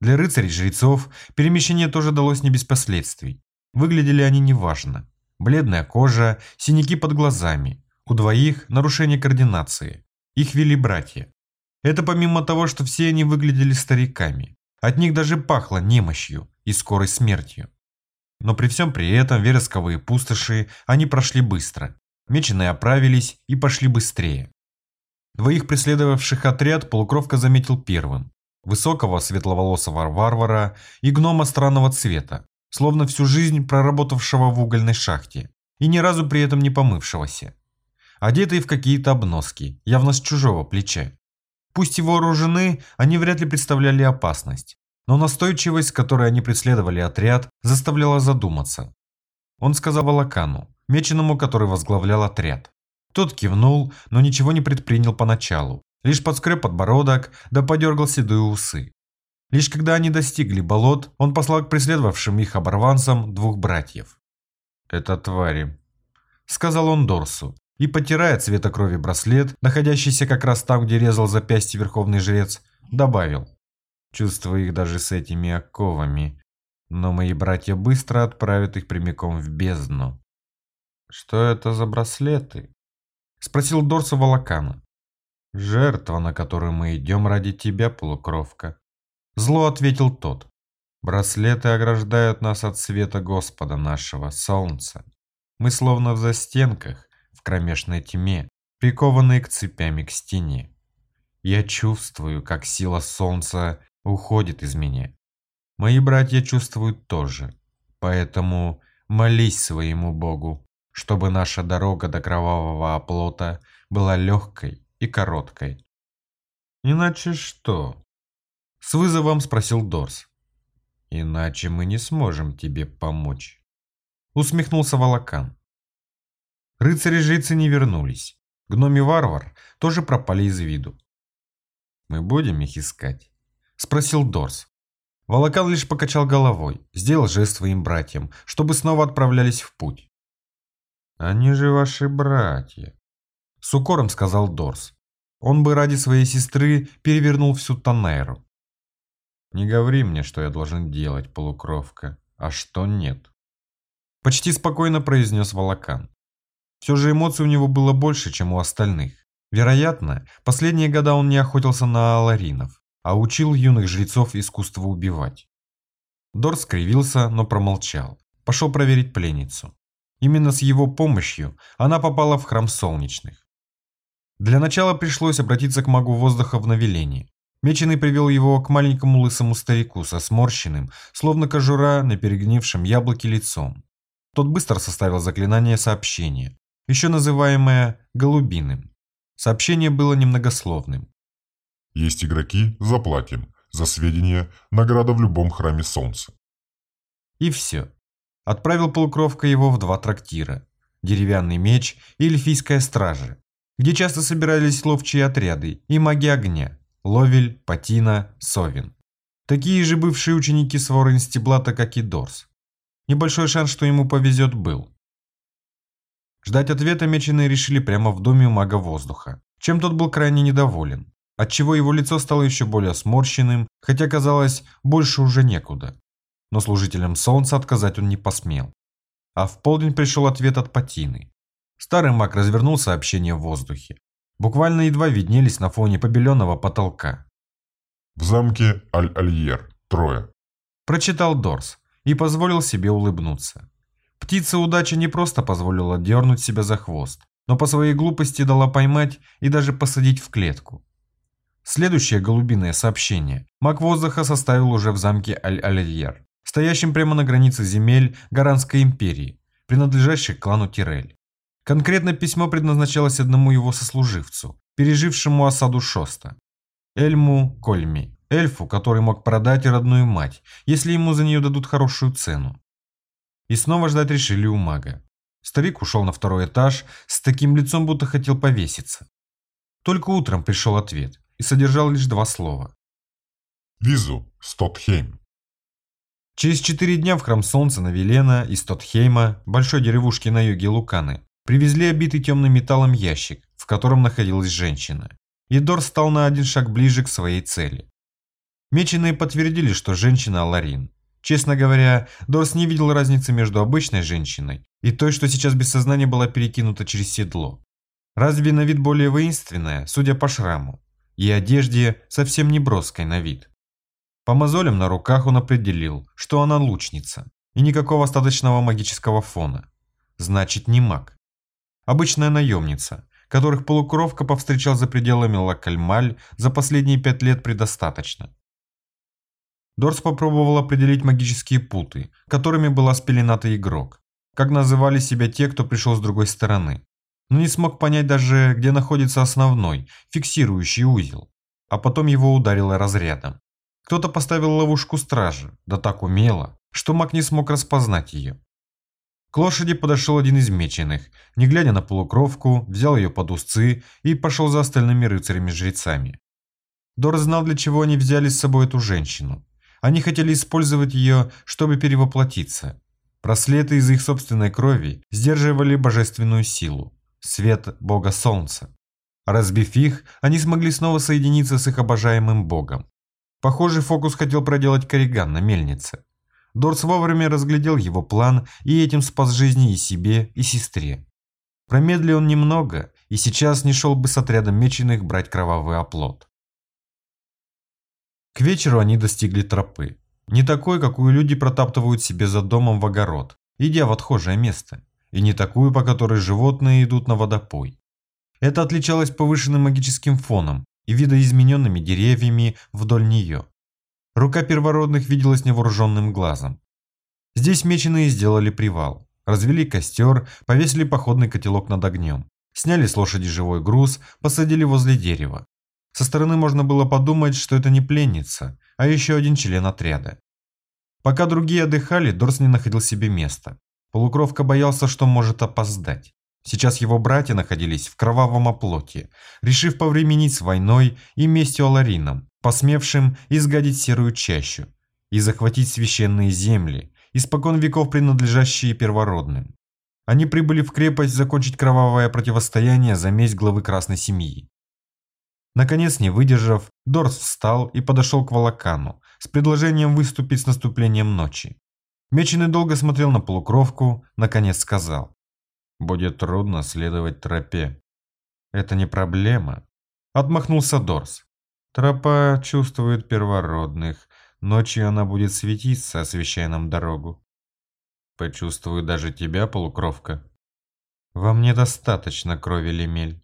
Для рыцарей-жрецов перемещение тоже далось не без последствий. Выглядели они неважно. Бледная кожа, синяки под глазами. У двоих нарушение координации. Их вели братья. Это помимо того, что все они выглядели стариками. От них даже пахло немощью и скорой смертью. Но при всем при этом вересковые пустоши они прошли быстро. Меченые оправились и пошли быстрее. Двоих преследовавших отряд полукровка заметил первым. Высокого светловолосого варвара и гнома странного цвета, словно всю жизнь проработавшего в угольной шахте и ни разу при этом не помывшегося. Одетые в какие-то обноски, явно с чужого плеча. Пусть и вооружены, они вряд ли представляли опасность, но настойчивость, которой они преследовали отряд, заставляла задуматься. Он сказал Волокану, меченому, который возглавлял отряд. Тот кивнул, но ничего не предпринял поначалу, лишь подскреб подбородок, да подергал седые усы. Лишь когда они достигли болот, он послал к преследовавшим их оборванцам двух братьев. «Это твари», — сказал он Дорсу, и, потирая цвета крови браслет, находящийся как раз там, где резал запястье верховный жрец, добавил. Чувствую их даже с этими оковами, но мои братья быстро отправят их прямиком в бездну. «Что это за браслеты?» — спросил Дорсу Волокана. «Жертва, на которую мы идем ради тебя, полукровка», — зло ответил тот. «Браслеты ограждают нас от света Господа нашего, солнца. Мы словно в застенках, в кромешной тьме, прикованные к цепями к стене. Я чувствую, как сила солнца уходит из меня. Мои братья чувствуют тоже. Поэтому молись своему Богу, чтобы наша дорога до кровавого оплота была легкой и короткой. Иначе что? С вызовом спросил Дорс. Иначе мы не сможем тебе помочь. Усмехнулся Волокан. Рыцари-жрецы не вернулись. Гноми-варвар тоже пропали из виду. Мы будем их искать. Спросил Дорс. Волокан лишь покачал головой, сделал жест своим братьям, чтобы снова отправлялись в путь. «Они же ваши братья», — с укором сказал Дорс. Он бы ради своей сестры перевернул всю Танайру. «Не говори мне, что я должен делать, полукровка, а что нет». Почти спокойно произнес Волокан. Все же эмоций у него было больше, чем у остальных. Вероятно, последние года он не охотился на аларинов а учил юных жрецов искусству убивать. Дор скривился, но промолчал. Пошел проверить пленницу. Именно с его помощью она попала в храм солнечных. Для начала пришлось обратиться к магу воздуха в навеление. Меченый привел его к маленькому лысому старику со сморщенным, словно кожура на перегнившем яблоке лицом. Тот быстро составил заклинание сообщения, еще называемое «голубиным». Сообщение было немногословным. Есть игроки, заплатим. За сведения награда в любом храме солнца. И все. Отправил полукровка его в два трактира. Деревянный меч и эльфийская стража, где часто собирались ловчие отряды и маги огня. Ловель, Патина, Совин. Такие же бывшие ученики своры Инстиблата, как и Дорс. Небольшой шанс, что ему повезет, был. Ждать ответа меченые решили прямо в доме у мага воздуха, чем тот был крайне недоволен отчего его лицо стало еще более сморщенным, хотя казалось, больше уже некуда. Но служителям солнца отказать он не посмел. А в полдень пришел ответ от Патины. Старый маг развернул сообщение в воздухе. Буквально едва виднелись на фоне побеленного потолка. «В замке Аль-Альер. Трое». Прочитал Дорс и позволил себе улыбнуться. Птица удачи не просто позволила дернуть себя за хвост, но по своей глупости дала поймать и даже посадить в клетку. Следующее голубиное сообщение маг воздуха составил уже в замке Аль-Альер, стоящем прямо на границе земель Гаранской империи, принадлежащих клану Тирель. Конкретно письмо предназначалось одному его сослуживцу, пережившему осаду Шоста. Эльму Кольми, эльфу, который мог продать родную мать, если ему за нее дадут хорошую цену. И снова ждать решили у мага. Старик ушел на второй этаж с таким лицом, будто хотел повеситься. Только утром пришел ответ и содержал лишь два слова. Визу, Стотхейм. Через четыре дня в храм солнца Навелена из Стотхейма, большой деревушки на юге Луканы, привезли обитый темным металлом ящик, в котором находилась женщина. И Дор стал на один шаг ближе к своей цели. Меченые подтвердили, что женщина Ларин. Честно говоря, Дорс не видел разницы между обычной женщиной и той, что сейчас без сознания была перекинута через седло. Разве на вид более воинственная, судя по шраму? И одежде совсем не броской на вид. По мозолям на руках он определил, что она лучница, и никакого остаточного магического фона. Значит, не маг. Обычная наемница, которых полукровка повстречал за пределами Лакальмаль за последние пять лет предостаточно. Дорс попробовал определить магические путы, которыми была спелената игрок, как называли себя те, кто пришел с другой стороны, но не смог понять даже, где находится основной, фиксирующий узел, а потом его ударило разрядом. Кто-то поставил ловушку стражи, да так умело, что маг не смог распознать ее. К лошади подошел один из меченых, не глядя на полукровку, взял ее под узцы и пошел за остальными рыцарями-жрецами. Дор знал, для чего они взяли с собой эту женщину. Они хотели использовать ее, чтобы перевоплотиться. Браслеты из их собственной крови сдерживали божественную силу, свет бога солнца. Разбив их, они смогли снова соединиться с их обожаемым богом. Похожий фокус хотел проделать Корриган на мельнице. Дорс вовремя разглядел его план и этим спас жизни и себе, и сестре. Промедлил он немного, и сейчас не шел бы с отрядом меченых брать кровавый оплот. К вечеру они достигли тропы. Не такой, какую люди протаптывают себе за домом в огород, идя в отхожее место, и не такую, по которой животные идут на водопой. Это отличалось повышенным магическим фоном и видоизмененными деревьями вдоль нее. Рука первородных виделась невооруженным глазом. Здесь меченые сделали привал, развели костер, повесили походный котелок над огнем, сняли с лошади живой груз, посадили возле дерева. Со стороны можно было подумать, что это не пленница, а еще один член отряда. Пока другие отдыхали, Дорс не находил себе места. Полукровка боялся, что может опоздать. Сейчас его братья находились в кровавом оплоте, решив повременить с войной и местью Аларином, посмевшим изгадить серую чащу и захватить священные земли, испокон веков принадлежащие первородным. Они прибыли в крепость закончить кровавое противостояние за месть главы Красной Семьи. Наконец, не выдержав, Дорс встал и подошел к Волокану с предложением выступить с наступлением ночи. Меченый долго смотрел на полукровку, наконец сказал. «Будет трудно следовать тропе». «Это не проблема», — отмахнулся Дорс. Тропа чувствует первородных. Ночью она будет светиться, освещая нам дорогу. Почувствую даже тебя, полукровка. Вам недостаточно крови, Лемель.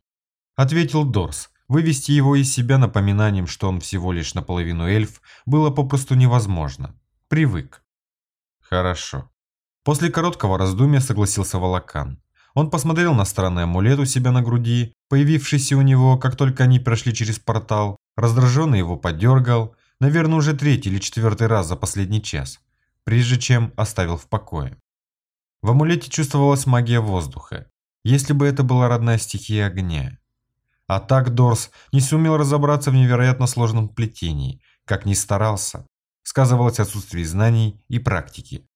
Ответил Дорс. Вывести его из себя напоминанием, что он всего лишь наполовину эльф, было попросту невозможно. Привык. Хорошо. После короткого раздумья согласился Волокан. Он посмотрел на странный амулет у себя на груди, появившийся у него, как только они прошли через портал, Раздраженный его подергал, наверное, уже третий или четвертый раз за последний час, прежде чем оставил в покое. В амулете чувствовалась магия воздуха, если бы это была родная стихия огня. А так Дорс не сумел разобраться в невероятно сложном плетении, как ни старался. Сказывалось отсутствие знаний и практики.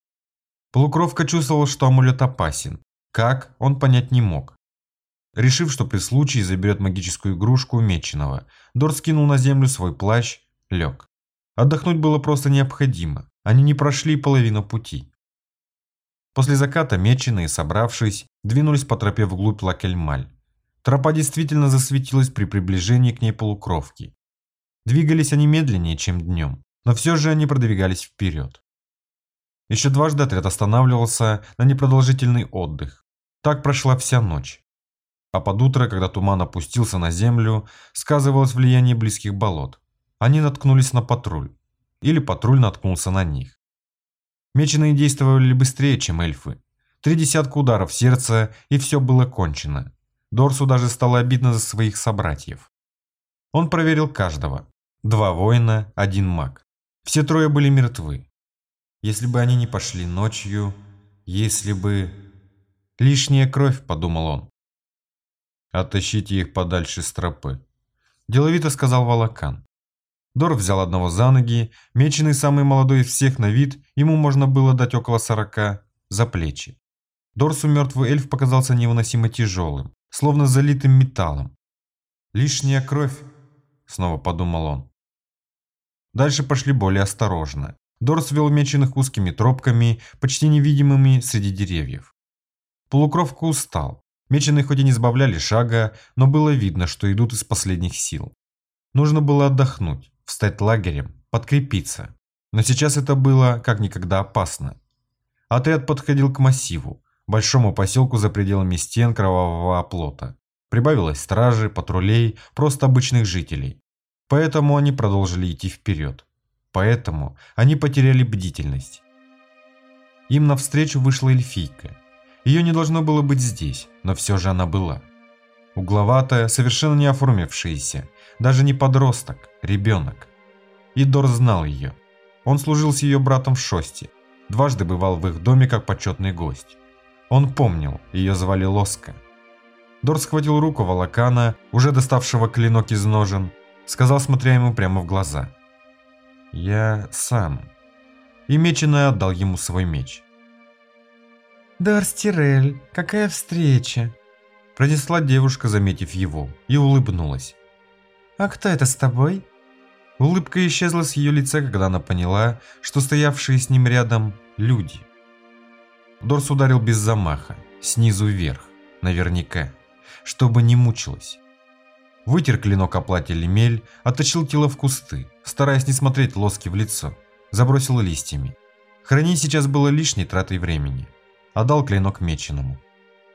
Полукровка чувствовал, что амулет опасен. Как, он понять не мог. Решив, что при случае заберет магическую игрушку умеченного, Дор скинул на землю свой плащ, лег. Отдохнуть было просто необходимо, они не прошли половину пути. После заката меченые, собравшись, двинулись по тропе вглубь Лакельмаль. Тропа действительно засветилась при приближении к ней полукровки. Двигались они медленнее, чем днем, но все же они продвигались вперед. Еще дважды отряд останавливался на непродолжительный отдых. Так прошла вся ночь. А под утро, когда туман опустился на землю, сказывалось влияние близких болот. Они наткнулись на патруль. Или патруль наткнулся на них. Меченые действовали быстрее, чем эльфы. Три десятка ударов сердца, и все было кончено. Дорсу даже стало обидно за своих собратьев. Он проверил каждого. Два воина, один маг. Все трое были мертвы. Если бы они не пошли ночью, если бы... Лишняя кровь, подумал он. «Оттащите их подальше с тропы», – деловито сказал Волокан. Дор взял одного за ноги, меченый самый молодой из всех на вид, ему можно было дать около сорока, за плечи. Дорсу мертвый эльф показался невыносимо тяжелым, словно залитым металлом. «Лишняя кровь», – снова подумал он. Дальше пошли более осторожно. Дорс вел меченых узкими тропками, почти невидимыми среди деревьев. Полукровка устал. Меченые хоть и не сбавляли шага, но было видно, что идут из последних сил. Нужно было отдохнуть, встать лагерем, подкрепиться. Но сейчас это было как никогда опасно. Отряд подходил к массиву, большому поселку за пределами стен кровавого оплота. Прибавилось стражи, патрулей, просто обычных жителей. Поэтому они продолжили идти вперед. Поэтому они потеряли бдительность. Им навстречу вышла эльфийка. Ее не должно было быть здесь, но все же она была. Угловатая, совершенно не оформившаяся, даже не подросток, ребенок. Идор знал ее. Он служил с ее братом в Шосте, дважды бывал в их доме как почетный гость. Он помнил, ее звали Лоска. Дор схватил руку Волокана, уже доставшего клинок из ножен, сказал, смотря ему прямо в глаза. «Я сам». И меченый отдал ему свой меч. «Дарс Тирель, какая встреча!» Пронесла девушка, заметив его, и улыбнулась. «А кто это с тобой?» Улыбка исчезла с ее лица, когда она поняла, что стоявшие с ним рядом – люди. Дорс ударил без замаха, снизу вверх, наверняка, чтобы не мучилась. Вытер клинок о платье лемель, оттащил тело в кусты, стараясь не смотреть лоски в лицо, забросил листьями. Хранить сейчас было лишней тратой времени. Отдал клинок меченому.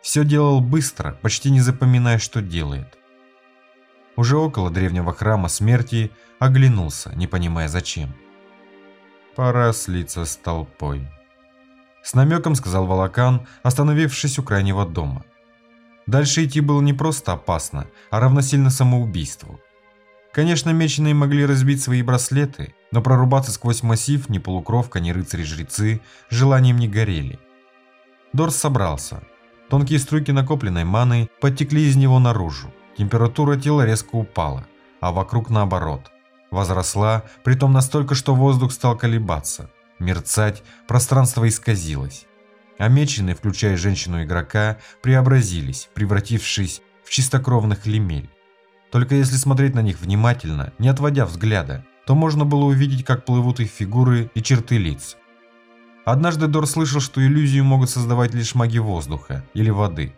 Все делал быстро, почти не запоминая, что делает. Уже около древнего храма смерти оглянулся, не понимая зачем. Пора слиться с толпой. С намеком сказал Волокан, остановившись у крайнего дома. Дальше идти было не просто опасно, а равносильно самоубийству. Конечно, меченые могли разбить свои браслеты, но прорубаться сквозь массив ни полукровка, ни рыцари-жрецы желанием не горели. Дорс собрался. Тонкие струйки накопленной маны подтекли из него наружу. Температура тела резко упала, а вокруг наоборот. Возросла, притом настолько, что воздух стал колебаться, мерцать, пространство исказилось. Меченые, включая женщину-игрока, преобразились, превратившись в чистокровных лемель. Только если смотреть на них внимательно, не отводя взгляда, то можно было увидеть, как плывут их фигуры и черты лиц. Однажды Дор слышал, что иллюзию могут создавать лишь маги воздуха или воды.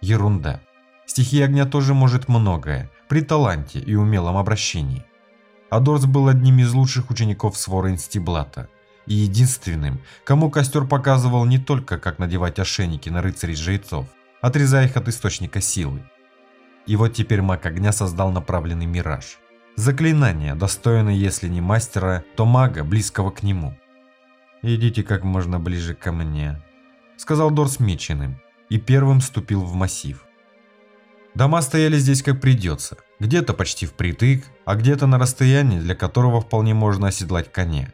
Ерунда. Стихия огня тоже может многое, при таланте и умелом обращении. Адорс был одним из лучших учеников свора Инстиблата и единственным, кому костер показывал не только, как надевать ошейники на рыцарей-жрецов, отрезая их от источника силы. И вот теперь маг огня создал направленный мираж. Заклинание, достойное если не мастера, то мага, близкого к нему. «Идите как можно ближе ко мне», — сказал Дорс меченым, и первым ступил в массив. Дома стояли здесь как придется, где-то почти впритык, а где-то на расстоянии, для которого вполне можно оседлать коня.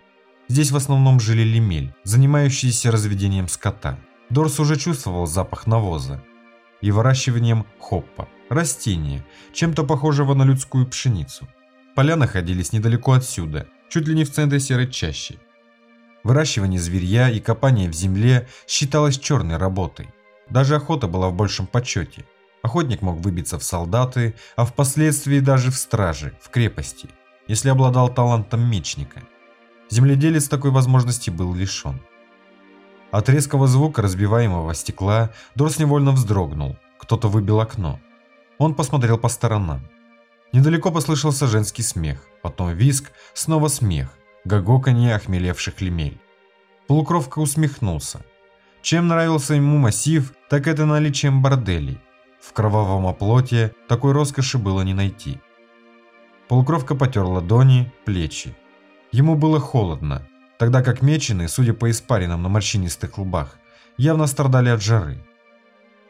Здесь в основном жили лемель, занимающиеся разведением скота. Дорс уже чувствовал запах навоза и выращиванием хоппа, растения, чем-то похожего на людскую пшеницу. Поля находились недалеко отсюда, чуть ли не в центре серой чащи. Выращивание зверья и копание в земле считалось черной работой. Даже охота была в большем почете. Охотник мог выбиться в солдаты, а впоследствии даже в стражи, в крепости, если обладал талантом мечника. Земледелец такой возможности был лишен. От резкого звука разбиваемого стекла Дорс невольно вздрогнул. Кто-то выбил окно. Он посмотрел по сторонам. Недалеко послышался женский смех, потом виск, снова смех, гогоканье охмелевших лемель. Полукровка усмехнулся. Чем нравился ему массив, так это наличием борделей. В кровавом оплоте такой роскоши было не найти. Полукровка потер ладони, плечи. Ему было холодно, тогда как меченые, судя по испаринам на морщинистых лбах, явно страдали от жары.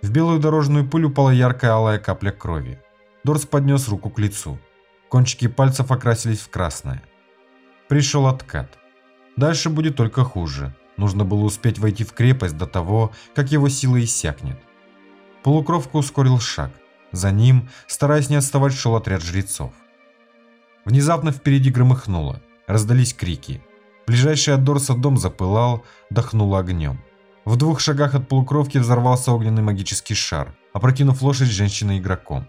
В белую дорожную пыль упала яркая алая капля крови. Дорс поднес руку к лицу. Кончики пальцев окрасились в красное. Пришел откат. Дальше будет только хуже. Нужно было успеть войти в крепость до того, как его сила иссякнет. Полукровка ускорил шаг. За ним, стараясь не отставать, шел отряд жрецов. Внезапно впереди громыхнуло. Раздались крики. Ближайший от Дорса дом запылал, дохнуло огнем. В двух шагах от полукровки взорвался огненный магический шар, опрокинув лошадь женщины игроком.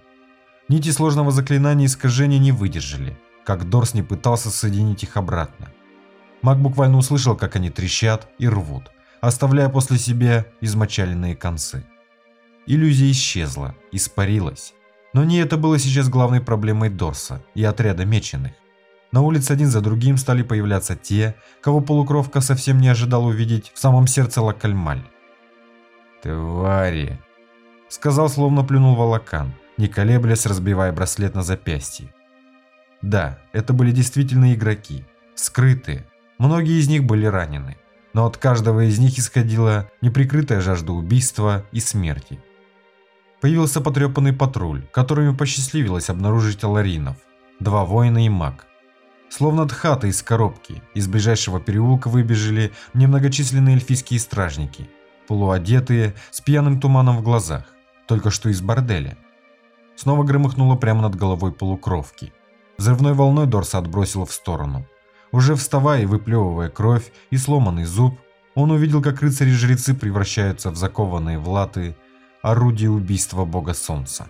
Нити сложного заклинания искажения не выдержали, как Дорс не пытался соединить их обратно. Маг буквально услышал, как они трещат и рвут, оставляя после себя измочаленные концы. Иллюзия исчезла, испарилась. Но не это было сейчас главной проблемой Дорса и отряда меченых. На улице один за другим стали появляться те, кого полукровка совсем не ожидал увидеть в самом сердце Лакальмаль. «Твари!» — сказал, словно плюнул Волокан, не колеблясь, разбивая браслет на запястье. Да, это были действительно игроки, скрытые. Многие из них были ранены, но от каждого из них исходила неприкрытая жажда убийства и смерти. Появился потрепанный патруль, которыми посчастливилось обнаружить аларинов, два воина и маг. Словно тхаты из коробки, из ближайшего переулка выбежали немногочисленные эльфийские стражники, полуодетые, с пьяным туманом в глазах, только что из борделя. Снова громыхнуло прямо над головой полукровки. Взрывной волной Дорса отбросило в сторону. Уже вставая и выплевывая кровь и сломанный зуб, он увидел, как рыцари-жрецы превращаются в закованные в латы орудие убийства бога солнца.